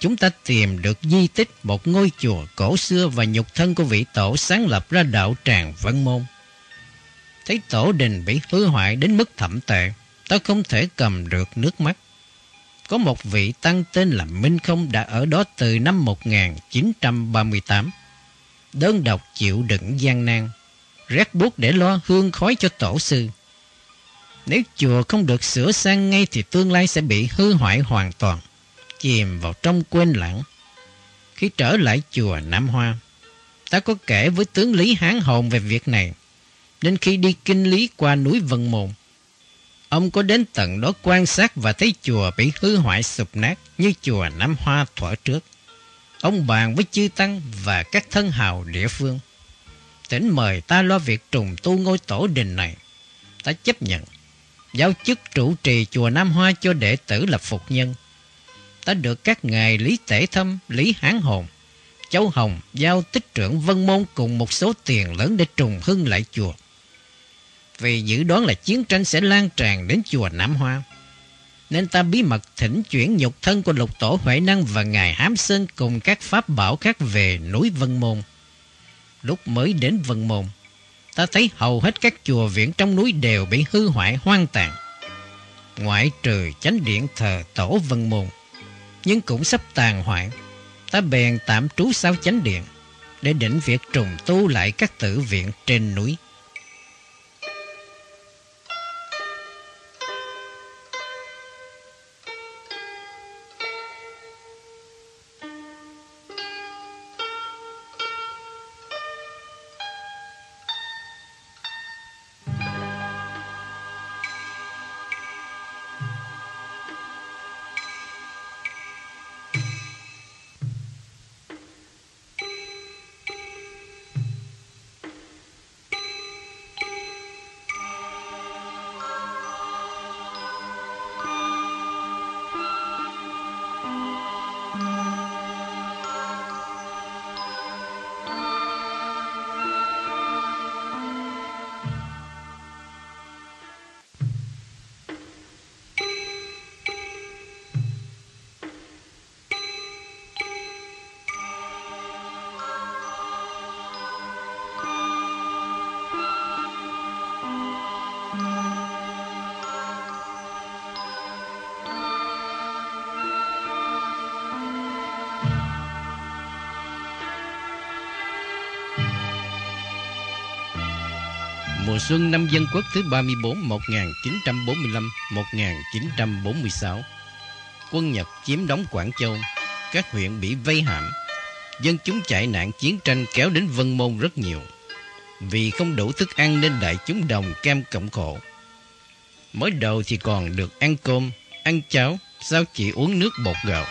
chúng ta tìm được di tích một ngôi chùa cổ xưa và nhục thân của vị tổ sáng lập ra đạo tràng Vân Môn. Thấy tổ đình bị hư hoại đến mức thậm tệ, ta không thể cầm được nước mắt. Có một vị tăng tên là Minh Không đã ở đó từ năm 1938. Đơn độc chịu đựng gian nan, rét bút để lo hương khói cho tổ sư. Nếu chùa không được sửa sang ngay thì tương lai sẽ bị hư hoại hoàn toàn, chìm vào trong quên lãng. Khi trở lại chùa Nam Hoa, ta có kể với tướng Lý Hán Hồn về việc này, nên khi đi kinh lý qua núi Vân Môn, ông có đến tận đó quan sát và thấy chùa bị hư hoại sụp nát như chùa Nam Hoa thuở trước. Ông bàn với chư tăng và các thân hào địa phương tỉnh mời ta lo việc trùng tu ngôi tổ đình này. Ta chấp nhận. Giao chức trụ trì chùa Nam Hoa cho đệ tử là phục nhân. Ta được các ngài Lý Tể Thâm, Lý Hán Hồn, Châu Hồng giao tích trưởng Vân Môn cùng một số tiền lớn để trùng hưng lại chùa. Vì dự đoán là chiến tranh sẽ lan tràn đến chùa Nam Hoa. Nên ta bí mật thỉnh chuyển nhục thân của lục tổ Huệ Năng và ngài Hám Sơn cùng các pháp bảo khác về núi Vân Môn lúc mới đến Vân Môn, ta thấy hầu hết các chùa viện trong núi đều bị hư hoại hoang tàn. Ngoại trừ chánh điện thờ tổ Vân Môn, nhưng cũng sắp tàn hoại. Ta bèn tạm trú sau chánh điện để định việc trùng tu lại các tử viện trên núi. Năm dân quốc thứ 34 1945-1946 Quân Nhật chiếm đóng Quảng Châu Các huyện bị vây hãm. Dân chúng chạy nạn chiến tranh kéo đến Vân Môn rất nhiều. Vì không đủ thức ăn nên đại chúng đồng cam cộng khổ. Mới đầu thì còn được ăn cơm, ăn cháo Sao chỉ uống nước bột gạo.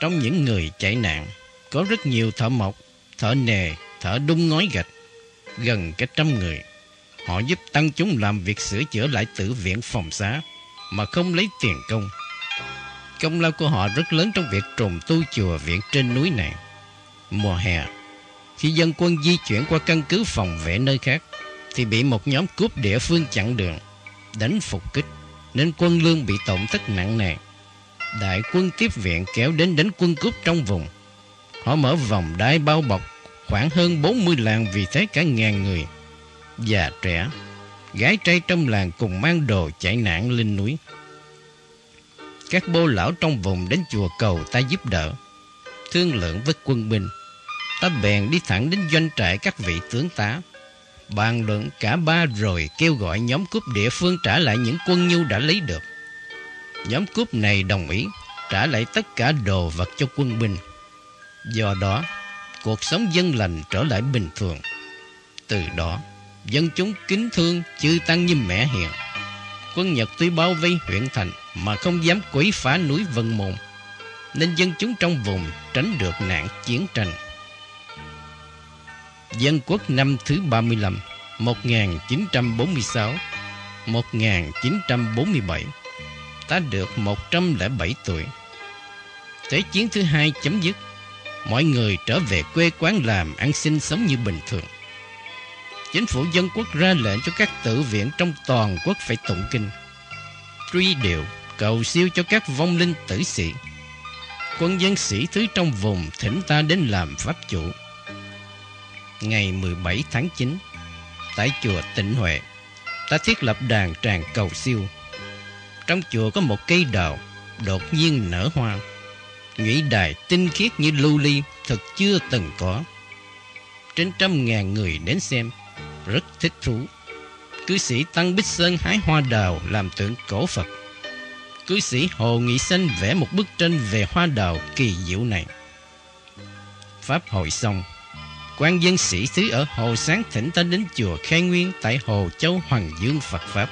Trong những người chạy nạn Có rất nhiều thợ mộc, thợ nề, thợ đung ngói gạch gần cả trăm người. Họ giúp tăng chúng làm việc sửa chữa lại tử viện phòng xá mà không lấy tiền công. Công lao của họ rất lớn trong việc trùng tu chùa viện trên núi này. Mùa hè, khi dân quân di chuyển qua căn cứ phòng vệ nơi khác, thì bị một nhóm cướp địa phương chặn đường, đánh phục kích, nên quân lương bị tổn thất nặng nề. Đại quân tiếp viện kéo đến đánh quân cướp trong vùng. Họ mở vòng đai bao bọc khoảng hơn 40 làng vì thế cả ngàn người. Già trẻ, gái trai trong làng cùng mang đồ chạy nạn lên núi. Các bô lão trong vùng đến chùa cầu ta giúp đỡ. Thương lượng với quân binh. Ta bèn đi thẳng đến doanh trại các vị tướng tá. Bàn luận cả ba rồi kêu gọi nhóm cướp địa phương trả lại những quân nhu đã lấy được. Nhóm cướp này đồng ý trả lại tất cả đồ vật cho quân binh. Do đó, cuộc sống dân lành trở lại bình thường. Từ đó, dân chúng kính thương chư tăng như mẹ hiền. Quân Nhật tuy bao vây huyện thành mà không dám quấy phá núi Vân Môn, nên dân chúng trong vùng tránh được nạn chiến tranh. Dân quốc năm thứ 35, 1946, 1947, ta được 107 tuổi. Thế chiến thứ hai chấm dứt, mọi người trở về quê quán làm ăn sinh sống như bình thường. Chính phủ dân quốc ra lệnh cho các tự viện trong toàn quốc phải tụng kinh. Truy điệu, cầu siêu cho các vong linh tử sĩ. Quân dân sĩ thứ trong vùng thỉnh ta đến làm pháp chủ. Ngày 17 tháng 9, tại chùa Tịnh Huệ, ta thiết lập đàn tràng cầu siêu. Trong chùa có một cây đào đột nhiên nở hoa. Nhụy đài tinh khiết như lưu ly thật chưa từng có. Trên trăm ngàn người đến xem, rất thích thú. Cư sĩ Tăng Bích Sơn hái hoa đào làm tượng cổ Phật. Cư sĩ Hồ Nghị Sinh vẽ một bức tranh về hoa đào kỳ diệu này. Pháp hội xong, quan dân sĩ xứ ở Hồ Sáng thỉnh ta đến chùa Khai Nguyên tại Hồ Châu Hoàng Dương Phật Pháp.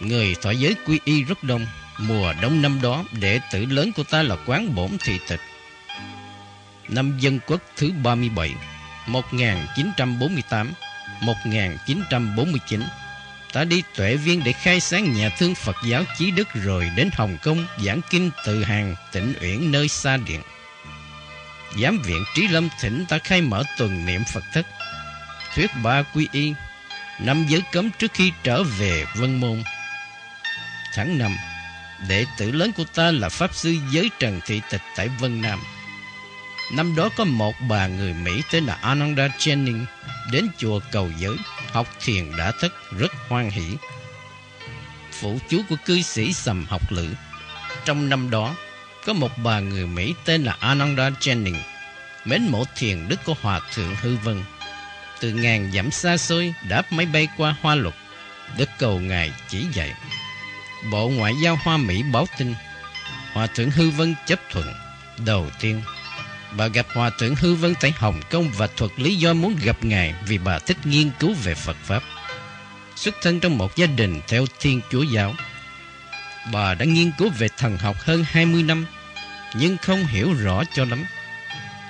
Người thọ giới quy y rất đông. Mùa đông năm đó, đệ tử lớn của ta là quán bổn thị tịch. Năm dân quốc thứ 37, 1948, 1949, ta đi tuệ viên để khai sáng nhà thương Phật giáo Chí Đức rồi đến Hồng Kông giảng kinh từ hàng tịnh uyển nơi xa điện. Giám viện Trí Lâm thỉnh ta khai mở tuần niệm Phật thất. Thuyết ba quy y, năm giới cấm trước khi trở về Vân Môn. Tháng 5, đệ tử lớn của ta là Pháp Sư Giới Trần Thị Tịch tại Vân Nam. Năm đó có một bà người Mỹ tên là Ananda Jennings đến chùa cầu giới, học thiền đã thất rất hoan hỷ. Phụ chú của cư sĩ Sầm học lữ. Trong năm đó, có một bà người Mỹ tên là Ananda Jennings, mến mộ thiền đức của Hòa Thượng Hư Vân. Từ ngàn dặm xa xôi đáp máy bay qua Hoa Lục, để cầu Ngài chỉ dạy. Bộ Ngoại giao Hoa Mỹ báo tin, Hòa Thượng Hư Vân chấp thuận. Đầu tiên, bà gặp Hòa Thượng Hư Vân tại Hồng Kông và thuật lý do muốn gặp Ngài vì bà thích nghiên cứu về Phật Pháp. Xuất thân trong một gia đình theo Thiên Chúa Giáo, bà đã nghiên cứu về thần học hơn 20 năm, nhưng không hiểu rõ cho lắm,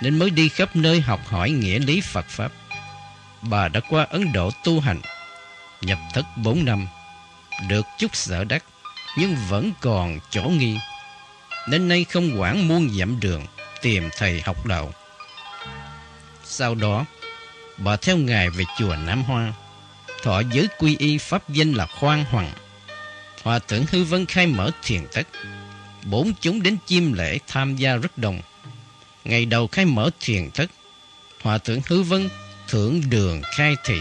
nên mới đi khắp nơi học hỏi nghĩa lý Phật Pháp. Bà đã qua Ấn Độ tu hành, nhập thất 4 năm, được chút sở đắc, nhưng vẫn còn chỗ nghi, nên nay không quản muôn dặm đường tìm thầy học đạo. Sau đó, bà theo Ngài về chùa Nam Hoa, thọ giới quy y pháp danh là Khoan Hoàng. Hòa thượng Hư Vân khai mở thiền thất. Bốn chúng đến chiêm lễ tham gia rất đông. Ngày đầu khai mở thiền thất, Hòa thượng Hư Vân thưởng đường khai thị.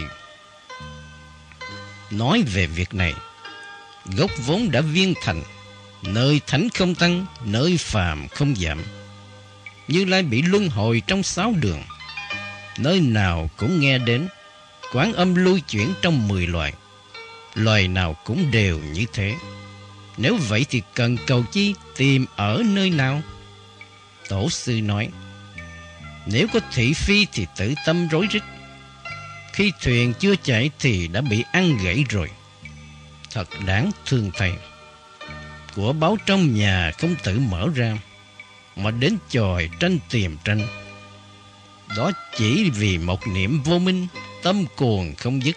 Nói về việc này, gốc vốn đã viên thành, nơi thánh không tăng, nơi phàm không giảm. Như Lai bị luân hồi trong sáu đường, nơi nào cũng nghe đến, quán âm lưu chuyển trong mười loài loài nào cũng đều như thế. Nếu vậy thì cần cầu chi tìm ở nơi nào? Tổ sư nói, nếu có thị phi thì tự tâm rối rít. Khi thuyền chưa chạy thì đã bị ăn gãy rồi. Thật đáng thương thầy. Của báo trong nhà không tự mở ra, mà đến chòi tranh tìm tranh. Đó chỉ vì một niệm vô minh, tâm cuồng không dứt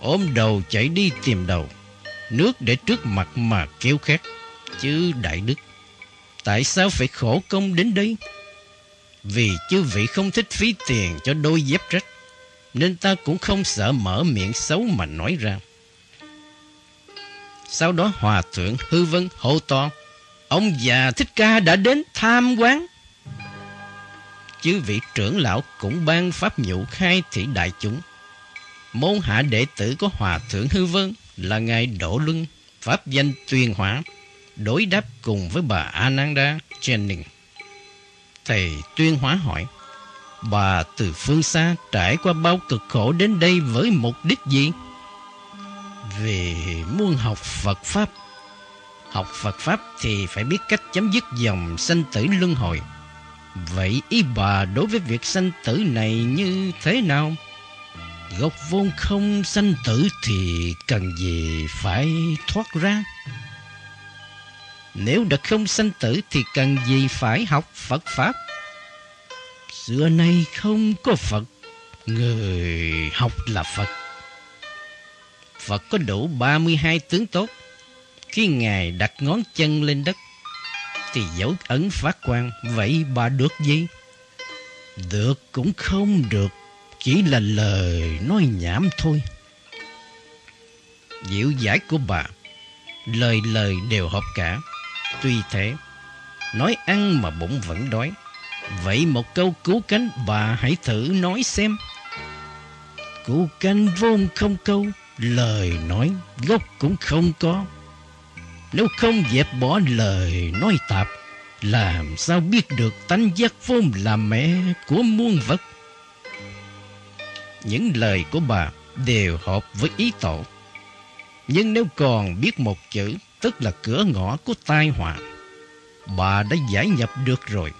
ôm đầu chạy đi tìm đầu, nước để trước mặt mà kêu khát. Chứ Đại Đức, tại sao phải khổ công đến đây? Vì chư vị không thích phí tiền cho đôi dép rách, nên ta cũng không sợ mở miệng xấu mà nói ra. Sau đó hòa thượng hư vân hô to, Ông già Thích Ca đã đến tham quán. Chứ vị trưởng lão cũng ban pháp nhụ khai thị đại chúng. Môn hạ đệ tử của Hòa Thượng Hư Vân là Ngài Đỗ Luân, pháp danh tuyên hỏa, đối đáp cùng với bà Ananda Jennings. Thầy tuyên hóa hỏi, bà từ phương xa trải qua bao cực khổ đến đây với mục đích gì? Vì muốn học Phật Pháp. Học Phật Pháp thì phải biết cách chấm dứt dòng sanh tử luân hồi. Vậy ý bà đối với việc sanh tử này như thế nào? Gốc vốn không sanh tử thì cần gì phải thoát ra? Nếu đã không sanh tử thì cần gì phải học Phật Pháp? Xưa nay không có Phật, người học là Phật. Phật có đủ 32 tướng tốt. Khi Ngài đặt ngón chân lên đất, thì dấu ấn phát quang. Vậy bà được gì? Được cũng không được, chỉ là lời nói nhảm thôi. Diệu giải của bà, lời lời đều hợp cả. Tuy thế, nói ăn mà bụng vẫn đói. Vậy một câu cứu cánh bà hãy thử nói xem. Cứu cánh vốn không câu, lời nói gốc cũng không có. Nếu không dẹp bỏ lời nói tạp, làm sao biết được tánh giác vốn là mẹ của muôn vật. Những lời của bà đều hợp với ý tổ. Nhưng nếu còn biết một chữ, tức là cửa ngõ của tai họa, bà đã giải nhập được rồi.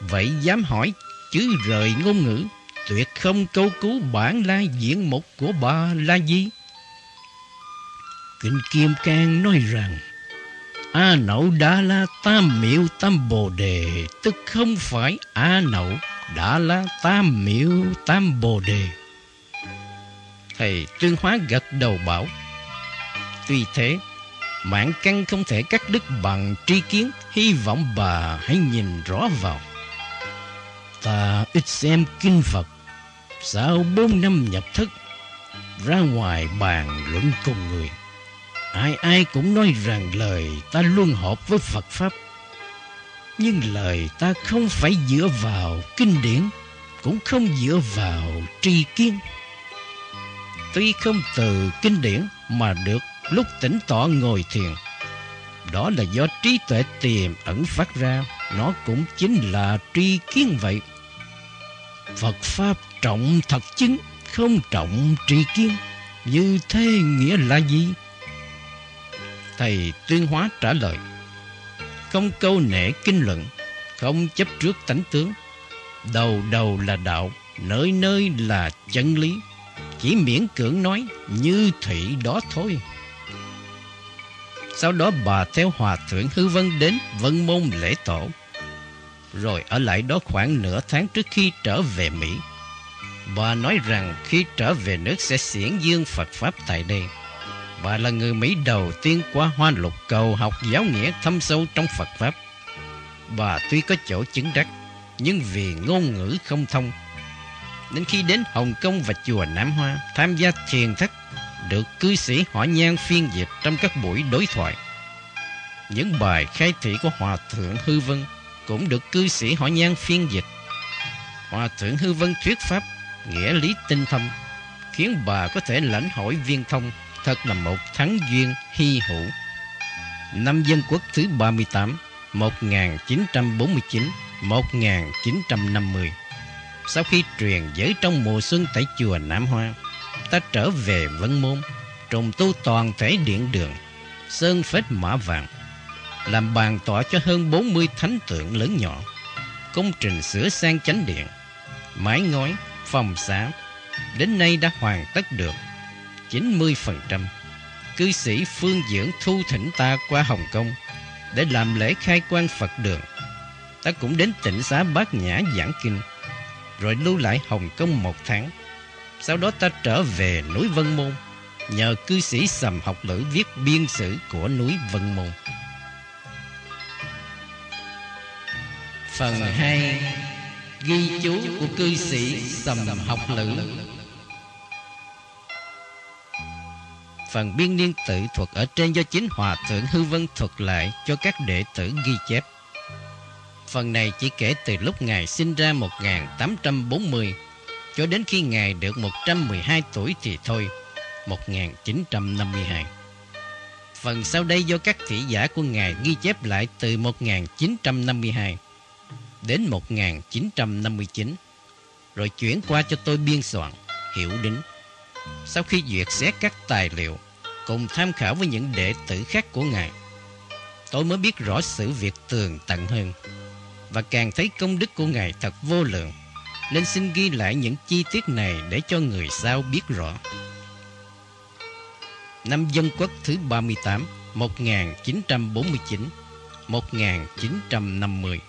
Vậy dám hỏi chứ rời ngôn ngữ Tuyệt không câu cứu bản la diện mục của bà là gì Kinh Kim Cang nói rằng, A Nậu Đa La Tam Miệu Tam Bồ Đề, Tức không phải A Nậu Đa La Tam Miệu Tam Bồ Đề. Thầy trương hóa gật đầu bảo, Tuy thế Mạng căn không thể cắt đứt bằng tri kiến, Hy vọng bà hãy nhìn rõ vào. Ta ít xem kinh Phật, Sau bốn năm nhập thức Ra ngoài bàn luận cùng người. Ai ai cũng nói rằng lời ta luôn hợp với Phật Pháp. Nhưng lời ta không phải dựa vào kinh điển, Cũng không dựa vào tri kiến. Tuy không từ kinh điển mà được lúc tỉnh tọa ngồi thiền. Đó là do trí tuệ tiềm ẩn phát ra, Nó cũng chính là tri kiến vậy. Phật Pháp trọng thật chứng, Không trọng tri kiến. Như thế nghĩa là gì? Thầy tuyên hóa trả lời, Không câu nể kinh luận, Không chấp trước tánh tướng. Đầu đầu là đạo, Nơi nơi là chân lý. Chỉ miễn cưỡng nói, Như thủy đó thôi. Sau đó bà theo hòa thượng Hư Vân đến Vân Môn lễ tổ. Rồi ở lại đó khoảng nửa tháng trước khi trở về Mỹ. Bà nói rằng khi trở về nước sẽ xiển dương Phật Pháp tại đây. Bà là người Mỹ đầu tiên qua hoa lục cầu học giáo nghĩa thâm sâu trong Phật Pháp. Bà tuy có chỗ chứng đắc, nhưng vì ngôn ngữ không thông, nên khi đến Hồng Kông và chùa Nam Hoa tham gia thiền thất, được cư sĩ họ nhan phiên dịch trong các buổi đối thoại. Những bài khai thị của Hòa Thượng Hư Vân cũng được cư sĩ họ nhan phiên dịch. Hòa Thượng Hư Vân thuyết Pháp, nghĩa lý tinh thâm, khiến bà có thể lãnh hỏi viên thông thật là một thắng duyên hy hữu. Năm Dân Quốc thứ 38, 1949-1950. Sau khi truyền giới trong mùa xuân tại chùa Nam Hoa, ta trở về Vân Môn, trùng tu toàn thể điện đường, sơn phết mã vàng, làm bàn tọa cho hơn 40 thánh tượng lớn nhỏ, công trình sửa sang chánh điện, mái ngói, phòng xá, đến nay đã hoàn tất được 90%. Cư sĩ Phương Dưỡng thu thỉnh ta qua Hồng Kông để làm lễ khai quan Phật đường. Ta cũng đến tỉnh xá Bát Nhã giảng kinh, rồi lưu lại Hồng Kông một tháng. Sau đó ta trở về núi Vân Môn, nhờ cư sĩ Sầm học lữ viết biên sử của núi Vân Môn. Phần 2 Ghi chú của cư sĩ Sầm học lữ Phần biên niên tự thuật ở trên do chính Hòa Thượng Hư Vân thuật lại cho các đệ tử ghi chép. Phần này chỉ kể từ lúc Ngài sinh ra 1840 cho đến khi Ngài được 112 tuổi thì thôi, 1952. Phần sau đây do các thị giả của Ngài ghi chép lại từ 1952 đến 1959, rồi chuyển qua cho tôi biên soạn, hiểu đính. Sau khi duyệt xét các tài liệu, cùng tham khảo với những đệ tử khác của Ngài, tôi mới biết rõ sự việc tường tận hơn và càng thấy công đức của Ngài thật vô lượng, nên xin ghi lại những chi tiết này để cho người sau biết rõ. Năm Dân Quốc thứ 38, 1949, 1950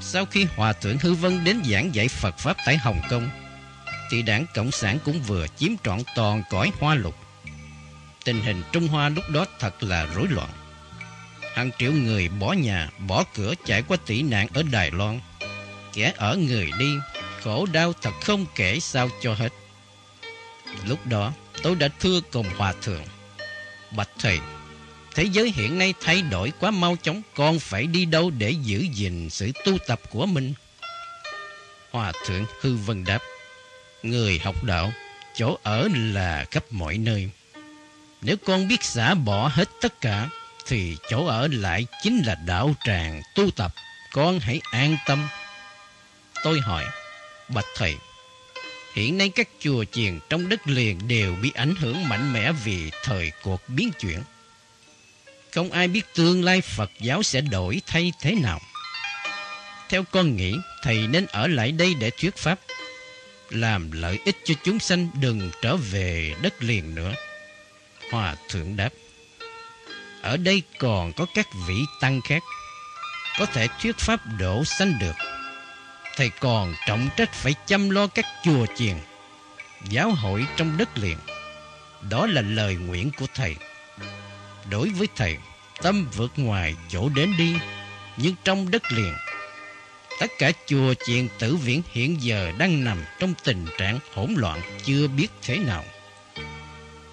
Sau khi Hòa Thượng Hư Vân đến giảng dạy Phật Pháp tại Hồng Kông, thì đảng Cộng sản cũng vừa chiếm trọn toàn cõi hoa lục. Tình hình Trung Hoa lúc đó thật là rối loạn hàng triệu người bỏ nhà, bỏ cửa chạy qua tị nạn ở Đài Loan. Kẻ ở người đi, khổ đau thật không kể sao cho hết. Lúc đó, tôi đã thưa cùng Hòa Thượng. Bạch Thầy, thế giới hiện nay thay đổi quá mau chóng, con phải đi đâu để giữ gìn sự tu tập của mình? Hòa Thượng Hư Vân đáp, Người học đạo, chỗ ở là khắp mọi nơi. Nếu con biết xả bỏ hết tất cả, thì chỗ ở lại chính là đạo tràng tu tập. Con hãy an tâm. Tôi hỏi, Bạch Thầy, hiện nay các chùa chiền trong đất liền đều bị ảnh hưởng mạnh mẽ vì thời cuộc biến chuyển. Không ai biết tương lai Phật giáo sẽ đổi thay thế nào. Theo con nghĩ, Thầy nên ở lại đây để thuyết Pháp, làm lợi ích cho chúng sanh đừng trở về đất liền nữa. Hòa Thượng đáp, ở đây còn có các vị tăng khác có thể thuyết pháp độ sanh được. Thầy còn trọng trách phải chăm lo các chùa chiền giáo hội trong đất liền. Đó là lời nguyện của thầy. Đối với thầy tâm vượt ngoài chỗ đến đi nhưng trong đất liền tất cả chùa chiền tử viễn hiện giờ đang nằm trong tình trạng hỗn loạn, chưa biết thế nào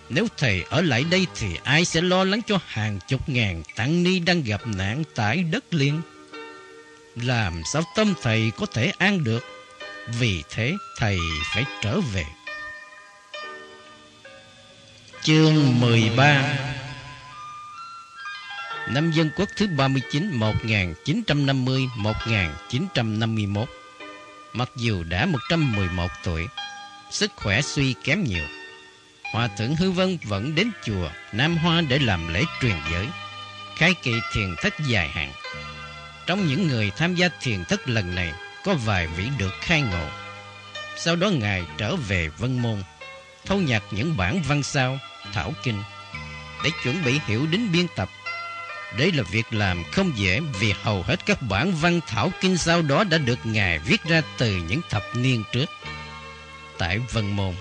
nếu thầy ở lại đây thì ai sẽ lo lắng cho hàng chục ngàn tăng ni đang gặp nạn tại đất liền? Làm sao tâm thầy có thể an được? Vì thế thầy phải trở về. Chương 13 Năm Dân Quốc thứ 39 1950-1951 Mặc dù đã 111 tuổi Sức khỏe suy kém nhiều Hòa thượng Hư Vân vẫn đến chùa Nam Hoa để làm lễ truyền giới, khai kỳ thiền thất dài hạn. Trong những người tham gia thiền thất lần này, có vài vị được khai ngộ. Sau đó Ngài trở về Vân Môn, thâu nhặt những bản văn sao, thảo kinh, để chuẩn bị hiểu đến biên tập. Đây là việc làm không dễ vì hầu hết các bản văn thảo kinh sau đó đã được Ngài viết ra từ những thập niên trước. Tại Vân Môn,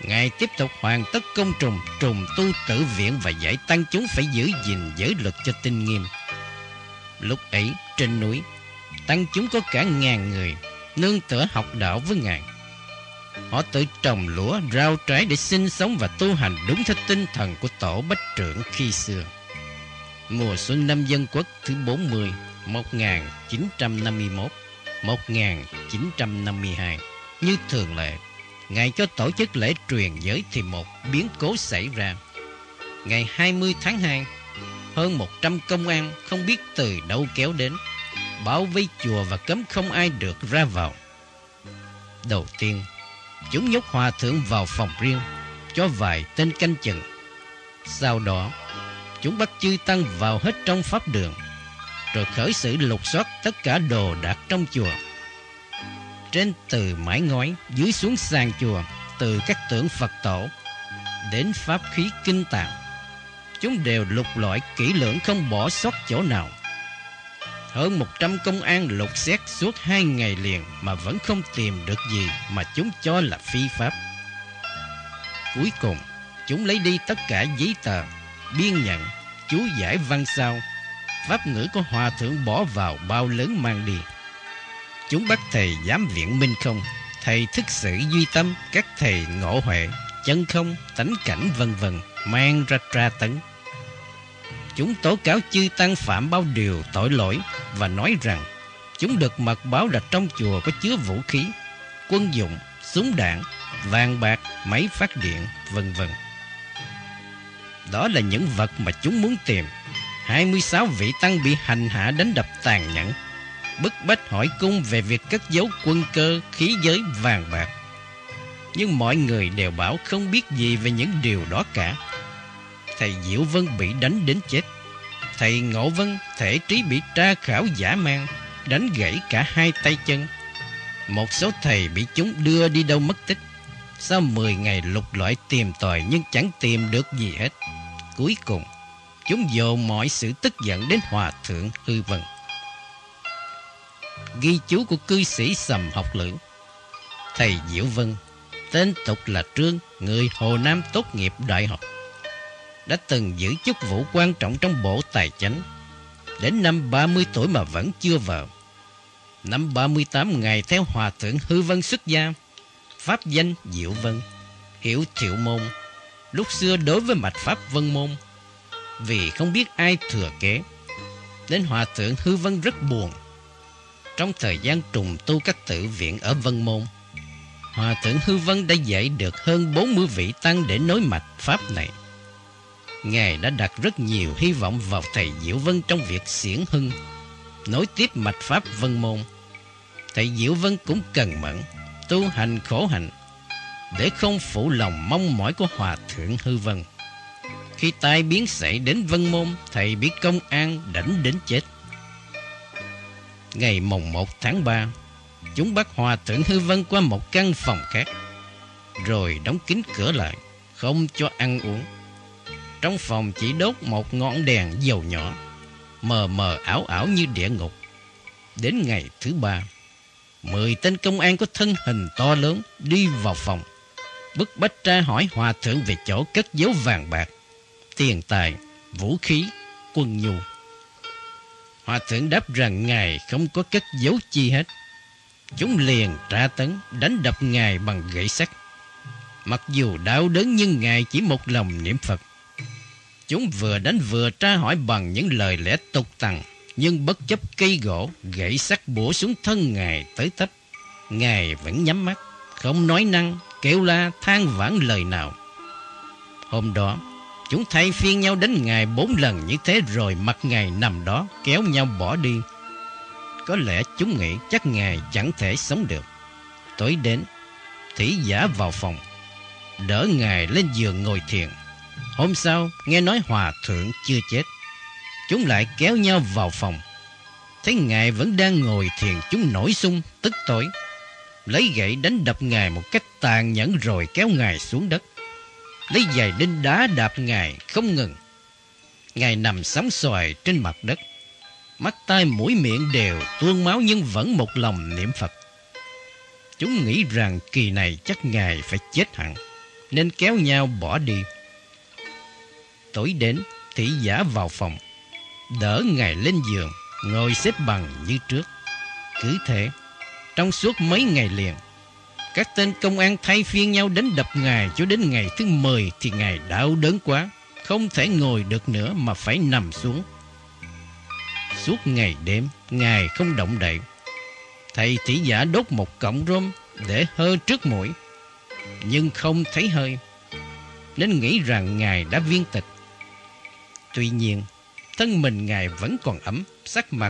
Ngài tiếp tục hoàn tất công trùng trùng tu tử viện và dạy tăng chúng phải giữ gìn giới luật cho tinh nghiêm. Lúc ấy trên núi, tăng chúng có cả ngàn người nương tựa học đạo với Ngài. Họ tự trồng lúa, rau trái để sinh sống và tu hành đúng theo tinh thần của tổ bách trưởng khi xưa. Mùa xuân năm dân quốc thứ 40, 1951, 1952, như thường lệ, Ngày cho tổ chức lễ truyền giới thì một biến cố xảy ra. Ngày 20 tháng 2, hơn 100 công an không biết từ đâu kéo đến, bảo vây chùa và cấm không ai được ra vào. Đầu tiên, chúng nhốt hòa thượng vào phòng riêng, cho vài tên canh chừng. Sau đó, chúng bắt chư tăng vào hết trong pháp đường, rồi khởi sự lục soát tất cả đồ đạc trong chùa trên từ mái ngói dưới xuống sàn chùa từ các tượng Phật tổ đến pháp khí kinh tạng chúng đều lục lọi kỹ lưỡng không bỏ sót chỗ nào hơn 100 công an lục xét suốt hai ngày liền mà vẫn không tìm được gì mà chúng cho là phi pháp. Cuối cùng, chúng lấy đi tất cả giấy tờ, biên nhận, chú giải văn sao, pháp ngữ của hòa thượng bỏ vào bao lớn mang đi. Chúng bắt thầy giám viện minh không Thầy thức sự duy tâm Các thầy ngộ huệ chân không, tánh cảnh vân vân mang ra tra tấn. Chúng tố cáo chư tăng phạm bao điều tội lỗi và nói rằng chúng được mật báo là trong chùa có chứa vũ khí, quân dụng, súng đạn, vàng bạc, máy phát điện, vân vân. Đó là những vật mà chúng muốn tìm. 26 vị tăng bị hành hạ đánh đập tàn nhẫn, bức bách hỏi cung về việc cất giấu quân cơ, khí giới, vàng bạc. Nhưng mọi người đều bảo không biết gì về những điều đó cả. Thầy Diệu Vân bị đánh đến chết. Thầy Ngộ Vân thể trí bị tra khảo giả mang, đánh gãy cả hai tay chân. Một số thầy bị chúng đưa đi đâu mất tích. Sau 10 ngày lục lọi tìm tòi nhưng chẳng tìm được gì hết. Cuối cùng, chúng dồn mọi sự tức giận đến Hòa Thượng Hư Vân. Ghi chú của cư sĩ Sầm Học Lữ Thầy Diệu Vân, tên tục là Trương, người Hồ Nam tốt nghiệp đại học. Đã từng giữ chức vụ quan trọng trong Bộ Tài chánh. Đến năm 30 tuổi mà vẫn chưa vào. Năm 38 ngày theo Hòa Thượng Hư Vân xuất gia, Pháp danh Diệu Vân, hiểu thiệu môn, lúc xưa đối với mạch Pháp Vân Môn, vì không biết ai thừa kế. Đến Hòa Thượng Hư Vân rất buồn. Trong thời gian trùng tu các tự viện ở Vân Môn, Hòa Thượng Hư Vân đã dạy được hơn 40 vị tăng để nối mạch Pháp này. Ngài đã đặt rất nhiều hy vọng vào Thầy Diệu Vân trong việc xiển hưng, nối tiếp mạch Pháp Vân Môn. Thầy Diệu Vân cũng cần mẫn, tu hành khổ hạnh, để không phụ lòng mong mỏi của Hòa Thượng Hư Vân. Khi tai biến xảy đến Vân Môn, thầy bị công an đánh đến chết. Ngày mồng 1 tháng 3, chúng bắt Hòa Thượng Hư Vân qua một căn phòng khác, rồi đóng kín cửa lại, không cho ăn uống. Trong phòng chỉ đốt một ngọn đèn dầu nhỏ, mờ mờ ảo ảo như địa ngục. Đến ngày thứ ba, mười tên công an có thân hình to lớn đi vào phòng, bức bách tra hỏi hòa thượng về chỗ cất dấu vàng bạc, tiền tài, vũ khí, quân nhu. Hòa thượng đáp rằng ngài không có cất dấu chi hết. Chúng liền tra tấn, đánh đập ngài bằng gậy sắt. Mặc dù đau đớn nhưng ngài chỉ một lòng niệm Phật. Chúng vừa đánh vừa tra hỏi bằng những lời lẽ tục tằng, nhưng bất chấp cây gỗ, gậy sắt bổ xuống thân ngài tới tấp. Ngài vẫn nhắm mắt, không nói năng, kêu la, than vãn lời nào. Hôm đó, chúng thay phiên nhau đến ngài bốn lần như thế rồi mặt ngài nằm đó, kéo nhau bỏ đi. Có lẽ chúng nghĩ chắc ngài chẳng thể sống được. Tối đến, thủy giả vào phòng, đỡ ngài lên giường ngồi thiền. Hôm sau, nghe nói hòa thượng chưa chết. Chúng lại kéo nhau vào phòng. Thấy ngài vẫn đang ngồi thiền, chúng nổi sung, tức tối. Lấy gậy đánh đập ngài một cách tàn nhẫn rồi kéo ngài xuống đất. Lấy giày đinh đá đạp ngài không ngừng. Ngài nằm sóng xoài trên mặt đất. Mắt tai mũi miệng đều tuôn máu nhưng vẫn một lòng niệm Phật. Chúng nghĩ rằng kỳ này chắc ngài phải chết hẳn, nên kéo nhau bỏ đi. Tối đến, thị giả vào phòng, đỡ ngài lên giường, ngồi xếp bằng như trước. Cứ thế, trong suốt mấy ngày liền, các tên công an thay phiên nhau đến đập ngài cho đến ngày thứ 10 thì ngài đau đớn quá, không thể ngồi được nữa mà phải nằm xuống. Suốt ngày đêm, ngài không động đậy. Thầy tỷ giả đốt một cọng rôm để hơ trước mũi, nhưng không thấy hơi, nên nghĩ rằng ngài đã viên tịch. Tuy nhiên, thân mình ngài vẫn còn ấm, sắc mặt